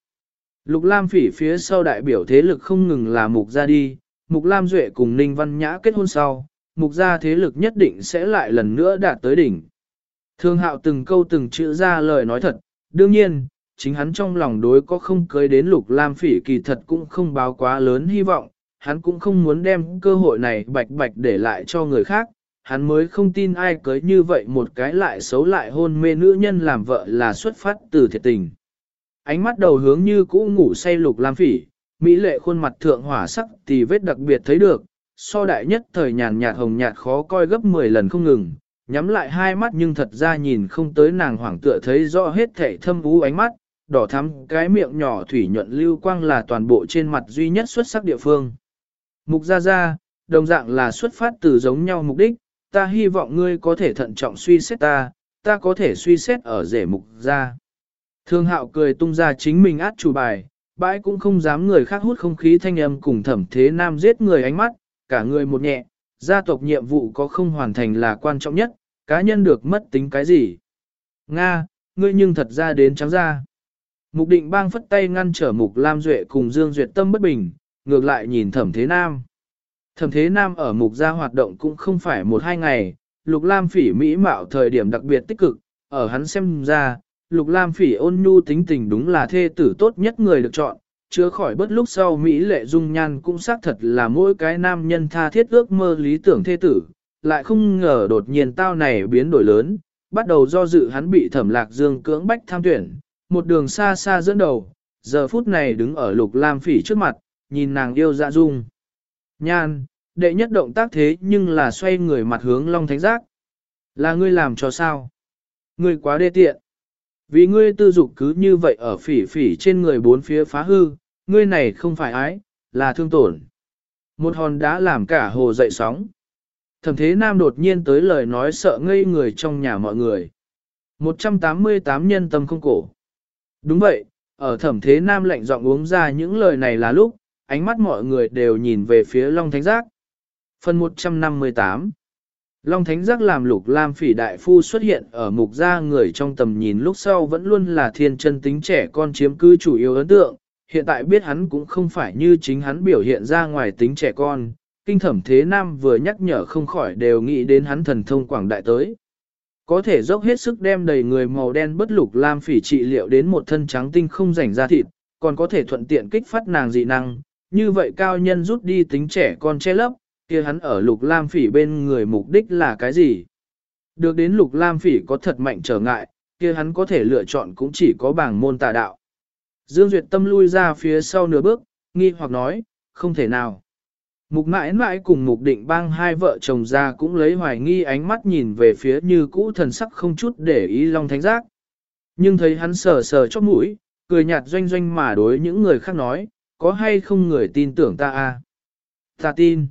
Lục Lam phỉ phía sau đại biểu thế lực không ngừng là Mục Gia đi, Mục Lam Duệ cùng Ninh Văn Nhã kết hôn sau, Mục Gia thế lực nhất định sẽ lại lần nữa đạt tới đỉnh. Thương hạo từng câu từng chữ ra lời nói thật, đương nhiên, chính hắn trong lòng đối có không cưới đến Lục Lam phỉ kỳ thật cũng không báo quá lớn hy vọng, hắn cũng không muốn đem cơ hội này bạch bạch để lại cho người khác, hắn mới không tin ai cưới như vậy một cái lại xấu lại hôn mê nữ nhân làm vợ là xuất phát từ thiệt tình. Ánh mắt đầu hướng như cũ ngủ say lục lam phỉ, Mỹ lệ khuôn mặt thượng hỏa sắc thì vết đặc biệt thấy được, so đại nhất thời nhàn nhạt hồng nhạt khó coi gấp 10 lần không ngừng, nhắm lại hai mắt nhưng thật ra nhìn không tới nàng hoảng tựa thấy rõ hết thể thâm ú ánh mắt, đỏ thắm cái miệng nhỏ thủy nhuận lưu quang là toàn bộ trên mặt duy nhất xuất sắc địa phương. Mục ra ra, đồng dạng là xuất phát từ giống nhau mục đích, ta hy vọng ngươi có thể thận trọng suy xét ta, ta có thể suy xét ở rể mục ra. Thương hạo cười tung ra chính mình át chủ bài, bãi cũng không dám người khác hút không khí thanh âm cùng thẩm thế nam giết người ánh mắt, cả người một nhẹ, gia tộc nhiệm vụ có không hoàn thành là quan trọng nhất, cá nhân được mất tính cái gì. Nga, ngươi nhưng thật ra đến trắng ra. Mục định bang phất tay ngăn trở mục Lam Duệ cùng Dương Duyệt tâm bất bình, ngược lại nhìn thẩm thế nam. Thẩm thế nam ở mục gia hoạt động cũng không phải một hai ngày, lục lam phỉ mỹ mạo thời điểm đặc biệt tích cực, ở hắn xem ra, lục lam phỉ ôn nhu tính tình đúng là thê tử tốt nhất người được chọn, chứa khỏi bất lúc sau mỹ lệ dung nhan cũng xác thật là mỗi cái nam nhân tha thiết ước mơ lý tưởng thê tử, lại không ngờ đột nhiên tao này biến đổi lớn, bắt đầu do dự hắn bị thẩm lạc dương cưỡng bách tham tuyển, một đường xa xa dẫn đầu, giờ phút này đứng ở lục lam phỉ trước mặt, nhìn nàng yêu dạ dung. Nhan, đệ nhất động tác thế nhưng là xoay người mặt hướng Long Thánh Giác. Là ngươi làm cho sao? Ngươi quá đê tiện. Vì ngươi tư dục cứ như vậy ở phỉ phỉ trên người bốn phía phá hư, ngươi này không phải ái, là thương tổn. Một hòn đá làm cả hồ dậy sóng. Thẩm thế nam đột nhiên tới lời nói sợ ngây người trong nhà mọi người. 188 nhân tâm không cổ. Đúng vậy, ở thẩm thế nam lạnh giọng uống ra những lời này là lúc, ánh mắt mọi người đều nhìn về phía Long Thánh Giác. Phần 158 Long Thánh Giác làm lục lam phỉ đại phu xuất hiện ở mục gia người trong tầm nhìn lúc sau vẫn luôn là thiên chân tính trẻ con chiếm cứ chủ yếu ấn tượng, hiện tại biết hắn cũng không phải như chính hắn biểu hiện ra ngoài tính trẻ con, kinh thẩm thế nam vừa nhắc nhở không khỏi đều nghĩ đến hắn thần thông quảng đại tới. Có thể dốc hết sức đem đầy người màu đen bất lục lam phỉ trị liệu đến một thân trắng tinh không rảnh ra thịt, còn có thể thuận tiện kích phát nàng dị năng, như vậy cao nhân rút đi tính trẻ con che lấp, kia hắn ở lục lam phỉ bên người mục đích là cái gì? Được đến lục lam phỉ có thật mạnh trở ngại, kia hắn có thể lựa chọn cũng chỉ có bảng môn tà đạo. Dương Duyệt tâm lui ra phía sau nửa bước, nghi hoặc nói, không thể nào. Mục mãi mãi cùng mục định bang hai vợ chồng ra cũng lấy hoài nghi ánh mắt nhìn về phía như cũ thần sắc không chút để ý long thánh giác. Nhưng thấy hắn sờ sờ chóp mũi, cười nhạt doanh doanh mà đối những người khác nói, có hay không người tin tưởng ta a? Ta tin.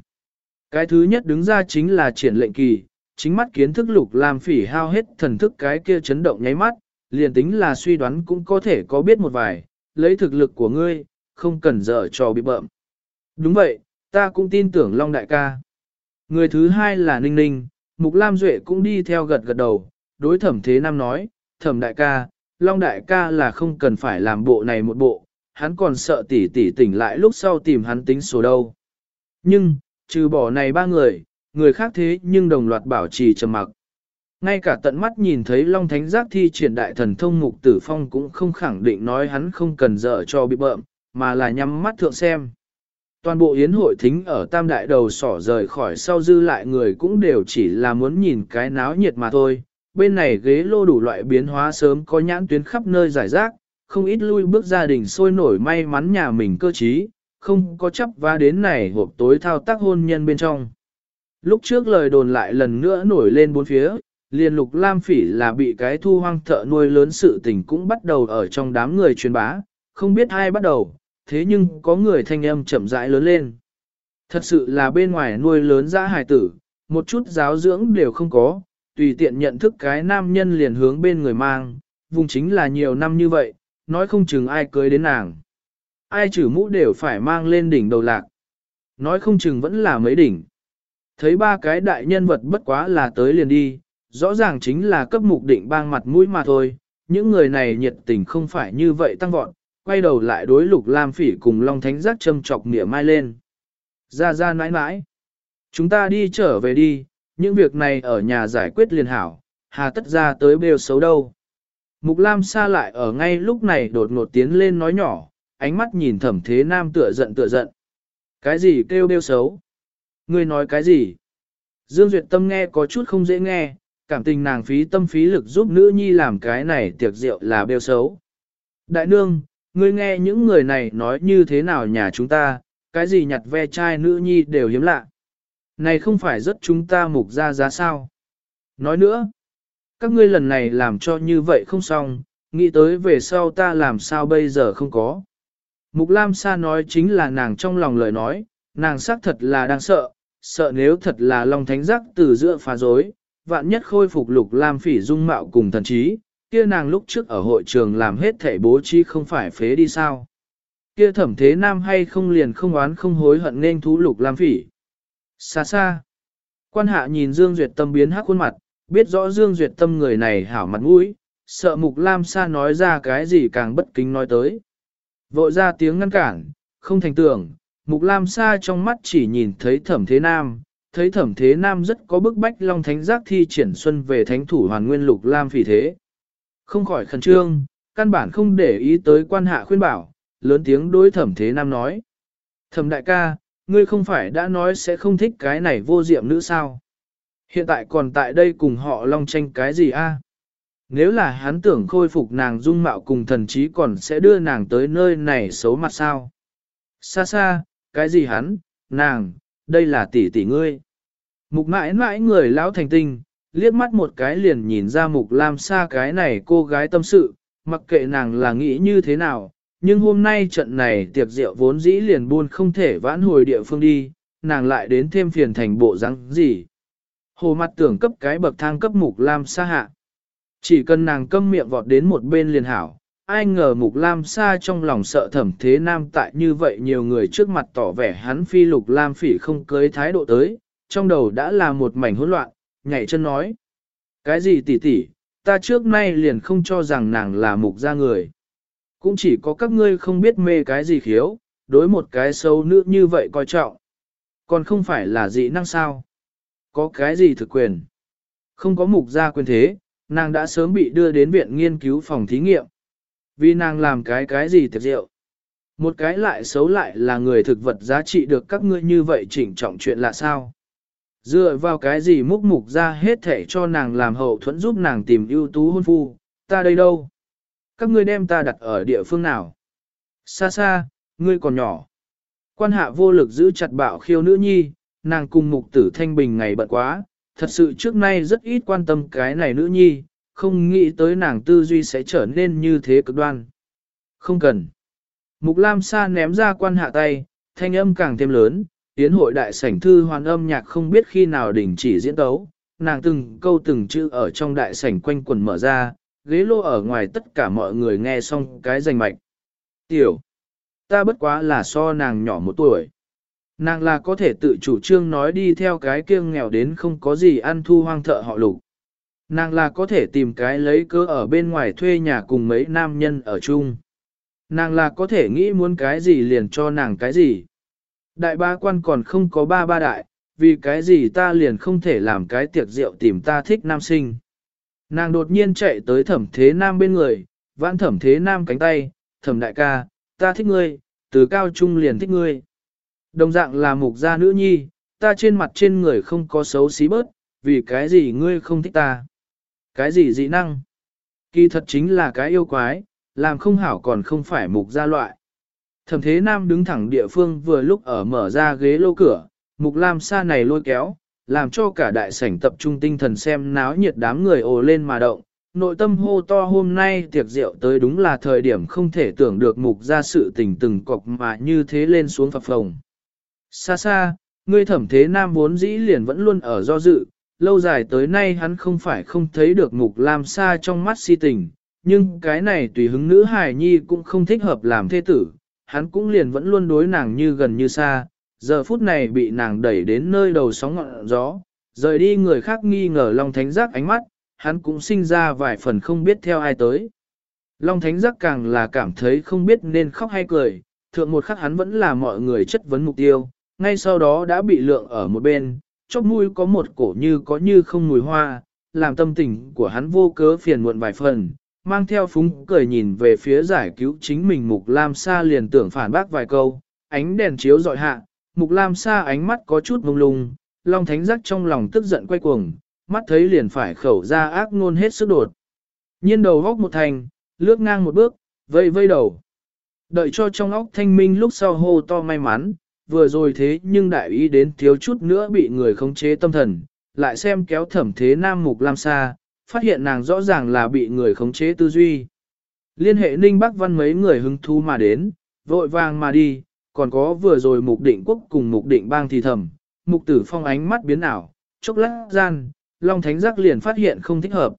Cái thứ nhất đứng ra chính là triển lệnh kỳ, chính mắt kiến thức lục làm phỉ hao hết thần thức cái kia chấn động nháy mắt, liền tính là suy đoán cũng có thể có biết một vài, lấy thực lực của ngươi, không cần dở trò bị bợm. Đúng vậy, ta cũng tin tưởng Long Đại ca. Người thứ hai là Ninh Ninh, Mục Lam Duệ cũng đi theo gật gật đầu, đối thẩm thế nam nói, thẩm đại ca, Long Đại ca là không cần phải làm bộ này một bộ, hắn còn sợ tỷ tỷ tỉnh lại lúc sau tìm hắn tính số đâu. Nhưng, trừ bỏ này ba người, người khác thế nhưng đồng loạt bảo trì trầm mặc. Ngay cả tận mắt nhìn thấy Long Thánh Giác thi triển đại thần thông mục tử phong cũng không khẳng định nói hắn không cần dở cho bị bợm, mà là nhắm mắt thượng xem. Toàn bộ yến hội thính ở tam đại đầu sỏ rời khỏi sau dư lại người cũng đều chỉ là muốn nhìn cái náo nhiệt mà thôi. Bên này ghế lô đủ loại biến hóa sớm có nhãn tuyến khắp nơi giải rác, không ít lui bước gia đình sôi nổi may mắn nhà mình cơ trí, không có chấp va đến này hộp tối thao tác hôn nhân bên trong. Lúc trước lời đồn lại lần nữa nổi lên bốn phía, liền lục lam phỉ là bị cái thu hoang thợ nuôi lớn sự tình cũng bắt đầu ở trong đám người truyền bá, không biết ai bắt đầu, thế nhưng có người thanh âm chậm rãi lớn lên. Thật sự là bên ngoài nuôi lớn dã hài tử, một chút giáo dưỡng đều không có, tùy tiện nhận thức cái nam nhân liền hướng bên người mang, vùng chính là nhiều năm như vậy, nói không chừng ai cưới đến nàng. Ai chử mũ đều phải mang lên đỉnh đầu lạc. Nói không chừng vẫn là mấy đỉnh. Thấy ba cái đại nhân vật bất quá là tới liền đi, rõ ràng chính là cấp mục định bang mặt mũi mà thôi. Những người này nhiệt tình không phải như vậy tăng vọt, quay đầu lại đối lục lam phỉ cùng long thánh giác châm chọc nghĩa mai lên. Ra ra nãi nãi. Chúng ta đi trở về đi, những việc này ở nhà giải quyết liền hảo, hà tất ra tới bêu xấu đâu. Mục Lam xa lại ở ngay lúc này đột ngột tiến lên nói nhỏ, ánh mắt nhìn thẩm thế nam tựa giận tựa giận. Cái gì kêu bêu xấu? Ngươi nói cái gì? Dương Duyệt Tâm nghe có chút không dễ nghe, cảm tình nàng phí tâm phí lực giúp nữ nhi làm cái này tiệc rượu là bêu xấu. Đại nương, ngươi nghe những người này nói như thế nào nhà chúng ta, cái gì nhặt ve chai nữ nhi đều hiếm lạ. Này không phải rất chúng ta mục ra giá sao. Nói nữa, các ngươi lần này làm cho như vậy không xong, nghĩ tới về sau ta làm sao bây giờ không có. Mục Lam Sa nói chính là nàng trong lòng lời nói, nàng xác thật là đang sợ, sợ nếu thật là Long Thánh Giác từ giữa phá dối, vạn nhất khôi phục lục Lam phỉ dung mạo cùng thần trí, kia nàng lúc trước ở hội trường làm hết thể bố trí không phải phế đi sao. Kia thẩm thế nam hay không liền không oán không hối hận nên thú lục Lam phỉ. Xa xa, quan hạ nhìn Dương Duyệt tâm biến hắc khuôn mặt, biết rõ Dương Duyệt tâm người này hảo mặt mũi, sợ mục Lam Sa nói ra cái gì càng bất kính nói tới. Vội ra tiếng ngăn cản, không thành tưởng, Mục Lam Sa trong mắt chỉ nhìn thấy thẩm thế nam, thấy thẩm thế nam rất có bức bách long thánh giác thi triển xuân về thánh thủ hoàn nguyên lục Lam phỉ thế. Không khỏi khẩn trương, căn bản không để ý tới quan hạ khuyên bảo, lớn tiếng đối thẩm thế nam nói. Thẩm đại ca, ngươi không phải đã nói sẽ không thích cái này vô diệm nữ sao? Hiện tại còn tại đây cùng họ long tranh cái gì a? Nếu là hắn tưởng khôi phục nàng dung mạo cùng thần trí còn sẽ đưa nàng tới nơi này xấu mặt sao? Xa xa, cái gì hắn, nàng, đây là tỷ tỷ ngươi. Mục mãi mãi người lão thành tinh, liếc mắt một cái liền nhìn ra mục lam xa cái này cô gái tâm sự, mặc kệ nàng là nghĩ như thế nào, nhưng hôm nay trận này tiệc rượu vốn dĩ liền buôn không thể vãn hồi địa phương đi, nàng lại đến thêm phiền thành bộ răng gì. Hồ mặt tưởng cấp cái bậc thang cấp mục lam xa hạ. Chỉ cần nàng câm miệng vọt đến một bên liền hảo, ai ngờ Mục Lam Sa trong lòng sợ thẩm thế nam tại như vậy nhiều người trước mặt tỏ vẻ hắn phi lục Lam phỉ không cưới thái độ tới, trong đầu đã là một mảnh hỗn loạn, nhảy chân nói. Cái gì tỷ tỷ, ta trước nay liền không cho rằng nàng là mục gia người. Cũng chỉ có các ngươi không biết mê cái gì khiếu, đối một cái sâu nữ như vậy coi trọng. Còn không phải là dị năng sao. Có cái gì thực quyền. Không có mục gia quyền thế, nàng đã sớm bị đưa đến viện nghiên cứu phòng thí nghiệm. Vì nàng làm cái cái gì tiệc rượu. Một cái lại xấu lại là người thực vật giá trị được các ngươi như vậy chỉnh trọng chuyện là sao. Dựa vào cái gì múc mục ra hết thể cho nàng làm hậu thuẫn giúp nàng tìm ưu tú hôn phu, ta đây đâu? Các ngươi đem ta đặt ở địa phương nào? Xa xa, ngươi còn nhỏ. Quan hạ vô lực giữ chặt bạo khiêu nữ nhi, nàng cùng mục tử thanh bình ngày bận quá, thật sự trước nay rất ít quan tâm cái này nữ nhi, không nghĩ tới nàng tư duy sẽ trở nên như thế cực đoan. Không cần. Mục Lam Sa ném ra quan hạ tay, thanh âm càng thêm lớn, tiến hội đại sảnh thư hoàn âm nhạc không biết khi nào đình chỉ diễn tấu, nàng từng câu từng chữ ở trong đại sảnh quanh quần mở ra, ghế lô ở ngoài tất cả mọi người nghe xong cái danh mạch. Tiểu, ta bất quá là so nàng nhỏ một tuổi. Nàng là có thể tự chủ trương nói đi theo cái kiêng nghèo đến không có gì ăn thu hoang thợ họ lục. Nàng là có thể tìm cái lấy cơ ở bên ngoài thuê nhà cùng mấy nam nhân ở chung. Nàng là có thể nghĩ muốn cái gì liền cho nàng cái gì. Đại ba quan còn không có ba ba đại, vì cái gì ta liền không thể làm cái tiệc rượu tìm ta thích nam sinh. Nàng đột nhiên chạy tới thẩm thế nam bên người, vãn thẩm thế nam cánh tay, thẩm đại ca, ta thích ngươi, từ cao trung liền thích ngươi. Đồng dạng là mục gia nữ nhi, ta trên mặt trên người không có xấu xí bớt, vì cái gì ngươi không thích ta. Cái gì dị năng? Kỳ thật chính là cái yêu quái, làm không hảo còn không phải mục gia loại. Thẩm thế nam đứng thẳng địa phương vừa lúc ở mở ra ghế lô cửa, mục lam Sa này lôi kéo, làm cho cả đại sảnh tập trung tinh thần xem náo nhiệt đám người ồ lên mà động. Nội tâm hô to hôm nay tiệc rượu tới đúng là thời điểm không thể tưởng được mục ra sự tình từng cọc mà như thế lên xuống phập phồng. Xa xa, ngươi thẩm thế nam vốn dĩ liền vẫn luôn ở do dự, lâu dài tới nay hắn không phải không thấy được mục lam xa trong mắt si tình, nhưng cái này tùy hứng nữ hài nhi cũng không thích hợp làm thế tử, hắn cũng liền vẫn luôn đối nàng như gần như xa, giờ phút này bị nàng đẩy đến nơi đầu sóng ngọn gió, rời đi người khác nghi ngờ Long Thánh Giác ánh mắt, hắn cũng sinh ra vài phần không biết theo ai tới. Long Thánh Giác càng là cảm thấy không biết nên khóc hay cười, thượng một khắc hắn vẫn là mọi người chất vấn mục tiêu, ngay sau đó đã bị lượng ở một bên, chóp mũi có một cổ như có như không mùi hoa, làm tâm tình của hắn vô cớ phiền muộn vài phần, mang theo phúng cười nhìn về phía giải cứu chính mình Mục Lam Sa liền tưởng phản bác vài câu, ánh đèn chiếu dọi hạ, Mục Lam Sa ánh mắt có chút mông lung, Long Thánh Giác trong lòng tức giận quay cuồng, mắt thấy liền phải khẩu ra ác ngôn hết sức đột. Nhiên đầu góc một thành, lướt ngang một bước, vây vây đầu. Đợi cho trong óc thanh minh lúc sau hô to may mắn, vừa rồi thế nhưng đại ý đến thiếu chút nữa bị người khống chế tâm thần, lại xem kéo thẩm thế nam mục lam sa phát hiện nàng rõ ràng là bị người khống chế tư duy. Liên hệ ninh bắc văn mấy người hứng thú mà đến, vội vàng mà đi, còn có vừa rồi mục định quốc cùng mục định bang thì thầm, mục tử phong ánh mắt biến ảo, chốc lát gian, Long Thánh Giác liền phát hiện không thích hợp.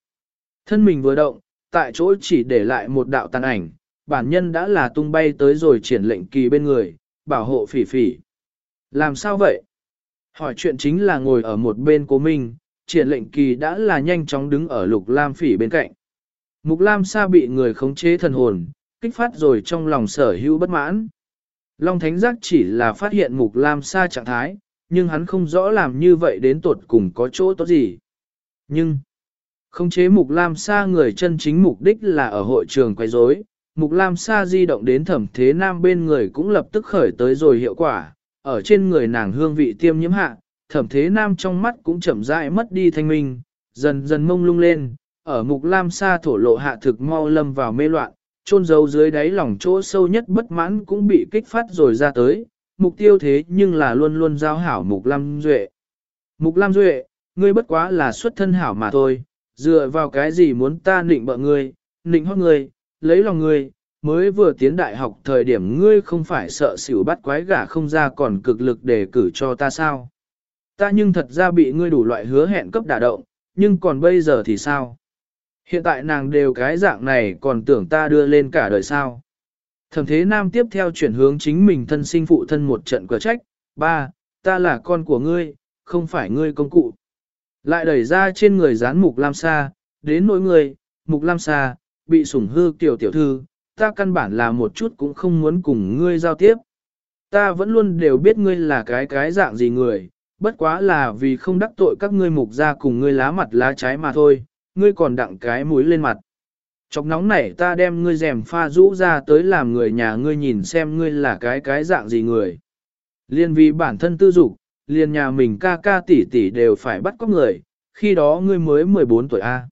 Thân mình vừa động, tại chỗ chỉ để lại một đạo tàn ảnh, bản nhân đã là tung bay tới rồi triển lệnh kỳ bên người, bảo hộ phỉ phỉ. Làm sao vậy? Hỏi chuyện chính là ngồi ở một bên của mình, triển lệnh kỳ đã là nhanh chóng đứng ở lục lam phỉ bên cạnh. Mục lam sa bị người khống chế thần hồn, kích phát rồi trong lòng sở hữu bất mãn. Long Thánh Giác chỉ là phát hiện mục lam sa trạng thái, nhưng hắn không rõ làm như vậy đến tuột cùng có chỗ tốt gì. Nhưng, khống chế mục lam sa người chân chính mục đích là ở hội trường quay rối. Mục Lam Sa di động đến thẩm thế nam bên người cũng lập tức khởi tới rồi hiệu quả, ở trên người nàng hương vị tiêm nhiễm hạ, thẩm thế nam trong mắt cũng chậm rãi mất đi thanh minh, dần dần mông lung lên, ở mục lam sa thổ lộ hạ thực mau lâm vào mê loạn, chôn giấu dưới đáy lòng chỗ sâu nhất bất mãn cũng bị kích phát rồi ra tới, mục tiêu thế nhưng là luôn luôn giao hảo mục lam duệ. Mục lam duệ, ngươi bất quá là xuất thân hảo mà thôi, dựa vào cái gì muốn ta nịnh bợ ngươi, nịnh hót ngươi, lấy lòng ngươi, mới vừa tiến đại học thời điểm ngươi không phải sợ xỉu bắt quái gả không ra còn cực lực để cử cho ta sao. Ta nhưng thật ra bị ngươi đủ loại hứa hẹn cấp đả động, nhưng còn bây giờ thì sao? Hiện tại nàng đều cái dạng này còn tưởng ta đưa lên cả đời sao? Thẩm thế nam tiếp theo chuyển hướng chính mình thân sinh phụ thân một trận cửa trách, ba, ta là con của ngươi, không phải ngươi công cụ. Lại đẩy ra trên người dán mục lam sa, đến nỗi người, mục lam sa, bị sủng hư tiểu tiểu thư, ta căn bản là một chút cũng không muốn cùng ngươi giao tiếp. Ta vẫn luôn đều biết ngươi là cái cái dạng gì người, bất quá là vì không đắc tội các ngươi mục ra cùng ngươi lá mặt lá trái mà thôi, ngươi còn đặng cái mũi lên mặt. Chọc nóng này ta đem ngươi rèm pha rũ ra tới làm người nhà ngươi nhìn xem ngươi là cái cái dạng gì người. Liên vì bản thân tư dục, liền nhà mình ca ca tỷ tỷ đều phải bắt có người, khi đó ngươi mới 14 tuổi A.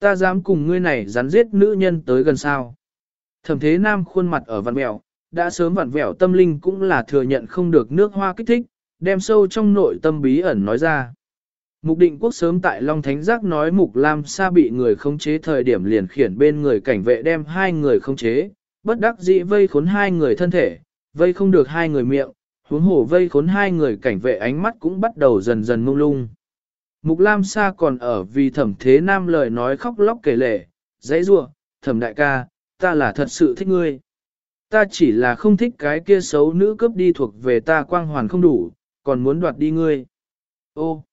Ta dám cùng ngươi này rắn giết nữ nhân tới gần sao. Thẩm thế nam khuôn mặt ở vặn vẹo, đã sớm vặn vẹo tâm linh cũng là thừa nhận không được nước hoa kích thích, đem sâu trong nội tâm bí ẩn nói ra. Mục định quốc sớm tại Long Thánh Giác nói Mục Lam Sa bị người khống chế thời điểm liền khiển bên người cảnh vệ đem hai người khống chế, bất đắc dĩ vây khốn hai người thân thể, vây không được hai người miệng, huống hổ vây khốn hai người cảnh vệ ánh mắt cũng bắt đầu dần dần mông lung. Mục Lam Sa còn ở vì thẩm thế nam lời nói khóc lóc kể lệ dãy rua, thẩm đại ca, ta là thật sự thích ngươi. Ta chỉ là không thích cái kia xấu nữ cướp đi thuộc về ta quang hoàn không đủ, còn muốn đoạt đi ngươi. Ô,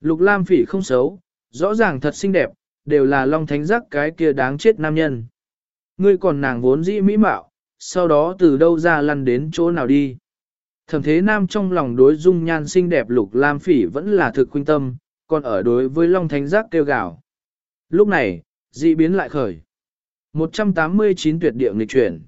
lục lam phỉ không xấu, rõ ràng thật xinh đẹp, đều là long thánh giác cái kia đáng chết nam nhân. Ngươi còn nàng vốn dĩ mỹ mạo, sau đó từ đâu ra lăn đến chỗ nào đi. Thẩm thế nam trong lòng đối dung nhan xinh đẹp lục lam phỉ vẫn là thực quynh tâm, còn ở đối với long thánh giác kêu gào. Lúc này, dị biến lại khởi. 189 tuyệt địa nghịch chuyển.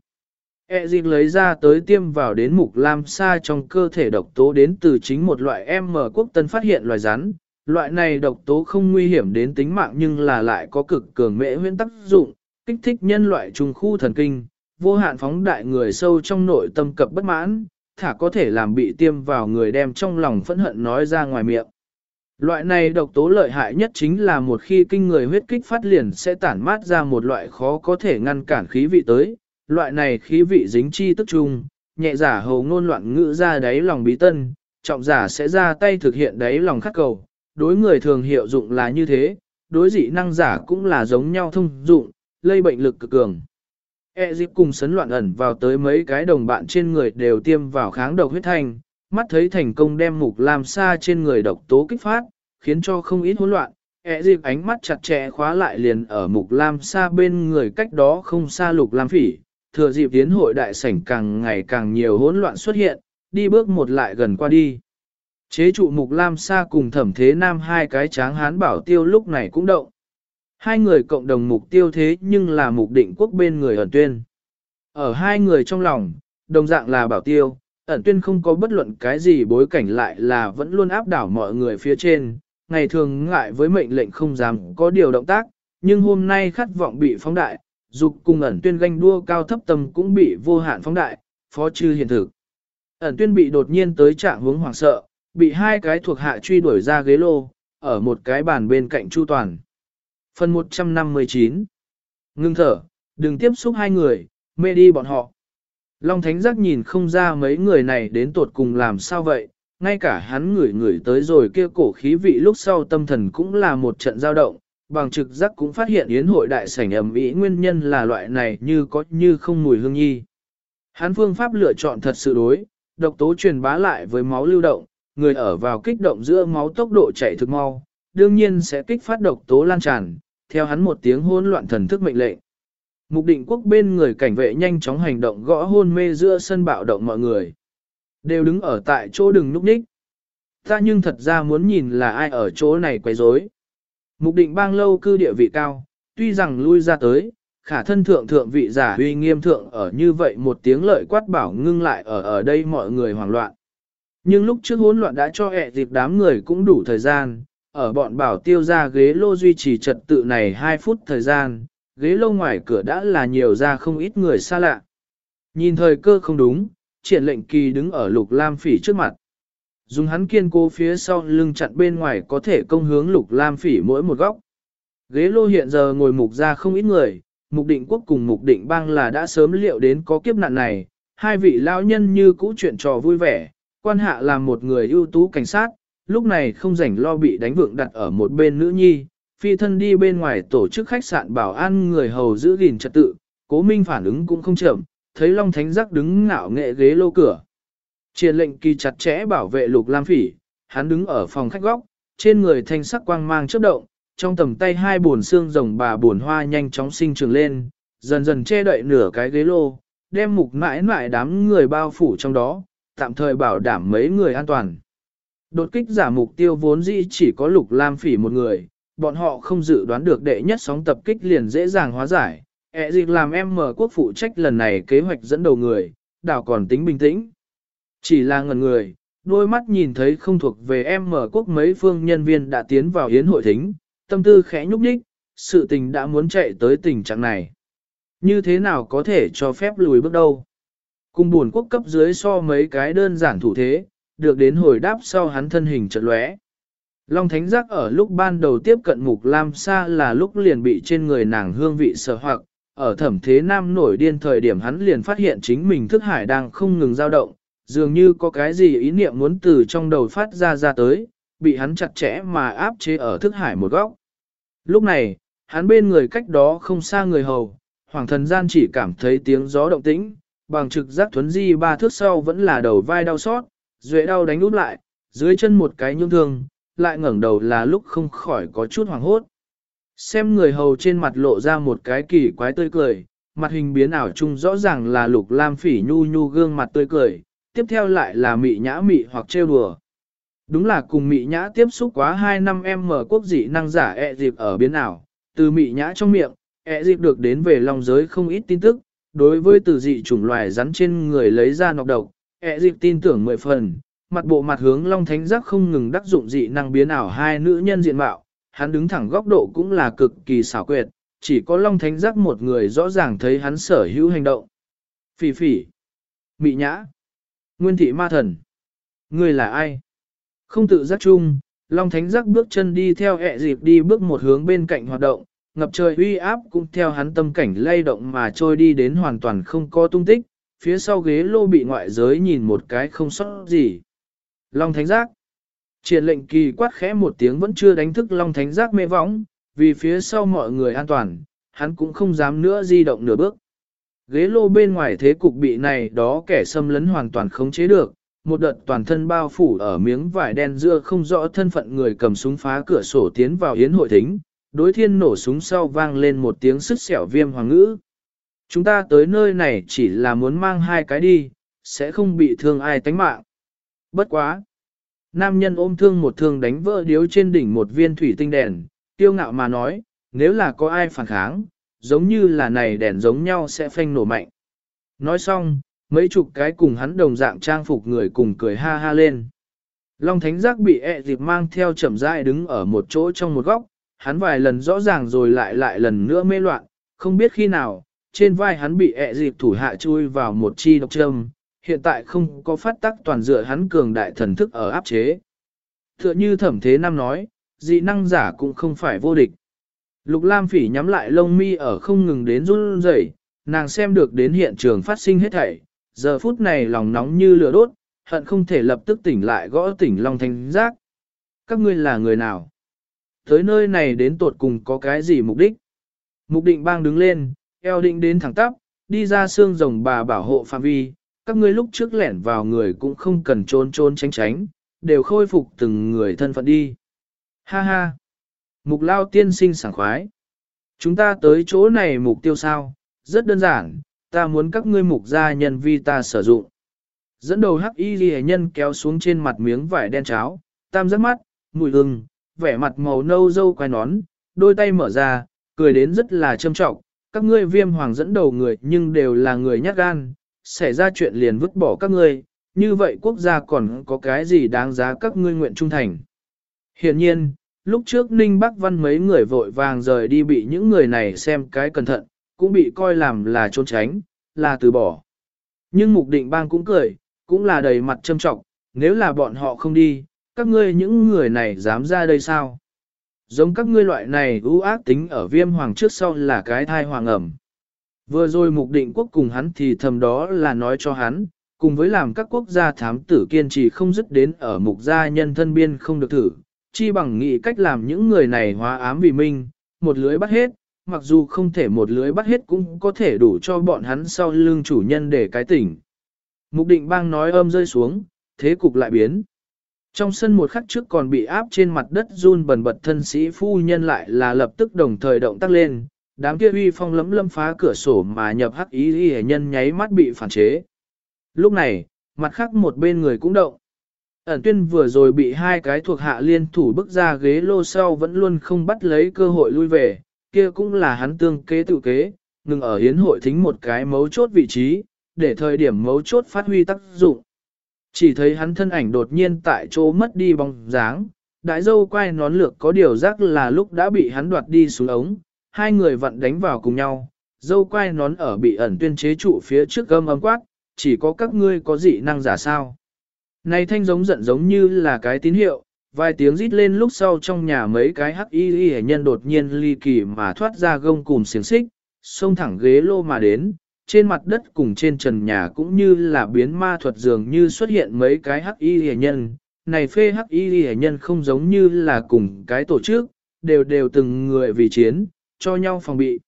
E dịch lấy ra tới tiêm vào đến mục lam sa trong cơ thể độc tố đến từ chính một loại M quốc tân phát hiện loài rắn. Loại này độc tố không nguy hiểm đến tính mạng nhưng là lại có cực cường mễ huyễn tác dụng, kích thích nhân loại trùng khu thần kinh, vô hạn phóng đại người sâu trong nội tâm cập bất mãn, thả có thể làm bị tiêm vào người đem trong lòng phẫn hận nói ra ngoài miệng. Loại này độc tố lợi hại nhất chính là một khi kinh người huyết kích phát liền sẽ tản mát ra một loại khó có thể ngăn cản khí vị tới, loại này khí vị dính chi tức trung, nhẹ giả hầu ngôn loạn ngữ ra đáy lòng bí tân, trọng giả sẽ ra tay thực hiện đáy lòng khắc cầu, đối người thường hiệu dụng là như thế, đối dị năng giả cũng là giống nhau thông dụng, lây bệnh lực cực cường. E dịp cùng sấn loạn ẩn vào tới mấy cái đồng bạn trên người đều tiêm vào kháng độc huyết thanh, mắt thấy thành công đem mục làm xa trên người độc tố kích phát, khiến cho không ít hỗn loạn. E dịp ánh mắt chặt chẽ khóa lại liền ở mục lam xa bên người cách đó không xa lục lam phỉ, thừa dịp tiến hội đại sảnh càng ngày càng nhiều hỗn loạn xuất hiện, đi bước một lại gần qua đi. Chế trụ mục lam xa cùng thẩm thế nam hai cái tráng hán bảo tiêu lúc này cũng động. Hai người cộng đồng mục tiêu thế nhưng là mục định quốc bên người ẩn tuyên. Ở hai người trong lòng, đồng dạng là bảo tiêu, ẩn tuyên không có bất luận cái gì bối cảnh lại là vẫn luôn áp đảo mọi người phía trên, ngày thường ngại với mệnh lệnh không dám có điều động tác, nhưng hôm nay khát vọng bị phóng đại, dục cùng ẩn tuyên ganh đua cao thấp tâm cũng bị vô hạn phóng đại, phó chư hiện thực. Ẩn tuyên bị đột nhiên tới trạng hướng hoảng sợ, bị hai cái thuộc hạ truy đuổi ra ghế lô, ở một cái bàn bên cạnh Chu Toàn. Phần 159 Ngưng thở, đừng tiếp xúc hai người, mê đi bọn họ. Long Thánh Giác nhìn không ra mấy người này đến tột cùng làm sao vậy, ngay cả hắn ngửi ngửi tới rồi kia cổ khí vị lúc sau tâm thần cũng là một trận dao động, bằng trực giác cũng phát hiện yến hội đại sảnh ẩm ý nguyên nhân là loại này như có như không mùi hương nhi. Hắn phương pháp lựa chọn thật sự đối, độc tố truyền bá lại với máu lưu động, người ở vào kích động giữa máu tốc độ chạy thực mau, đương nhiên sẽ kích phát độc tố lan tràn, theo hắn một tiếng hỗn loạn thần thức mệnh lệnh. Mục định quốc bên người cảnh vệ nhanh chóng hành động gõ hôn mê giữa sân bạo động mọi người. Đều đứng ở tại chỗ đừng núp ních. Ta nhưng thật ra muốn nhìn là ai ở chỗ này quấy rối. Mục định bang lâu cư địa vị cao, tuy rằng lui ra tới, khả thân thượng thượng vị giả uy nghiêm thượng ở như vậy một tiếng lợi quát bảo ngưng lại ở ở đây mọi người hoảng loạn. Nhưng lúc trước hỗn loạn đã cho ẹ dịp đám người cũng đủ thời gian, ở bọn bảo tiêu ra ghế lô duy trì trật tự này 2 phút thời gian, ghế lô ngoài cửa đã là nhiều ra không ít người xa lạ. Nhìn thời cơ không đúng, triển lệnh kỳ đứng ở lục lam phỉ trước mặt. Dùng hắn kiên cố phía sau lưng chặn bên ngoài có thể công hướng lục lam phỉ mỗi một góc. Ghế lô hiện giờ ngồi mục ra không ít người, mục định quốc cùng mục định bang là đã sớm liệu đến có kiếp nạn này, hai vị lão nhân như cũ chuyện trò vui vẻ, quan hạ là một người ưu tú cảnh sát, lúc này không rảnh lo bị đánh vượng đặt ở một bên nữ nhi, phi thân đi bên ngoài tổ chức khách sạn bảo an người hầu giữ gìn trật tự, cố minh phản ứng cũng không chậm, thấy Long Thánh Giác đứng ngạo nghệ ghế lô cửa. Triển lệnh kỳ chặt chẽ bảo vệ lục lam phỉ, hắn đứng ở phòng khách góc, trên người thanh sắc quang mang chớp động, trong tầm tay hai buồn xương rồng bà buồn hoa nhanh chóng sinh trưởng lên, dần dần che đậy nửa cái ghế lô, đem mục mãi mãi đám người bao phủ trong đó, tạm thời bảo đảm mấy người an toàn. Đột kích giả mục tiêu vốn dĩ chỉ có lục lam phỉ một người, bọn họ không dự đoán được đệ nhất sóng tập kích liền dễ dàng hóa giải. E dịch làm em mở quốc phụ trách lần này kế hoạch dẫn đầu người, đảo còn tính bình tĩnh. Chỉ là ngần người, đôi mắt nhìn thấy không thuộc về em mở quốc mấy phương nhân viên đã tiến vào yến hội thính, tâm tư khẽ nhúc nhích, sự tình đã muốn chạy tới tình trạng này. Như thế nào có thể cho phép lùi bước đâu? Cùng buồn quốc cấp dưới so mấy cái đơn giản thủ thế, được đến hồi đáp sau hắn thân hình chợt lóe. Long Thánh Giác ở lúc ban đầu tiếp cận Mục Lam Sa là lúc liền bị trên người nàng hương vị sợ hoặc, ở thẩm thế nam nổi điên thời điểm hắn liền phát hiện chính mình thức hải đang không ngừng dao động, dường như có cái gì ý niệm muốn từ trong đầu phát ra ra tới, bị hắn chặt chẽ mà áp chế ở thức hải một góc. Lúc này, hắn bên người cách đó không xa người hầu, hoàng thần gian chỉ cảm thấy tiếng gió động tĩnh, bằng trực giác thuấn di ba thước sau vẫn là đầu vai đau xót, duệ đau đánh úp lại, dưới chân một cái nhung thương, lại ngẩng đầu là lúc không khỏi có chút hoảng hốt. Xem người hầu trên mặt lộ ra một cái kỳ quái tươi cười, mặt hình biến ảo chung rõ ràng là lục lam phỉ nhu nhu gương mặt tươi cười, tiếp theo lại là mị nhã mị hoặc trêu đùa. Đúng là cùng mị nhã tiếp xúc quá 2 năm em mở quốc dị năng giả ẹ e dịp ở biến ảo, từ mị nhã trong miệng, ẹ e dịp được đến về lòng giới không ít tin tức, đối với từ dị chủng loài rắn trên người lấy ra nọc độc, ẹ e dịp tin tưởng mười phần, mặt bộ mặt hướng long thánh giác không ngừng đắc dụng dị năng biến ảo hai nữ nhân diện mạo, hắn đứng thẳng góc độ cũng là cực kỳ xảo quyệt, chỉ có long thánh giác một người rõ ràng thấy hắn sở hữu hành động. Phỉ phỉ, mị nhã, nguyên thị ma thần, người là ai? Không tự giác chung, long thánh giác bước chân đi theo ẹ dịp đi bước một hướng bên cạnh hoạt động, ngập trời uy áp cũng theo hắn tâm cảnh lay động mà trôi đi đến hoàn toàn không có tung tích, phía sau ghế lô bị ngoại giới nhìn một cái không sót gì. Long Thánh Giác Triển lệnh kỳ quát khẽ một tiếng vẫn chưa đánh thức Long Thánh Giác mê võng, vì phía sau mọi người an toàn, hắn cũng không dám nữa di động nửa bước. Ghế lô bên ngoài thế cục bị này đó kẻ xâm lấn hoàn toàn khống chế được, một đợt toàn thân bao phủ ở miếng vải đen dưa không rõ thân phận người cầm súng phá cửa sổ tiến vào yến hội thính, đối thiên nổ súng sau vang lên một tiếng sức sẹo viêm hoàng ngữ. Chúng ta tới nơi này chỉ là muốn mang hai cái đi, sẽ không bị thương ai tánh mạng. Bất quá. Nam nhân ôm thương một thương đánh vỡ điếu trên đỉnh một viên thủy tinh đèn, tiêu ngạo mà nói, nếu là có ai phản kháng, giống như là này đèn giống nhau sẽ phanh nổ mạnh. Nói xong, mấy chục cái cùng hắn đồng dạng trang phục người cùng cười ha ha lên. Long Thánh Giác bị ẹ dịp mang theo chậm rãi đứng ở một chỗ trong một góc, hắn vài lần rõ ràng rồi lại lại lần nữa mê loạn, Không biết khi nào, trên vai hắn bị ẹ dịp thủ hạ chui vào một chi độc châm, hiện tại không có phát tắc toàn dựa hắn cường đại thần thức ở áp chế. Tựa như thẩm thế nam nói, dị năng giả cũng không phải vô địch. Lục Lam Phỉ nhắm lại lông mi ở không ngừng đến run rẩy, nàng xem được đến hiện trường phát sinh hết thảy, giờ phút này lòng nóng như lửa đốt, hận không thể lập tức tỉnh lại gõ tỉnh Long Thanh Giác. Các ngươi là người nào? Tới nơi này đến tột cùng có cái gì mục đích? Mục định bang đứng lên, eo định đến thẳng tắp, đi ra xương rồng bà bảo hộ phạm vi, các ngươi lúc trước lẻn vào người cũng không cần trốn trốn tránh tránh, đều khôi phục từng người thân phận đi. Ha ha! Mục lao tiên sinh sảng khoái. Chúng ta tới chỗ này mục tiêu sao? Rất đơn giản, ta muốn các ngươi mục gia nhân vi ta sử dụng. Dẫn đầu hắc y ghi nhân kéo xuống trên mặt miếng vải đen cháo, tam giác mắt, mùi hừng, vẻ mặt màu nâu dâu quai nón, đôi tay mở ra, cười đến rất là châm trọng. Các ngươi viêm hoàng dẫn đầu người nhưng đều là người nhát gan, xảy ra chuyện liền vứt bỏ các ngươi, như vậy quốc gia còn có cái gì đáng giá các ngươi nguyện trung thành. Hiện nhiên, lúc trước Ninh Bắc Văn mấy người vội vàng rời đi bị những người này xem cái cẩn thận, cũng bị coi làm là trốn tránh, là từ bỏ. Nhưng mục định bang cũng cười, cũng là đầy mặt châm trọng, nếu là bọn họ không đi, các ngươi những người này dám ra đây sao? Giống các ngươi loại này ưu ác tính ở viêm hoàng trước sau là cái thai hoàng ẩm. Vừa rồi mục định quốc cùng hắn thì thầm đó là nói cho hắn, cùng với làm các quốc gia thám tử kiên trì không dứt đến ở mục gia nhân thân biên không được thử, chi bằng nghĩ cách làm những người này hóa ám vì minh, một lưới bắt hết, mặc dù không thể một lưới bắt hết cũng có thể đủ cho bọn hắn sau lưng chủ nhân để cái tỉnh. Mục định bang nói âm rơi xuống, thế cục lại biến. Trong sân một khắc trước còn bị áp trên mặt đất run bần bật thân sĩ phu nhân lại là lập tức đồng thời động tác lên, đám kia uy phong lấm lâm phá cửa sổ mà nhập hắc ý y nhân nháy mắt bị phản chế. Lúc này, mặt khác một bên người cũng động. Ẩn tuyên vừa rồi bị hai cái thuộc hạ liên thủ bức ra ghế lô sau vẫn luôn không bắt lấy cơ hội lui về, kia cũng là hắn tương kế tự kế, ngừng ở hiến hội thính một cái mấu chốt vị trí, để thời điểm mấu chốt phát huy tác dụng. Chỉ thấy hắn thân ảnh đột nhiên tại chỗ mất đi bóng dáng, đại dâu quay nón lược có điều giác là lúc đã bị hắn đoạt đi xuống ống, hai người vặn đánh vào cùng nhau, dâu quay nón ở bị ẩn tuyên chế trụ phía trước gâm âm quát, chỉ có các ngươi có dị năng giả sao. Này thanh giống giận giống như là cái tín hiệu, vài tiếng rít lên lúc sau trong nhà mấy cái hắc y y nhân đột nhiên ly kỳ mà thoát ra gông cùng xiềng xích, xông thẳng ghế lô mà đến, trên mặt đất cùng trên trần nhà cũng như là biến ma thuật dường như xuất hiện mấy cái hắc y y nhân. Này phê hắc y y nhân không giống như là cùng cái tổ chức, đều đều từng người vì chiến, cho nhau phòng bị.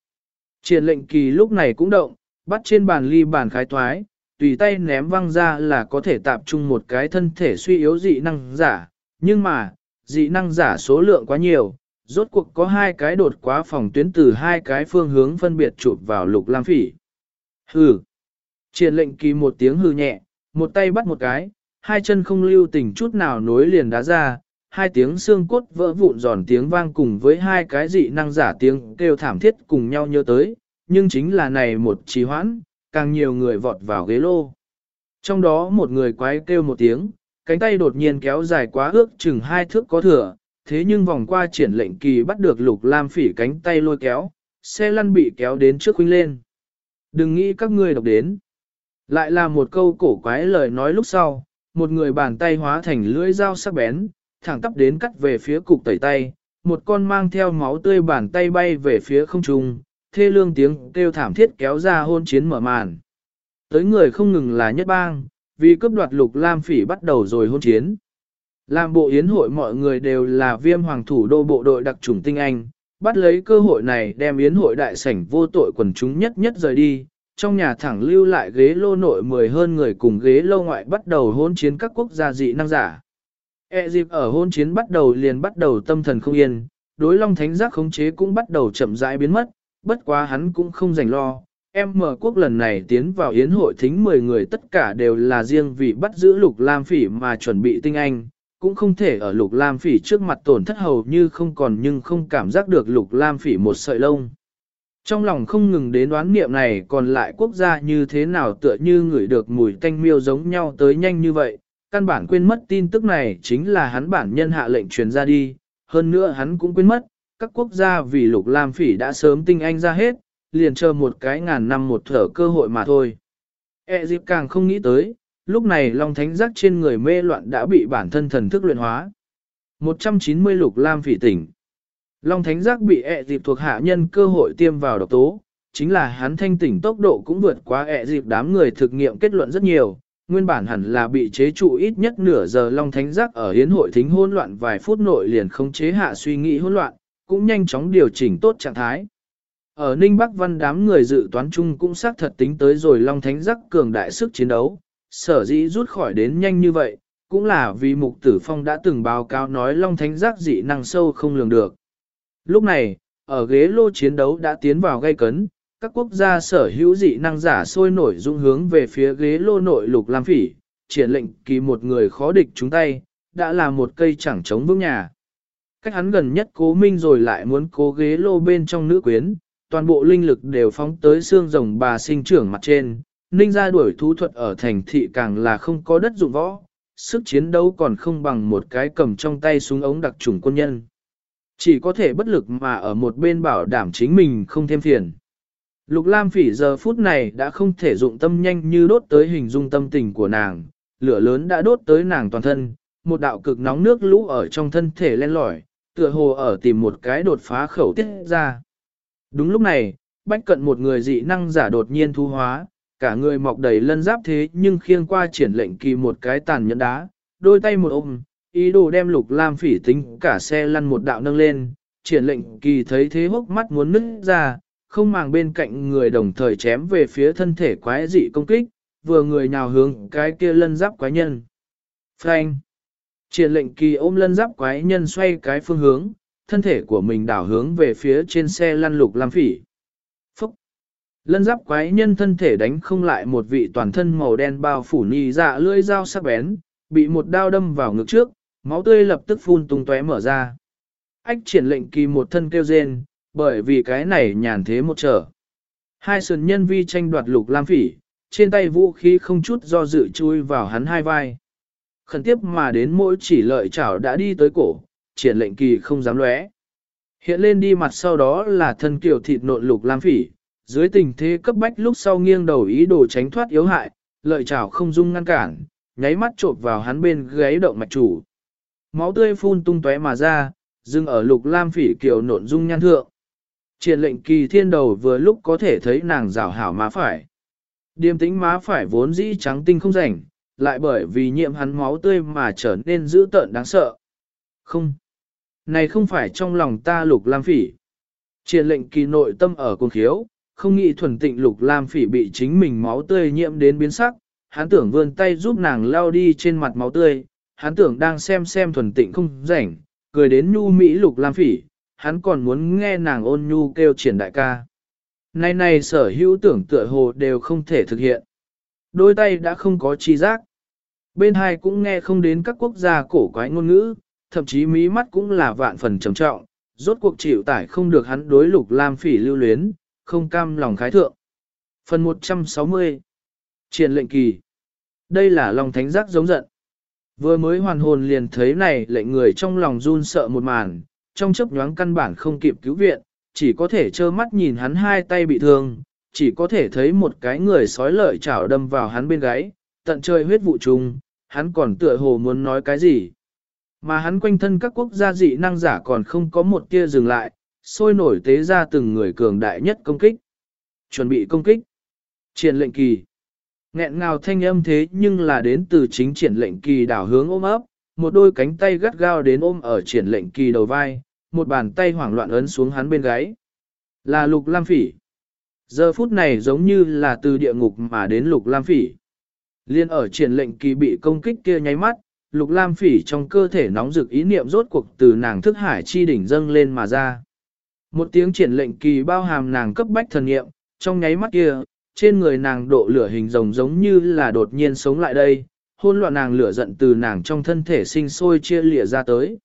Triển lệnh kỳ lúc này cũng động, bắt trên bàn ly bàn khái toái tùy tay ném văng ra là có thể tạp trung một cái thân thể suy yếu dị năng giả, nhưng mà, dị năng giả số lượng quá nhiều, rốt cuộc có hai cái đột quá phòng tuyến từ hai cái phương hướng phân biệt chụp vào lục lam phỉ. Hừ. Triển lệnh kỳ một tiếng hừ nhẹ, một tay bắt một cái, hai chân không lưu tình chút nào nối liền đá ra, hai tiếng xương cốt vỡ vụn giòn tiếng vang cùng với hai cái dị năng giả tiếng kêu thảm thiết cùng nhau nhớ tới, nhưng chính là này một trì hoãn, càng nhiều người vọt vào ghế lô. Trong đó một người quái kêu một tiếng, cánh tay đột nhiên kéo dài quá ước chừng hai thước có thừa, thế nhưng vòng qua triển lệnh kỳ bắt được lục lam phỉ cánh tay lôi kéo, xe lăn bị kéo đến trước huynh lên. Đừng nghĩ các ngươi độc đến. Lại là một câu cổ quái lời nói lúc sau, một người bàn tay hóa thành lưỡi dao sắc bén, thẳng tắp đến cắt về phía cục tẩy tay, một con mang theo máu tươi bàn tay bay về phía không trung, thê lương tiếng kêu thảm thiết kéo ra hôn chiến mở màn. Tới người không ngừng là nhất bang, vì cướp đoạt lục lam phỉ bắt đầu rồi hôn chiến. Làm bộ yến hội mọi người đều là viêm hoàng thủ đô bộ đội đặc trùng tinh anh, bắt lấy cơ hội này đem yến hội đại sảnh vô tội quần chúng nhất nhất rời đi, trong nhà thẳng lưu lại ghế lô nội mười hơn người cùng ghế lô ngoại bắt đầu hôn chiến các quốc gia dị năng giả. E dịp ở hôn chiến bắt đầu liền bắt đầu tâm thần không yên, đối long thánh giác khống chế cũng bắt đầu chậm rãi biến mất, bất quá hắn cũng không rảnh lo. Em mở quốc lần này tiến vào yến hội thính 10 người tất cả đều là riêng vì bắt giữ lục lam phỉ mà chuẩn bị tinh anh, cũng không thể ở lục lam phỉ trước mặt tổn thất hầu như không còn nhưng không cảm giác được lục lam phỉ một sợi lông. Trong lòng không ngừng đến đoán niệm này còn lại quốc gia như thế nào tựa như người được mùi tanh miêu giống nhau tới nhanh như vậy, căn bản quên mất tin tức này chính là hắn bản nhân hạ lệnh truyền ra đi, hơn nữa hắn cũng quên mất, các quốc gia vì lục lam phỉ đã sớm tinh anh ra hết, liền chờ một cái ngàn năm một thở cơ hội mà thôi. E dịp càng không nghĩ tới, lúc này Long Thánh giác trên người mê loạn đã bị bản thân thần thức luyện hóa. 190 lục lam phỉ tỉnh. Long Thánh giác bị E dịp thuộc hạ nhân cơ hội tiêm vào độc tố, chính là hắn thanh tỉnh tốc độ cũng vượt quá E dịp đám người thực nghiệm kết luận rất nhiều. Nguyên bản hẳn là bị chế trụ ít nhất nửa giờ Long Thánh giác ở hiến hội thính hỗn loạn vài phút nội liền không chế hạ suy nghĩ hỗn loạn, cũng nhanh chóng điều chỉnh tốt trạng thái. Ở Ninh Bắc Văn đám người dự toán chung cũng xác thật tính tới rồi Long Thánh giác cường đại sức chiến đấu, sở dĩ rút khỏi đến nhanh như vậy, cũng là vì Mục Tử Phong đã từng báo cáo nói Long Thánh giác dị năng sâu không lường được. Lúc này, ở ghế lô chiến đấu đã tiến vào gây cấn, các quốc gia sở hữu dị năng giả sôi nổi dung hướng về phía ghế lô nội lục lam phỉ, triển lệnh kỳ một người khó địch chúng tay, đã là một cây chẳng chống vững nhà. Cách hắn gần nhất cố minh rồi lại muốn cố ghế lô bên trong nữ quyến, toàn bộ linh lực đều phóng tới xương rồng bà sinh trưởng mặt trên, ninh ra đuổi thú thuật ở thành thị càng là không có đất dụng võ, sức chiến đấu còn không bằng một cái cầm trong tay súng ống đặc trùng quân nhân. Chỉ có thể bất lực mà ở một bên bảo đảm chính mình không thêm phiền. Lục Lam phỉ giờ phút này đã không thể dụng tâm nhanh như đốt tới hình dung tâm tình của nàng, lửa lớn đã đốt tới nàng toàn thân, một đạo cực nóng nước lũ ở trong thân thể len lỏi, tựa hồ ở tìm một cái đột phá khẩu tiết ra. Đúng lúc này, bách cận một người dị năng giả đột nhiên thu hóa, cả người mọc đầy lân giáp thế nhưng khiêng qua triển lệnh kỳ một cái tàn nhẫn đá, đôi tay một ôm, ý đồ đem lục lam phỉ tính cả xe lăn một đạo nâng lên, triển lệnh kỳ thấy thế hốc mắt muốn nứt ra, không màng bên cạnh người đồng thời chém về phía thân thể quái dị công kích, vừa người nhào hướng cái kia lân giáp quái nhân. Frank! Triển lệnh kỳ ôm lân giáp quái nhân xoay cái phương hướng, thân thể của mình đảo hướng về phía trên xe lăn lục lam phỉ. Phúc! Lân giáp quái nhân thân thể đánh không lại một vị toàn thân màu đen bao phủ nhì dạ lưỡi dao sắc bén, bị một đao đâm vào ngực trước, máu tươi lập tức phun tung tóe mở ra. Ách triển lệnh kỳ một thân kêu rên, bởi vì cái này nhàn thế một trở. Hai sườn nhân vi tranh đoạt lục lam phỉ, trên tay vũ khí không chút do dự chui vào hắn hai vai. Khẩn tiếp mà đến mỗi chỉ lợi chảo đã đi tới cổ, triển lệnh kỳ không dám lóe. Hiện lên đi mặt sau đó là thân kiểu thịt nộn lục lam phỉ, dưới tình thế cấp bách lúc sau nghiêng đầu ý đồ tránh thoát yếu hại, lợi chảo không dung ngăn cản, nháy mắt trộn vào hắn bên gáy động mạch chủ. Máu tươi phun tung tóe mà ra, dừng ở lục lam phỉ kiểu nộn dung nhan thượng. Triển lệnh kỳ thiên đầu vừa lúc có thể thấy nàng rảo hảo má phải. Điềm tĩnh má phải vốn dĩ trắng tinh không rảnh, lại bởi vì nhiễm hắn máu tươi mà trở nên dữ tợn đáng sợ. Không. Này không phải trong lòng ta lục lam phỉ. Triển lệnh kỳ nội tâm ở cuồng khiếu, không nghĩ thuần tịnh lục lam phỉ bị chính mình máu tươi nhiễm đến biến sắc, hắn tưởng vươn tay giúp nàng lao đi trên mặt máu tươi, hắn tưởng đang xem xem thuần tịnh không rảnh, cười đến nhu mỹ lục lam phỉ, hắn còn muốn nghe nàng ôn nhu kêu triển đại ca. Này này sở hữu tưởng tựa hồ đều không thể thực hiện. Đôi tay đã không có chi giác. Bên hai cũng nghe không đến các quốc gia cổ quái ngôn ngữ, thậm chí mí mắt cũng là vạn phần trầm trọng, rốt cuộc chịu tải không được hắn đối lục lam phỉ lưu luyến, không cam lòng khái thượng. Phần 160 Triển lệnh kỳ Đây là lòng thánh giác giống giận. Vừa mới hoàn hồn liền thấy này lệnh người trong lòng run sợ một màn, trong chớp nhoáng căn bản không kịp cứu viện, chỉ có thể trơ mắt nhìn hắn hai tay bị thương, chỉ có thể thấy một cái người sói lợi chảo đâm vào hắn bên gáy, tận trời huyết vụ trùng, hắn còn tựa hồ muốn nói cái gì. Mà hắn quanh thân các quốc gia dị năng giả còn không có một tia dừng lại, sôi nổi tế ra từng người cường đại nhất công kích. Chuẩn bị công kích. Triển lệnh kỳ. Nghẹn ngào thanh âm thế nhưng là đến từ chính triển lệnh kỳ đảo hướng ôm ấp, một đôi cánh tay gắt gao đến ôm ở triển lệnh kỳ đầu vai, một bàn tay hoảng loạn ấn xuống hắn bên gáy. Là lục lam phỉ. Giờ phút này giống như là từ địa ngục mà đến lục lam phỉ. Liên ở triển lệnh kỳ bị công kích kia nháy mắt, lục lam phỉ trong cơ thể nóng rực ý niệm rốt cuộc từ nàng thức hải chi đỉnh dâng lên mà ra. Một tiếng triển lệnh kỳ bao hàm nàng cấp bách thần niệm, trong nháy mắt kia, trên người nàng độ lửa hình rồng giống như là đột nhiên sống lại đây, hôn loạn nàng lửa giận từ nàng trong thân thể sinh sôi chia lìa ra tới.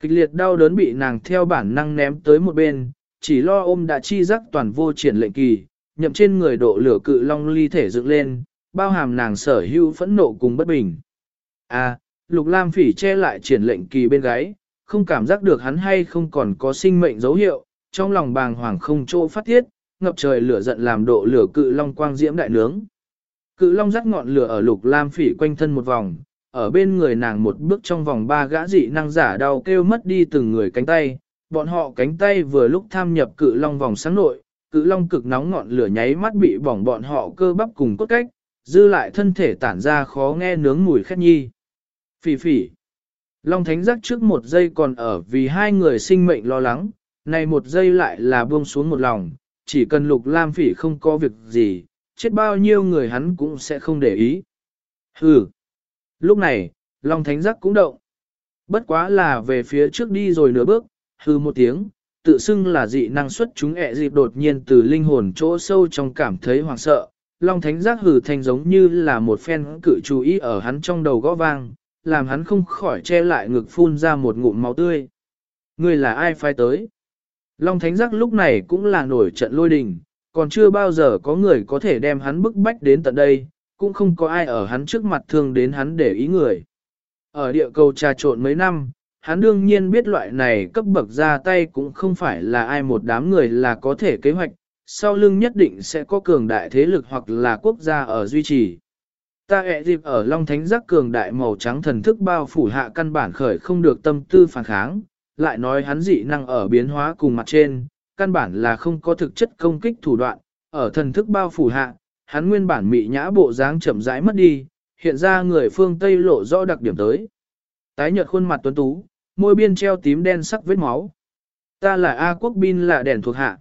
Kịch liệt đau đớn bị nàng theo bản năng ném tới một bên, chỉ lo ôm đã chi giác toàn vô triển lệnh kỳ, nhậm trên người độ lửa cự long ly thể dựng lên, bao hàm nàng sở hữu phẫn nộ cùng bất bình. À, lục lam phỉ che lại triển lệnh kỳ bên gáy, không cảm giác được hắn hay không còn có sinh mệnh dấu hiệu, trong lòng bàng hoàng không chỗ phát tiết, ngập trời lửa giận làm độ lửa cự long quang diễm đại nướng. Cự long dắt ngọn lửa ở lục lam phỉ quanh thân một vòng, ở bên người nàng một bước trong vòng ba gã dị năng giả đau kêu mất đi từng người cánh tay, bọn họ cánh tay vừa lúc tham nhập cự long vòng sáng nội, cự long cực nóng ngọn lửa nháy mắt bị bỏng bọn họ cơ bắp cùng cốt cách, dư lại thân thể tản ra khó nghe nướng mùi khét nhi. Phỉ phỉ. Long thánh giác trước một giây còn ở vì hai người sinh mệnh lo lắng, này một giây lại là buông xuống một lòng, chỉ cần lục lam phỉ không có việc gì, chết bao nhiêu người hắn cũng sẽ không để ý. Hừ. Lúc này, Long thánh giác cũng động. Bất quá là về phía trước đi rồi nửa bước, hừ một tiếng, tự xưng là dị năng suất chúng ẹ dịp đột nhiên từ linh hồn chỗ sâu trong cảm thấy hoảng sợ. Long thánh giác hử thành giống như là một phen cự chú ý ở hắn trong đầu gõ vang, làm hắn không khỏi che lại ngực phun ra một ngụm máu tươi. Người là ai phai tới? Long thánh giác lúc này cũng là nổi trận lôi đình, còn chưa bao giờ có người có thể đem hắn bức bách đến tận đây, cũng không có ai ở hắn trước mặt thương đến hắn để ý người. Ở địa cầu trà trộn mấy năm, hắn đương nhiên biết loại này cấp bậc ra tay cũng không phải là ai một đám người là có thể kế hoạch, sau lưng nhất định sẽ có cường đại thế lực hoặc là quốc gia ở duy trì. Ta ẹ dịp ở Long Thánh giác cường đại màu trắng thần thức bao phủ hạ căn bản khởi không được tâm tư phản kháng, lại nói hắn dị năng ở biến hóa cùng mặt trên, căn bản là không có thực chất công kích thủ đoạn, ở thần thức bao phủ hạ, hắn nguyên bản mị nhã bộ dáng chậm rãi mất đi, hiện ra người phương Tây lộ rõ đặc điểm tới. Tái nhợt khuôn mặt tuấn tú, môi biên treo tím đen sắc vết máu. Ta là A quốc bin là đèn thuộc hạ.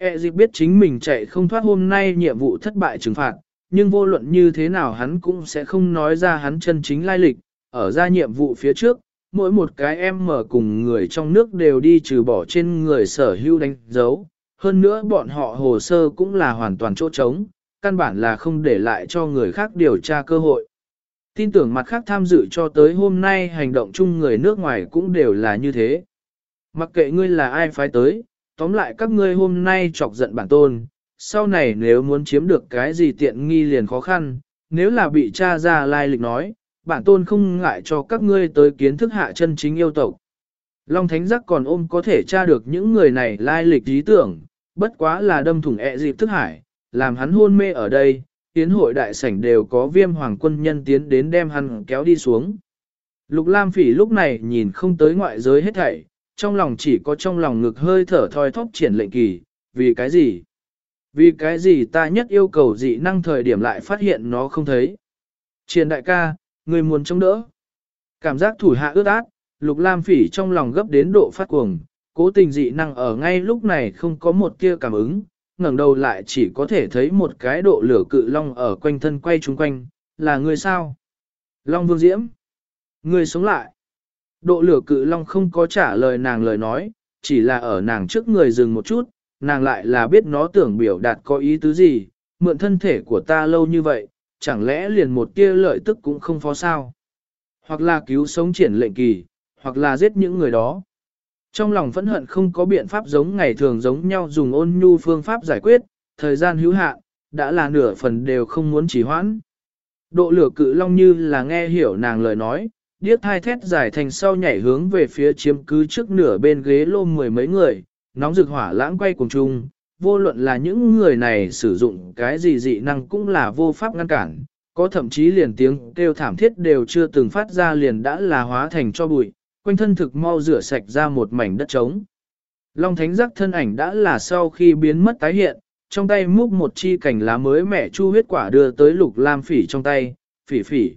E dịch biết chính mình chạy không thoát hôm nay nhiệm vụ thất bại trừng phạt, nhưng vô luận như thế nào hắn cũng sẽ không nói ra hắn chân chính lai lịch, ở ra nhiệm vụ phía trước, mỗi một cái em mở cùng người trong nước đều đi trừ bỏ trên người sở hữu đánh dấu, hơn nữa bọn họ hồ sơ cũng là hoàn toàn chỗ trống, căn bản là không để lại cho người khác điều tra cơ hội. Tin tưởng mặt khác tham dự cho tới hôm nay hành động chung người nước ngoài cũng đều là như thế. Mặc kệ ngươi là ai phái tới, tóm lại các ngươi hôm nay chọc giận bản tôn, sau này nếu muốn chiếm được cái gì tiện nghi liền khó khăn, nếu là bị cha ra lai lịch nói, bản tôn không ngại cho các ngươi tới kiến thức hạ chân chính yêu tộc. Long Thánh Giác còn ôm có thể tra được những người này lai lịch ý tưởng, bất quá là đâm thủng ẹ dịp thức hải, làm hắn hôn mê ở đây, tiến hội đại sảnh đều có viêm hoàng quân nhân tiến đến đem hắn kéo đi xuống. Lục Lam Phỉ lúc này nhìn không tới ngoại giới hết thảy, trong lòng chỉ có trong lòng ngực hơi thở thoi thóp triển lệnh kỳ, vì cái gì? Vì cái gì ta nhất yêu cầu dị năng thời điểm lại phát hiện nó không thấy? Triển đại ca, người muốn chống đỡ. Cảm giác thủ hạ ướt át, Lục Lam Phỉ trong lòng gấp đến độ phát cuồng, cố tình dị năng ở ngay lúc này không có một tia cảm ứng, ngẩng đầu lại chỉ có thể thấy một cái độ lửa cự long ở quanh thân quay chung quanh, là người sao? Long Vương Diễm. Người sống lại. Độ lửa cự long không có trả lời nàng lời nói, chỉ là ở nàng trước người dừng một chút, nàng lại là biết nó tưởng biểu đạt có ý tứ gì, mượn thân thể của ta lâu như vậy, chẳng lẽ liền một tia lợi tức cũng không phó sao? Hoặc là cứu sống triển lệnh kỳ, hoặc là giết những người đó. Trong lòng phẫn hận không có biện pháp giống ngày thường giống nhau dùng ôn nhu phương pháp giải quyết, thời gian hữu hạn, đã là nửa phần đều không muốn trì hoãn. Độ lửa cự long như là nghe hiểu nàng lời nói, điếc thai thét giải thành sau nhảy hướng về phía chiếm cứ trước nửa bên ghế lô mười mấy người, nóng rực hỏa lãng quay cùng chung, vô luận là những người này sử dụng cái gì dị năng cũng là vô pháp ngăn cản, có thậm chí liền tiếng kêu thảm thiết đều chưa từng phát ra liền đã là hóa thành cho bụi, quanh thân thực mau rửa sạch ra một mảnh đất trống. Long thánh giác thân ảnh đã là sau khi biến mất tái hiện, trong tay múc một chi cành lá mới mẻ chu huyết quả đưa tới lục lam phỉ trong tay, phỉ phỉ.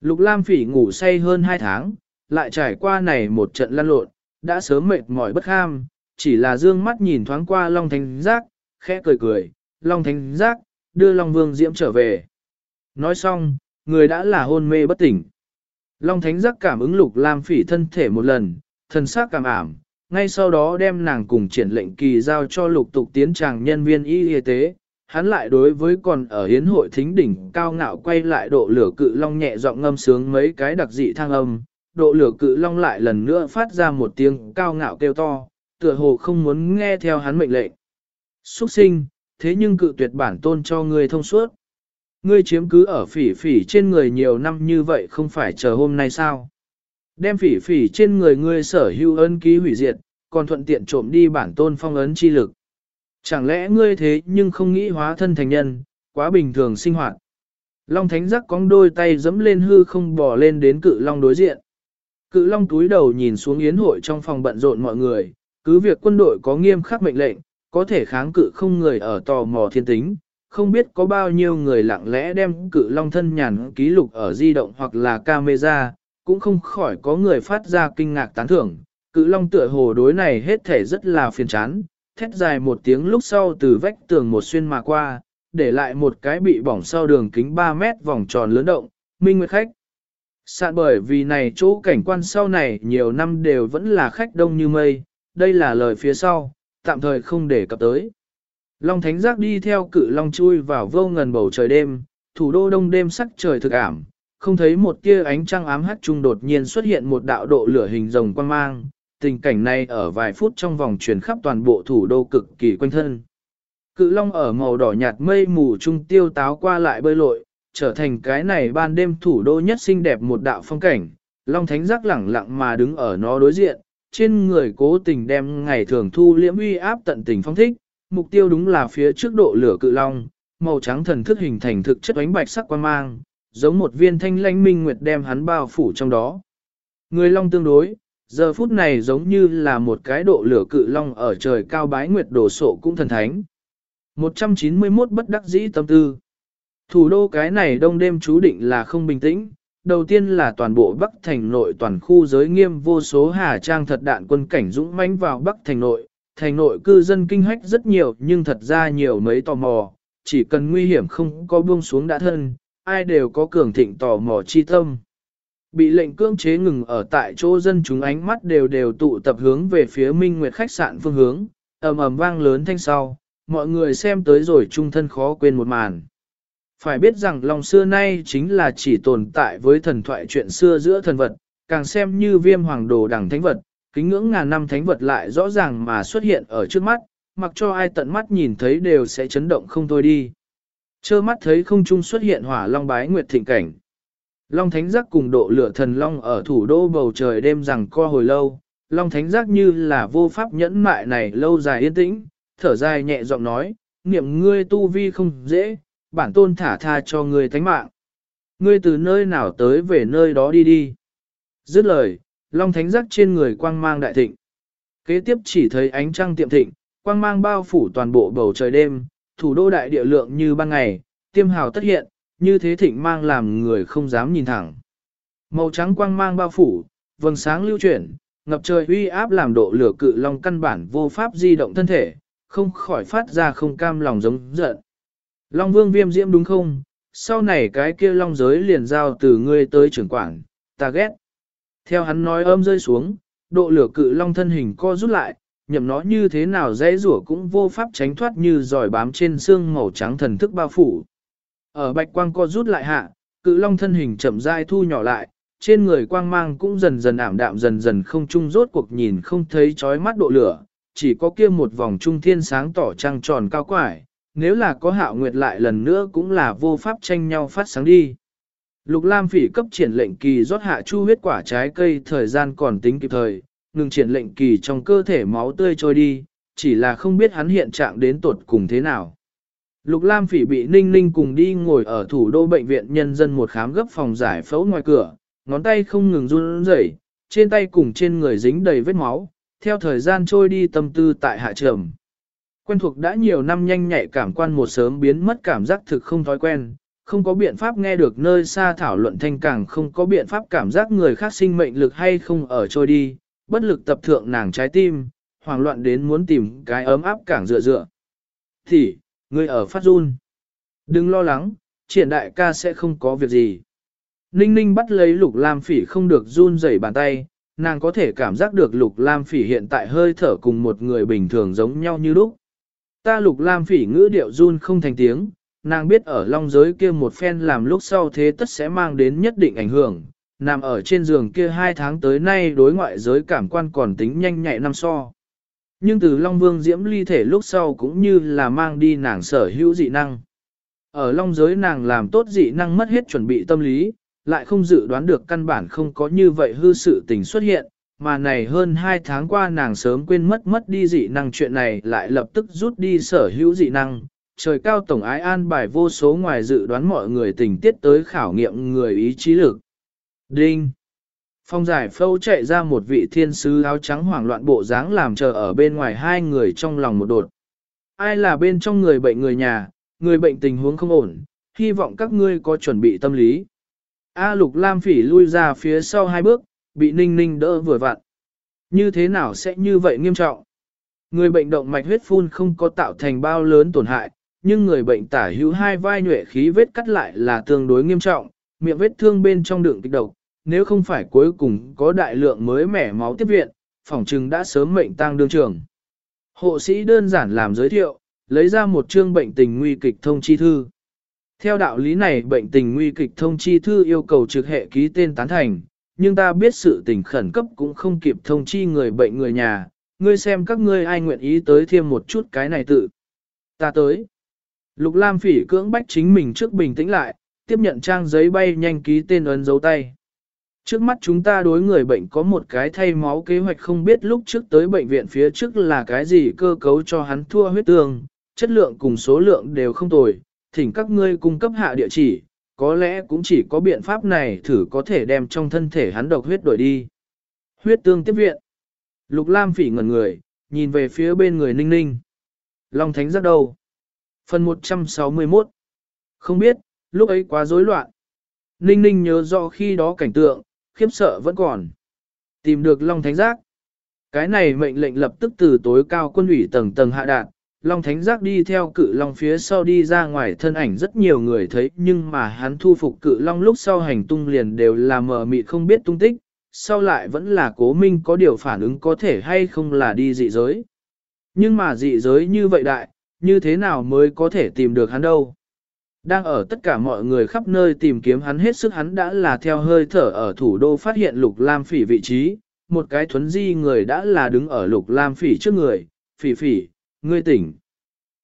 Lục lam phỉ ngủ say hơn 2 tháng, lại trải qua này một trận lăn lộn, đã sớm mệt mỏi bất ham, chỉ là dương mắt nhìn thoáng qua Long Thánh Giác, khẽ cười cười, Long Thánh Giác, đưa Long Vương Diễm trở về. Nói xong, người đã là hôn mê bất tỉnh. Long Thánh Giác cảm ứng lục lam phỉ thân thể một lần, thần sắc cảm ảm, ngay sau đó đem nàng cùng triển lệnh kỳ giao cho lục tục tiến tràng nhân viên y y tế. Hắn lại đối với còn ở hiến hội thính đỉnh cao ngạo quay lại độ lửa cự long nhẹ giọng ngâm sướng mấy cái đặc dị thang âm, độ lửa cự long lại lần nữa phát ra một tiếng cao ngạo kêu to, tựa hồ không muốn nghe theo hắn mệnh lệnh. Xuất sinh, thế nhưng cự tuyệt bản tôn cho ngươi thông suốt. Ngươi chiếm cứ ở phỉ phỉ trên người nhiều năm như vậy không phải chờ hôm nay sao? Đem phỉ phỉ trên người ngươi sở hữu ân ký hủy diệt, còn thuận tiện trộm đi bản tôn phong ấn chi lực. Chẳng lẽ ngươi thế nhưng không nghĩ hóa thân thành nhân, quá bình thường sinh hoạt. Long thánh giác cóng đôi tay dẫm lên hư không bò lên đến cự long đối diện. Cự long túi đầu nhìn xuống yến hội trong phòng bận rộn mọi người, cứ việc quân đội có nghiêm khắc mệnh lệnh, có thể kháng cự không người ở tò mò thiên tính, không biết có bao nhiêu người lặng lẽ đem cự long thân nhàn ký lục ở di động hoặc là camera, cũng không khỏi có người phát ra kinh ngạc tán thưởng. Cự long tựa hồ đối này hết thể rất là phiền chán, thét dài một tiếng lúc sau từ vách tường một xuyên mà qua, để lại một cái bị bỏng sau đường kính 3 mét vòng tròn lớn động, minh nguyệt khách. Sạn bởi vì này chỗ cảnh quan sau này nhiều năm đều vẫn là khách đông như mây, đây là lời phía sau, tạm thời không để cập tới. Long Thánh Giác đi theo cự long chui vào vô ngần bầu trời đêm, thủ đô đông đêm sắc trời thực ảm, không thấy một tia ánh trăng ám hắt trung đột nhiên xuất hiện một đạo độ lửa hình rồng quang mang. Tình cảnh này ở vài phút trong vòng truyền khắp toàn bộ thủ đô cực kỳ quanh thân. Cự long ở màu đỏ nhạt mây mù trung tiêu táo qua lại bơi lội, trở thành cái này ban đêm thủ đô nhất xinh đẹp một đạo phong cảnh. Long thánh giác lẳng lặng mà đứng ở nó đối diện, trên người cố tình đem ngày thường thu liễm uy áp tận tình phong thích, mục tiêu đúng là phía trước độ lửa cự long, màu trắng thần thức hình thành thực chất ánh bạch sắc quan mang, giống một viên thanh lãnh minh nguyệt đem hắn bao phủ trong đó. Người long tương đối, giờ phút này giống như là một cái độ lửa cự long ở trời cao bái nguyệt đổ sộ cũng thần thánh. 191 bất đắc dĩ tâm tư. Thủ đô cái này đông đêm chú định là không bình tĩnh, đầu tiên là toàn bộ Bắc Thành nội toàn khu giới nghiêm vô số hà trang thật đạn quân cảnh dũng mãnh vào Bắc Thành nội, thành nội cư dân kinh hách rất nhiều nhưng thật ra nhiều mấy tò mò, chỉ cần nguy hiểm không có buông xuống đã thân, ai đều có cường thịnh tò mò chi tâm. Bị lệnh cưỡng chế ngừng ở tại chỗ dân chúng ánh mắt đều đều tụ tập hướng về phía Minh Nguyệt khách sạn phương hướng, ầm ầm vang lớn thanh sau, mọi người xem tới rồi trung thân khó quên một màn. Phải biết rằng lòng xưa nay chính là chỉ tồn tại với thần thoại chuyện xưa giữa thần vật, càng xem như viêm hoàng đồ đẳng thánh vật, kính ngưỡng ngàn năm thánh vật lại rõ ràng mà xuất hiện ở trước mắt, mặc cho ai tận mắt nhìn thấy đều sẽ chấn động không thôi đi. Chơ mắt thấy không trung xuất hiện hỏa long bái nguyệt thịnh cảnh. Long thánh giác cùng độ lửa thần long ở thủ đô bầu trời đêm rằng co hồi lâu, long thánh giác như là vô pháp nhẫn mại này lâu dài yên tĩnh, thở dài nhẹ giọng nói, niệm ngươi tu vi không dễ, bản tôn thả tha cho ngươi thánh mạng. Ngươi từ nơi nào tới về nơi đó đi đi. Dứt lời, long thánh giác trên người quang mang đại thịnh. Kế tiếp chỉ thấy ánh trăng tiệm thịnh, quang mang bao phủ toàn bộ bầu trời đêm, thủ đô đại địa lượng như ban ngày, tiêm hào tất hiện, như thế thịnh mang làm người không dám nhìn thẳng. Màu trắng quang mang bao phủ, vầng sáng lưu chuyển, ngập trời uy áp làm độ lửa cự long căn bản vô pháp di động thân thể, không khỏi phát ra không cam lòng giống giận. Long vương viêm diễm đúng không? Sau này cái kia long giới liền giao từ ngươi tới trưởng quản, ta ghét. Theo hắn nói âm rơi xuống, độ lửa cự long thân hình co rút lại, nhậm nó như thế nào dễ rủa cũng vô pháp tránh thoát như giỏi bám trên xương màu trắng thần thức bao phủ. Ở bạch quang co rút lại hạ, cự long thân hình chậm rãi thu nhỏ lại, trên người quang mang cũng dần dần ảm đạm dần dần không trung rốt cuộc nhìn không thấy chói mắt độ lửa, chỉ có kia một vòng trung thiên sáng tỏ trăng tròn cao quải, nếu là có hạo nguyệt lại lần nữa cũng là vô pháp tranh nhau phát sáng đi. Lục Lam phỉ cấp triển lệnh kỳ rót hạ chu huyết quả trái cây thời gian còn tính kịp thời, ngừng triển lệnh kỳ trong cơ thể máu tươi trôi đi, chỉ là không biết hắn hiện trạng đến tột cùng thế nào. Lục Lam phỉ bị ninh ninh cùng đi ngồi ở thủ đô bệnh viện nhân dân một khám gấp phòng giải phẫu ngoài cửa, ngón tay không ngừng run rẩy, trên tay cùng trên người dính đầy vết máu, theo thời gian trôi đi tâm tư tại hạ trầm. Quen thuộc đã nhiều năm nhanh nhạy cảm quan một sớm biến mất cảm giác thực không thói quen, không có biện pháp nghe được nơi xa thảo luận thanh càng không có biện pháp cảm giác người khác sinh mệnh lực hay không ở trôi đi, bất lực tập thượng nàng trái tim, hoảng loạn đến muốn tìm cái ấm áp cảng dựa dựa. Thì, Ngươi ở phát run. Đừng lo lắng, triển đại ca sẽ không có việc gì. Ninh ninh bắt lấy lục lam phỉ không được run rẩy bàn tay, nàng có thể cảm giác được lục lam phỉ hiện tại hơi thở cùng một người bình thường giống nhau như lúc. Ta lục lam phỉ ngữ điệu run không thành tiếng, nàng biết ở long giới kia một phen làm lúc sau thế tất sẽ mang đến nhất định ảnh hưởng. Nằm ở trên giường kia hai tháng tới nay đối ngoại giới cảm quan còn tính nhanh nhạy năm so. Nhưng từ Long Vương diễm ly thể lúc sau cũng như là mang đi nàng sở hữu dị năng. Ở Long giới nàng làm tốt dị năng mất hết chuẩn bị tâm lý, lại không dự đoán được căn bản không có như vậy hư sự tình xuất hiện, mà này hơn 2 tháng qua nàng sớm quên mất mất đi dị năng chuyện này lại lập tức rút đi sở hữu dị năng. Trời cao tổng ái an bài vô số ngoài dự đoán mọi người tình tiết tới khảo nghiệm người ý chí lực. Đinh! Phong giải phâu chạy ra một vị thiên sứ áo trắng hoảng loạn bộ dáng làm chờ ở bên ngoài hai người trong lòng một đột. Ai là bên trong người bệnh người nhà, người bệnh tình huống không ổn, hy vọng các ngươi có chuẩn bị tâm lý. A lục lam phỉ lui ra phía sau hai bước, bị ninh ninh đỡ vừa vặn. Như thế nào sẽ như vậy nghiêm trọng? Người bệnh động mạch huyết phun không có tạo thành bao lớn tổn hại, nhưng người bệnh tả hữu hai vai nhuệ khí vết cắt lại là tương đối nghiêm trọng, miệng vết thương bên trong đường kịch độc, nếu không phải cuối cùng có đại lượng mới mẻ máu tiếp viện, phòng trừng đã sớm mệnh tang đương trường. Hộ sĩ đơn giản làm giới thiệu, lấy ra một chương bệnh tình nguy kịch thông chi thư. Theo đạo lý này bệnh tình nguy kịch thông chi thư yêu cầu trực hệ ký tên tán thành, nhưng ta biết sự tình khẩn cấp cũng không kịp thông chi người bệnh người nhà, ngươi xem các ngươi ai nguyện ý tới thêm một chút cái này tự. Ta tới. Lục Lam phỉ cưỡng bách chính mình trước bình tĩnh lại, tiếp nhận trang giấy bay nhanh ký tên ấn dấu tay. Trước mắt chúng ta đối người bệnh có một cái thay máu kế hoạch không biết lúc trước tới bệnh viện phía trước là cái gì cơ cấu cho hắn thua huyết tương, chất lượng cùng số lượng đều không tồi, thỉnh các ngươi cung cấp hạ địa chỉ, có lẽ cũng chỉ có biện pháp này thử có thể đem trong thân thể hắn độc huyết đổi đi. Huyết tương tiếp viện. Lục Lam phỉ ngẩn người, nhìn về phía bên người ninh ninh. Long thánh rất đầu Phần 161 Không biết, lúc ấy quá rối loạn. Ninh ninh nhớ rõ khi đó cảnh tượng, khiếp sợ vẫn còn. Tìm được Long Thánh Giác. Cái này mệnh lệnh lập tức từ tối cao quân ủy tầng tầng hạ đạt, Long Thánh Giác đi theo cự Long phía sau đi ra ngoài thân ảnh rất nhiều người thấy nhưng mà hắn thu phục cự Long lúc sau hành tung liền đều là mờ mịt không biết tung tích, sau lại vẫn là cố minh có điều phản ứng có thể hay không là đi dị giới. Nhưng mà dị giới như vậy đại, như thế nào mới có thể tìm được hắn đâu? Đang ở tất cả mọi người khắp nơi tìm kiếm hắn hết sức hắn đã là theo hơi thở ở thủ đô phát hiện lục lam phỉ vị trí, một cái thuấn di người đã là đứng ở lục lam phỉ trước người, phỉ phỉ, ngươi tỉnh.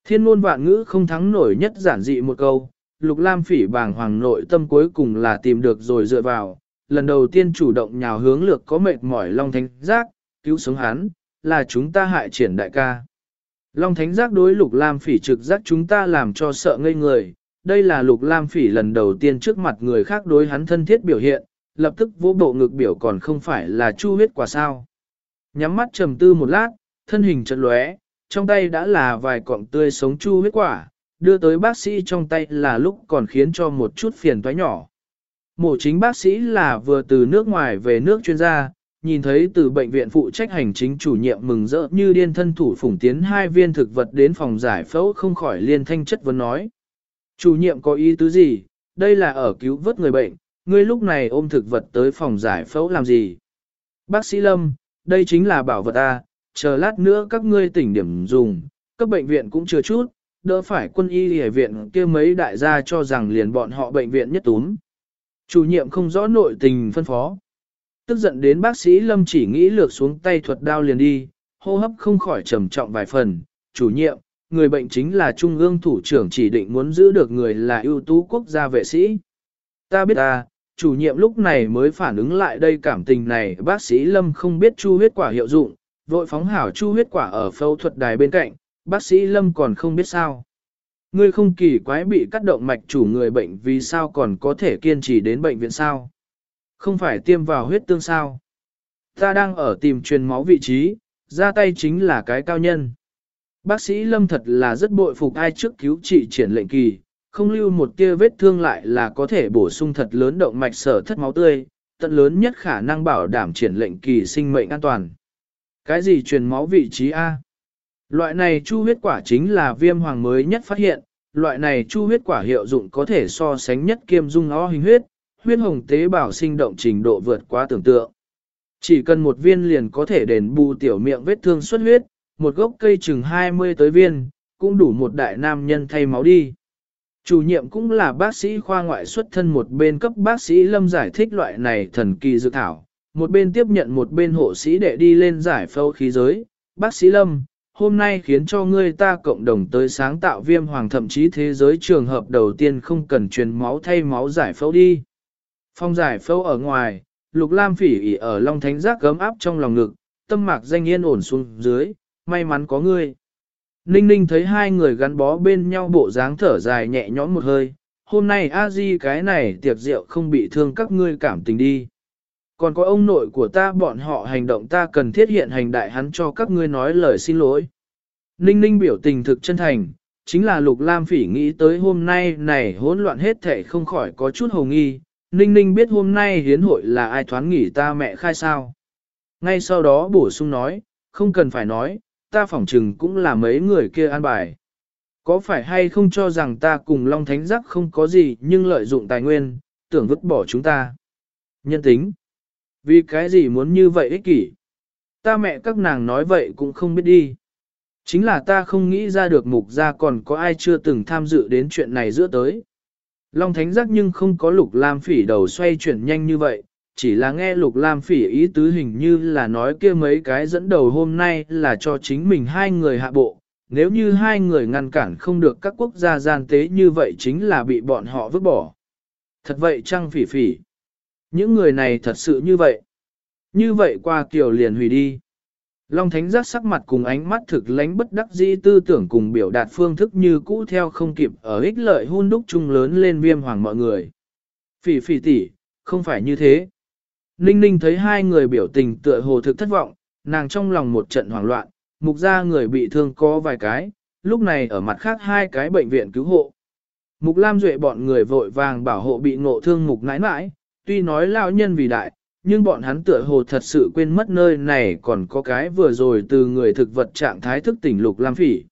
Thiên ngôn vạn ngữ không thắng nổi nhất giản dị một câu, lục lam phỉ bàng hoàng nội tâm cuối cùng là tìm được rồi dựa vào, lần đầu tiên chủ động nhào hướng lược có mệt mỏi Long Thánh Giác, cứu sống hắn, là chúng ta hại triển đại ca. Long Thánh Giác đối lục lam phỉ trực giác chúng ta làm cho sợ ngây người, đây là lục lam phỉ lần đầu tiên trước mặt người khác đối hắn thân thiết biểu hiện, lập tức vỗ bộ ngực biểu còn không phải là chu huyết quả sao. Nhắm mắt trầm tư một lát, thân hình chợt lóe, trong tay đã là vài cọng tươi sống chu huyết quả, đưa tới bác sĩ trong tay là lúc còn khiến cho một chút phiền toái nhỏ. Mổ chính bác sĩ là vừa từ nước ngoài về nước chuyên gia, nhìn thấy từ bệnh viện phụ trách hành chính chủ nhiệm mừng rỡ như điên thân thủ phủng tiến hai viên thực vật đến phòng giải phẫu không khỏi liên thanh chất vấn nói. Chủ nhiệm có ý tứ gì, đây là ở cứu vớt người bệnh, ngươi lúc này ôm thực vật tới phòng giải phẫu làm gì? Bác sĩ Lâm, đây chính là bảo vật à? chờ lát nữa các ngươi tỉnh điểm dùng, các bệnh viện cũng chưa chút, đỡ phải quân y hệ viện kia mấy đại gia cho rằng liền bọn họ bệnh viện nhất túm. Chủ nhiệm không rõ nội tình phân phó. Tức giận đến bác sĩ Lâm chỉ nghĩ lược xuống tay thuật đao liền đi, hô hấp không khỏi trầm trọng vài phần. Chủ nhiệm, người bệnh chính là trung ương thủ trưởng chỉ định muốn giữ được người là ưu tú quốc gia vệ sĩ. Ta biết ta, chủ nhiệm lúc này mới phản ứng lại đây cảm tình này bác sĩ Lâm không biết chu huyết quả hiệu dụng, vội phóng hảo chu huyết quả ở phẫu thuật đài bên cạnh, bác sĩ Lâm còn không biết sao. Ngươi không kỳ quái bị cắt động mạch chủ người bệnh vì sao còn có thể kiên trì đến bệnh viện sao? Không phải tiêm vào huyết tương sao? Ta đang ở tìm truyền máu vị trí, ra tay chính là cái cao nhân. Bác sĩ Lâm thật là rất bội phục ai trước cứu trị triển lệnh kỳ, không lưu một tia vết thương lại là có thể bổ sung thật lớn động mạch sở thất máu tươi, tận lớn nhất khả năng bảo đảm triển lệnh kỳ sinh mệnh an toàn. Cái gì truyền máu vị trí A? Loại này chu huyết quả chính là viêm hoàng mới nhất phát hiện, loại này chu huyết quả hiệu dụng có thể so sánh nhất kiêm dung o hình huyết, huyết hồng tế bào sinh động trình độ vượt quá tưởng tượng. Chỉ cần một viên liền có thể đền bù tiểu miệng vết thương xuất huyết, một gốc cây chừng 20 tới viên, cũng đủ một đại nam nhân thay máu đi. Chủ nhiệm cũng là bác sĩ khoa ngoại xuất thân một bên cấp bác sĩ Lâm giải thích loại này thần kỳ dược thảo, một bên tiếp nhận một bên hộ sĩ để đi lên giải phẫu khí giới. Bác sĩ Lâm, hôm nay khiến cho ngươi ta cộng đồng tới sáng tạo viêm hoàng thậm chí thế giới trường hợp đầu tiên không cần truyền máu thay máu giải phẫu đi. Phong giải phẫu ở ngoài, Lục Lam phỉ ỉ ở Long Thánh Giác gấm áp trong lòng ngực, tâm mạc danh yên ổn xuống dưới, may mắn có ngươi. Ninh ninh thấy hai người gắn bó bên nhau bộ dáng thở dài nhẹ nhõm một hơi, hôm nay a di cái này tiệc rượu không bị thương các ngươi cảm tình đi. Còn có ông nội của ta bọn họ hành động ta cần thiết hiện hành đại hắn cho các ngươi nói lời xin lỗi. Ninh ninh biểu tình thực chân thành, chính là lục lam phỉ nghĩ tới hôm nay này hỗn loạn hết thể không khỏi có chút hồ nghi. Ninh ninh biết hôm nay hiến hội là ai thoán nghỉ ta mẹ khai sao. Ngay sau đó bổ sung nói, không cần phải nói, ta phỏng chừng cũng là mấy người kia an bài. Có phải hay không cho rằng ta cùng Long Thánh Giác không có gì nhưng lợi dụng tài nguyên, tưởng vứt bỏ chúng ta. Nhân tính. Vì cái gì muốn như vậy ích kỷ? Ta mẹ các nàng nói vậy cũng không biết đi. Chính là ta không nghĩ ra được mục ra còn có ai chưa từng tham dự đến chuyện này giữa tới. Long Thánh Giác nhưng không có lục lam phỉ đầu xoay chuyển nhanh như vậy, chỉ là nghe lục lam phỉ ý tứ hình như là nói kia mấy cái dẫn đầu hôm nay là cho chính mình hai người hạ bộ, nếu như hai người ngăn cản không được các quốc gia gian tế như vậy chính là bị bọn họ vứt bỏ. Thật vậy chăng phỉ phỉ? Những người này thật sự như vậy. Như vậy qua kiểu liền hủy đi. Long Thánh giác sắc mặt cùng ánh mắt thực lánh bất đắc dĩ tư tưởng cùng biểu đạt phương thức như cũ theo không kịp ở ích lợi hôn đúc chung lớn lên viêm hoàng mọi người. Phỉ phỉ tỷ, không phải như thế. Ninh ninh thấy hai người biểu tình tựa hồ thực thất vọng, nàng trong lòng một trận hoảng loạn, mục ra người bị thương có vài cái, lúc này ở mặt khác hai cái bệnh viện cứu hộ. Mục Lam Duệ bọn người vội vàng bảo hộ bị ngộ thương mục nãi nãi, tuy nói lao nhân vì đại, nhưng bọn hắn tựa hồ thật sự quên mất nơi này còn có cái vừa rồi từ người thực vật trạng thái thức tỉnh lục Lam Phỉ.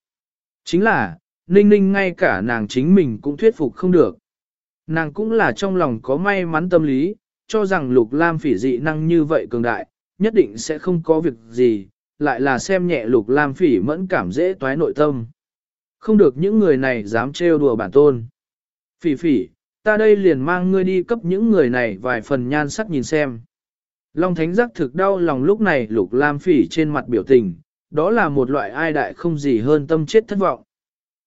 Chính là, ninh ninh ngay cả nàng chính mình cũng thuyết phục không được. Nàng cũng là trong lòng có may mắn tâm lý, cho rằng lục lam phỉ dị năng như vậy cường đại, nhất định sẽ không có việc gì, lại là xem nhẹ lục lam phỉ mẫn cảm dễ toái nội tâm. Không được những người này dám trêu đùa bản tôn. Phỉ phỉ, ta đây liền mang ngươi đi cấp những người này vài phần nhan sắc nhìn xem. Long Thánh giác thực đau lòng lúc này lục lam phỉ trên mặt biểu tình, đó là một loại ai đại không gì hơn tâm chết thất vọng.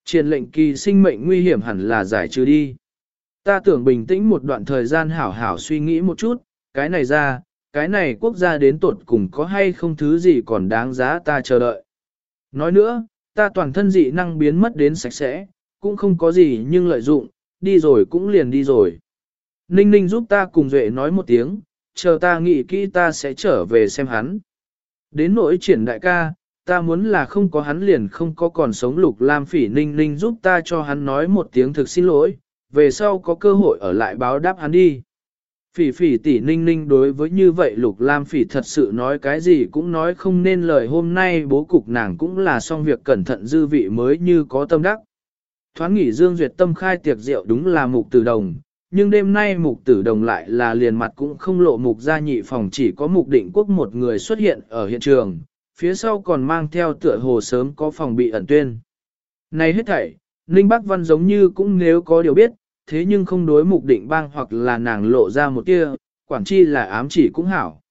Triển lệnh kỳ sinh mệnh nguy hiểm hẳn là giải trừ đi. Ta tưởng bình tĩnh một đoạn thời gian hảo hảo suy nghĩ một chút, cái này ra, cái này quốc gia đến tột cùng có hay không thứ gì còn đáng giá ta chờ đợi. Nói nữa, ta toàn thân dị năng biến mất đến sạch sẽ, cũng không có gì nhưng lợi dụng, đi rồi cũng liền đi rồi. Ninh ninh giúp ta cùng Duệ nói một tiếng, chờ ta nghĩ kỹ ta sẽ trở về xem hắn. Đến nỗi triển đại ca, ta muốn là không có hắn liền không có còn sống lục lam phỉ ninh ninh giúp ta cho hắn nói một tiếng thực xin lỗi, về sau có cơ hội ở lại báo đáp hắn đi. Phỉ phỉ tỷ ninh ninh đối với như vậy lục lam phỉ thật sự nói cái gì cũng nói không nên lời hôm nay bố cục nàng cũng là xong việc cẩn thận dư vị mới như có tâm đắc. Thoáng nghỉ dương duyệt tâm khai tiệc rượu đúng là mục tử đồng, nhưng đêm nay mục tử đồng lại là liền mặt cũng không lộ mục gia nhị phòng chỉ có mục định quốc một người xuất hiện ở hiện trường, phía sau còn mang theo tựa hồ sớm có phòng bị ẩn tuyên. Này hết thảy, Ninh Bắc Văn giống như cũng nếu có điều biết, thế nhưng không đối mục định bang hoặc là nàng lộ ra một kia, quản chi là ám chỉ cũng hảo.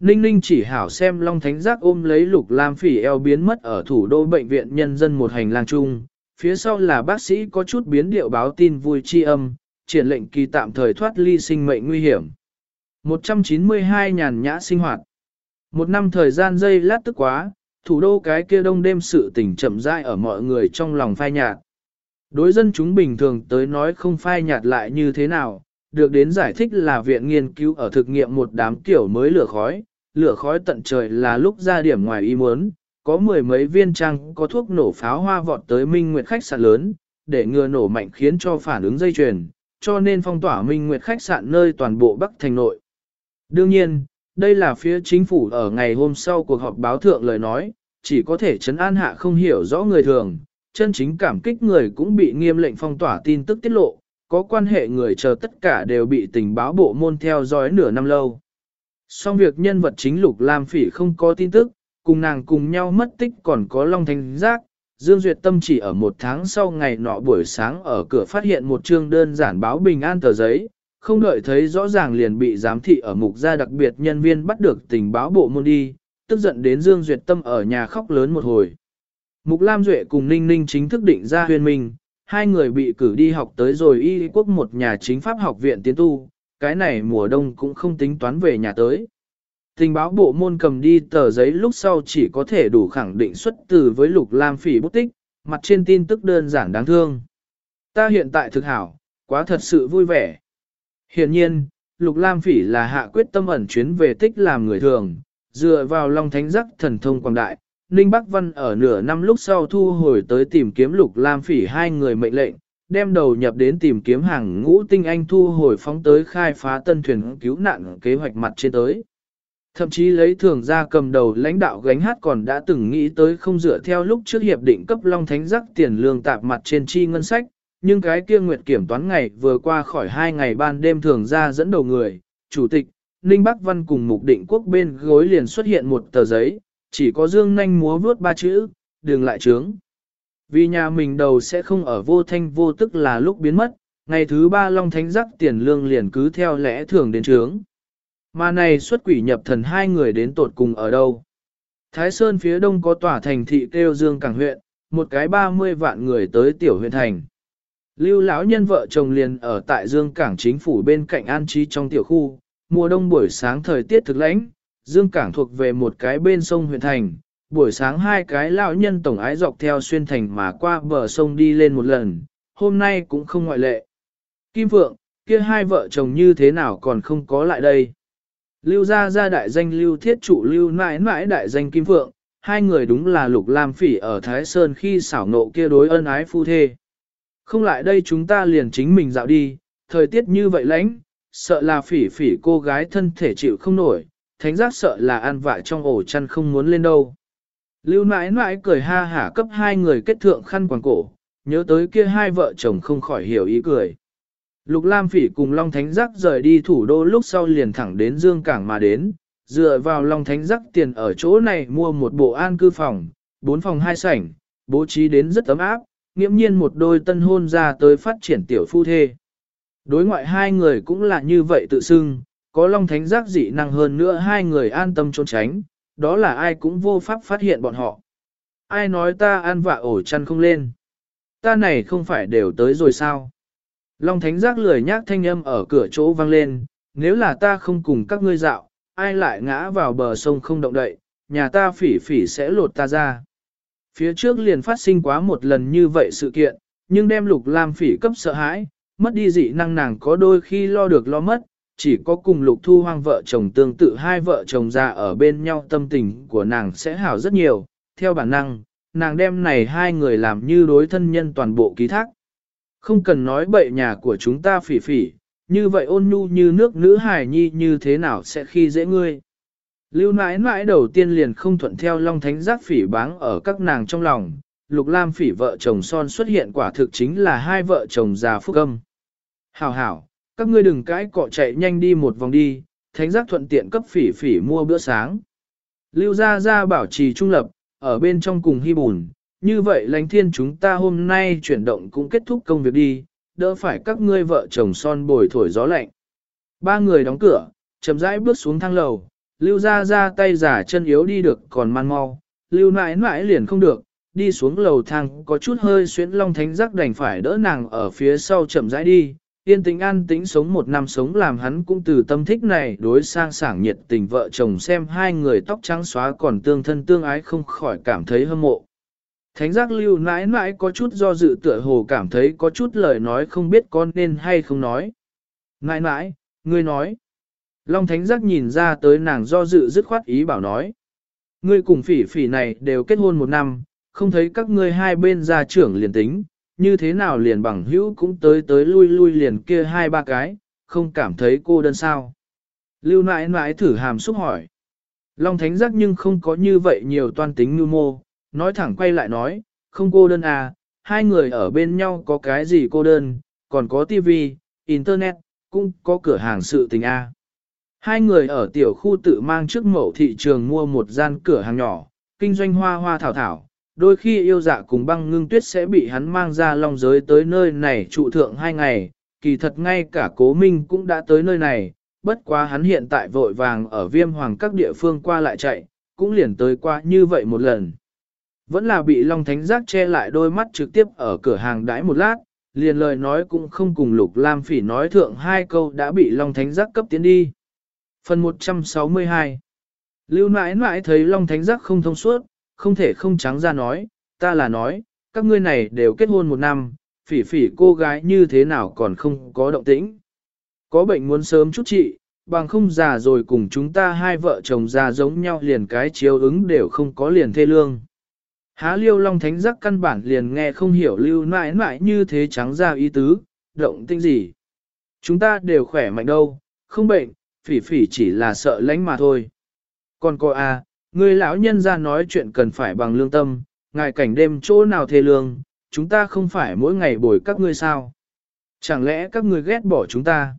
Ninh Ninh chỉ hảo xem Long Thánh Giác ôm lấy Lục Lam Phỉ eo biến mất ở thủ đô bệnh viện nhân dân một hành lang chung, phía sau là bác sĩ có chút biến điệu báo tin vui chi âm, triển lệnh kỳ tạm thời thoát ly sinh mệnh nguy hiểm. 192 nhàn nhã sinh hoạt. Một năm thời gian dây lát tức quá, thủ đô cái kia đông đêm sự tình chậm rãi ở mọi người trong lòng phai nhạt. Đối dân chúng bình thường tới nói không phai nhạt lại như thế nào, được đến giải thích là viện nghiên cứu ở thực nghiệm một đám kiểu mới lửa khói, lửa khói tận trời là lúc ra điểm ngoài ý muốn, có mười mấy viên trang có thuốc nổ pháo hoa vọt tới Minh Nguyệt khách sạn lớn, để ngừa nổ mạnh khiến cho phản ứng dây chuyền, cho nên phong tỏa Minh Nguyệt khách sạn nơi toàn bộ Bắc thành nội. Đương nhiên, đây là phía chính phủ ở ngày hôm sau cuộc họp báo thượng lời nói, chỉ có thể chấn an hạ không hiểu rõ người thường, chân chính cảm kích người cũng bị nghiêm lệnh phong tỏa tin tức tiết lộ, có quan hệ người chờ tất cả đều bị tình báo bộ môn theo dõi nửa năm lâu. Song việc nhân vật chính Lục Lam Phỉ không có tin tức, cùng nàng cùng nhau mất tích còn có Long Thanh Giác, Dương Duyệt Tâm chỉ ở một tháng sau ngày nọ buổi sáng ở cửa phát hiện một chương đơn giản báo bình an tờ giấy, không đợi thấy rõ ràng liền bị giám thị ở mục gia đặc biệt nhân viên bắt được tình báo bộ môn đi, tức giận đến Dương Duyệt Tâm ở nhà khóc lớn một hồi. Mục Lam Duệ cùng Ninh Ninh chính thức định ra huyền minh, hai người bị cử đi học tới rồi y quốc một nhà chính pháp học viện tiến tu, cái này mùa đông cũng không tính toán về nhà tới. Tình báo bộ môn cầm đi tờ giấy lúc sau chỉ có thể đủ khẳng định xuất từ với lục lam phỉ bút tích, mặt trên tin tức đơn giản đáng thương. Ta hiện tại thực hảo, quá thật sự vui vẻ. Hiện nhiên, lục lam phỉ là hạ quyết tâm ẩn chuyến về tích làm người thường, dựa vào long thánh giác thần thông quảng đại. Ninh Bắc Văn ở nửa năm lúc sau thu hồi tới tìm kiếm lục lam phỉ hai người mệnh lệnh, đem đầu nhập đến tìm kiếm hàng ngũ tinh anh thu hồi phóng tới khai phá tân thuyền cứu nạn kế hoạch mặt trên tới. Thậm chí lấy thường ra cầm đầu lãnh đạo gánh hát còn đã từng nghĩ tới không dựa theo lúc trước hiệp định cấp Long Thánh giác tiền lương tạp mặt trên chi ngân sách, nhưng cái kia nguyệt kiểm toán ngày vừa qua khỏi hai ngày ban đêm thường ra dẫn đầu người, chủ tịch, Ninh Bắc Văn cùng mục định quốc bên gối liền xuất hiện một tờ giấy, chỉ có dương nanh múa vướt ba chữ, đường lại trướng. Vì nhà mình đầu sẽ không ở vô thanh vô tức là lúc biến mất, ngày thứ ba Long Thánh giác tiền lương liền cứ theo lẽ thường đến trướng. Mà này xuất quỷ nhập thần hai người đến tột cùng ở đâu? Thái Sơn phía đông có tòa thành thị kêu Dương Cảng huyện, một cái 30 vạn người tới tiểu huyện thành. Lưu lão nhân vợ chồng liền ở tại Dương Cảng chính phủ bên cạnh an trí trong tiểu khu, mùa đông buổi sáng thời tiết thực lãnh, Dương Cảng thuộc về một cái bên sông huyện thành, buổi sáng hai cái lão nhân tổng ái dọc theo xuyên thành mà qua bờ sông đi lên một lần, hôm nay cũng không ngoại lệ. Kim Phượng, kia hai vợ chồng như thế nào còn không có lại đây? Lưu gia gia đại danh lưu thiết trụ lưu mãi mãi đại danh Kim Phượng, hai người đúng là lục lam phỉ ở Thái Sơn khi xảo nộ kia đối ân ái phu thê. Không lại đây chúng ta liền chính mình dạo đi, thời tiết như vậy lạnh, sợ là phỉ phỉ cô gái thân thể chịu không nổi, thánh giác sợ là an vạ trong ổ chăn không muốn lên đâu. Lưu nãi nãi cười ha hả cấp hai người kết thượng khăn quàng cổ, nhớ tới kia hai vợ chồng không khỏi hiểu ý cười. Lục Lam Phỉ cùng Long Thánh Giác rời đi thủ đô lúc sau liền thẳng đến Dương Cảng mà đến, dựa vào Long Thánh Giác tiền ở chỗ này mua một bộ an cư phòng, bốn phòng hai sảnh, bố trí đến rất ấm áp, nghiễm nhiên một đôi tân hôn ra tới phát triển tiểu phu thê. Đối ngoại hai người cũng là như vậy tự xưng, có Long Thánh Giác dị năng hơn nữa hai người an tâm trốn tránh, đó là ai cũng vô pháp phát hiện bọn họ. Ai nói ta an vạ ổ chăn không lên? Ta này không phải đều tới rồi sao? Long thánh giác lười nhác thanh âm ở cửa chỗ vang lên, nếu là ta không cùng các ngươi dạo, ai lại ngã vào bờ sông không động đậy, nhà ta phỉ phỉ sẽ lột ta ra. Phía trước liền phát sinh quá một lần như vậy sự kiện, nhưng đem lục lam phỉ cấp sợ hãi, mất đi dị năng nàng có đôi khi lo được lo mất, chỉ có cùng lục thu hoang vợ chồng tương tự hai vợ chồng ra ở bên nhau tâm tình của nàng sẽ hảo rất nhiều, theo bản năng, nàng đem này hai người làm như đối thân nhân toàn bộ ký thác. Không cần nói bậy nhà của chúng ta phỉ phỉ, như vậy ôn nhu như nước nữ hài nhi như thế nào sẽ khi dễ ngươi. Lưu nãi nãi đầu tiên liền không thuận theo Long Thánh giác phỉ báng ở các nàng trong lòng, Lục Lam phỉ vợ chồng son xuất hiện quả thực chính là hai vợ chồng già phúc âm. Hảo hảo, các ngươi đừng cãi cọ chạy nhanh đi một vòng đi, Thánh giác thuận tiện cấp phỉ phỉ mua bữa sáng. Lưu gia gia bảo trì trung lập, ở bên trong cùng hy bùn, như vậy lánh thiên chúng ta hôm nay chuyển động cũng kết thúc công việc đi, đỡ phải các ngươi vợ chồng son bồi thổi gió lạnh. Ba người đóng cửa, chậm rãi bước xuống thang lầu, lưu ra ra tay giả chân yếu đi được còn man mau, lưu nãi nãi liền không được, đi xuống lầu thang có chút hơi xuyến long thánh giác đành phải đỡ nàng ở phía sau chậm rãi đi. Yên tĩnh an tĩnh sống một năm sống làm hắn cũng từ tâm thích này đối sang sảng nhiệt tình vợ chồng xem hai người tóc trắng xóa còn tương thân tương ái không khỏi cảm thấy hâm mộ. Thánh giác lưu nãi nãi có chút do dự tựa hồ cảm thấy có chút lời nói không biết con nên hay không nói. Nãi nãi, ngươi nói. Long thánh giác nhìn ra tới nàng do dự dứt khoát ý bảo nói. Ngươi cùng phỉ phỉ này đều kết hôn một năm, không thấy các ngươi hai bên gia trưởng liền tính, như thế nào liền bằng hữu cũng tới tới lui lui liền kia hai ba cái, không cảm thấy cô đơn sao. Lưu nãi nãi thử hàm xúc hỏi. Long thánh giác nhưng không có như vậy nhiều toan tính như mô, nói thẳng quay lại nói, không cô đơn à, hai người ở bên nhau có cái gì cô đơn, còn có tivi, internet, cũng có cửa hàng sự tình a. À. Hai người ở tiểu khu tự mang trước mẫu thị trường mua một gian cửa hàng nhỏ, kinh doanh hoa hoa thảo thảo, đôi khi yêu dạ cùng băng ngưng tuyết sẽ bị hắn mang ra long giới tới nơi này trụ thượng hai ngày, kỳ thật ngay cả cố minh cũng đã tới nơi này, bất quá hắn hiện tại vội vàng ở viêm hoàng các địa phương qua lại chạy, cũng liền tới qua như vậy một lần. Vẫn là bị Long Thánh Giác che lại đôi mắt trực tiếp ở cửa hàng đãi một lát, liền lời nói cũng không cùng Lục Lam Phỉ nói thượng hai câu đã bị Long Thánh Giác cấp tiến đi. Phần 162 Lưu nãi nãi thấy Long Thánh Giác không thông suốt, không thể không trắng ra nói, ta là nói, các ngươi này đều kết hôn một năm, phỉ phỉ cô gái như thế nào còn không có động tĩnh. Có bệnh muốn sớm chút trị, bằng không già rồi cùng chúng ta hai vợ chồng già giống nhau liền cái chiếu ứng đều không có liền thê lương. Há liêu long thánh giác căn bản liền nghe không hiểu lưu mãi mãi như thế trắng ra ý tứ, động tinh gì. Chúng ta đều khỏe mạnh đâu, không bệnh, phỉ phỉ chỉ là sợ lánh mà thôi. Còn cô à, người lão nhân ra nói chuyện cần phải bằng lương tâm, ngài cảnh đêm chỗ nào thê lương, chúng ta không phải mỗi ngày bồi các ngươi sao. Chẳng lẽ các ngươi ghét bỏ chúng ta?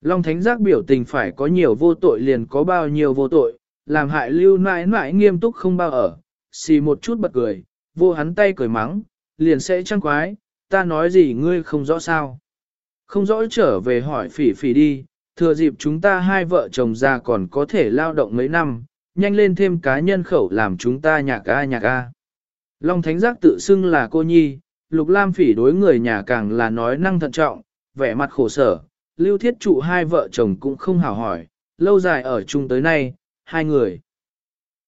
Long Thánh Giác biểu tình phải có nhiều vô tội liền có bao nhiêu vô tội, làm hại lưu nãi nãi nghiêm túc không bao ở, xì một chút bật cười, vô hắn tay cười mắng, liền sẽ trăng quái, ta nói gì ngươi không rõ sao. Không rõ trở về hỏi phỉ phỉ đi, thừa dịp chúng ta hai vợ chồng già còn có thể lao động mấy năm, nhanh lên thêm cá nhân khẩu làm chúng ta nhạc a nhạc a. Long Thánh Giác tự xưng là cô nhi, Lục Lam phỉ đối người nhà càng là nói năng thận trọng, vẻ mặt khổ sở, lưu thiết trụ hai vợ chồng cũng không hào hỏi, lâu dài ở chung tới nay, hai người.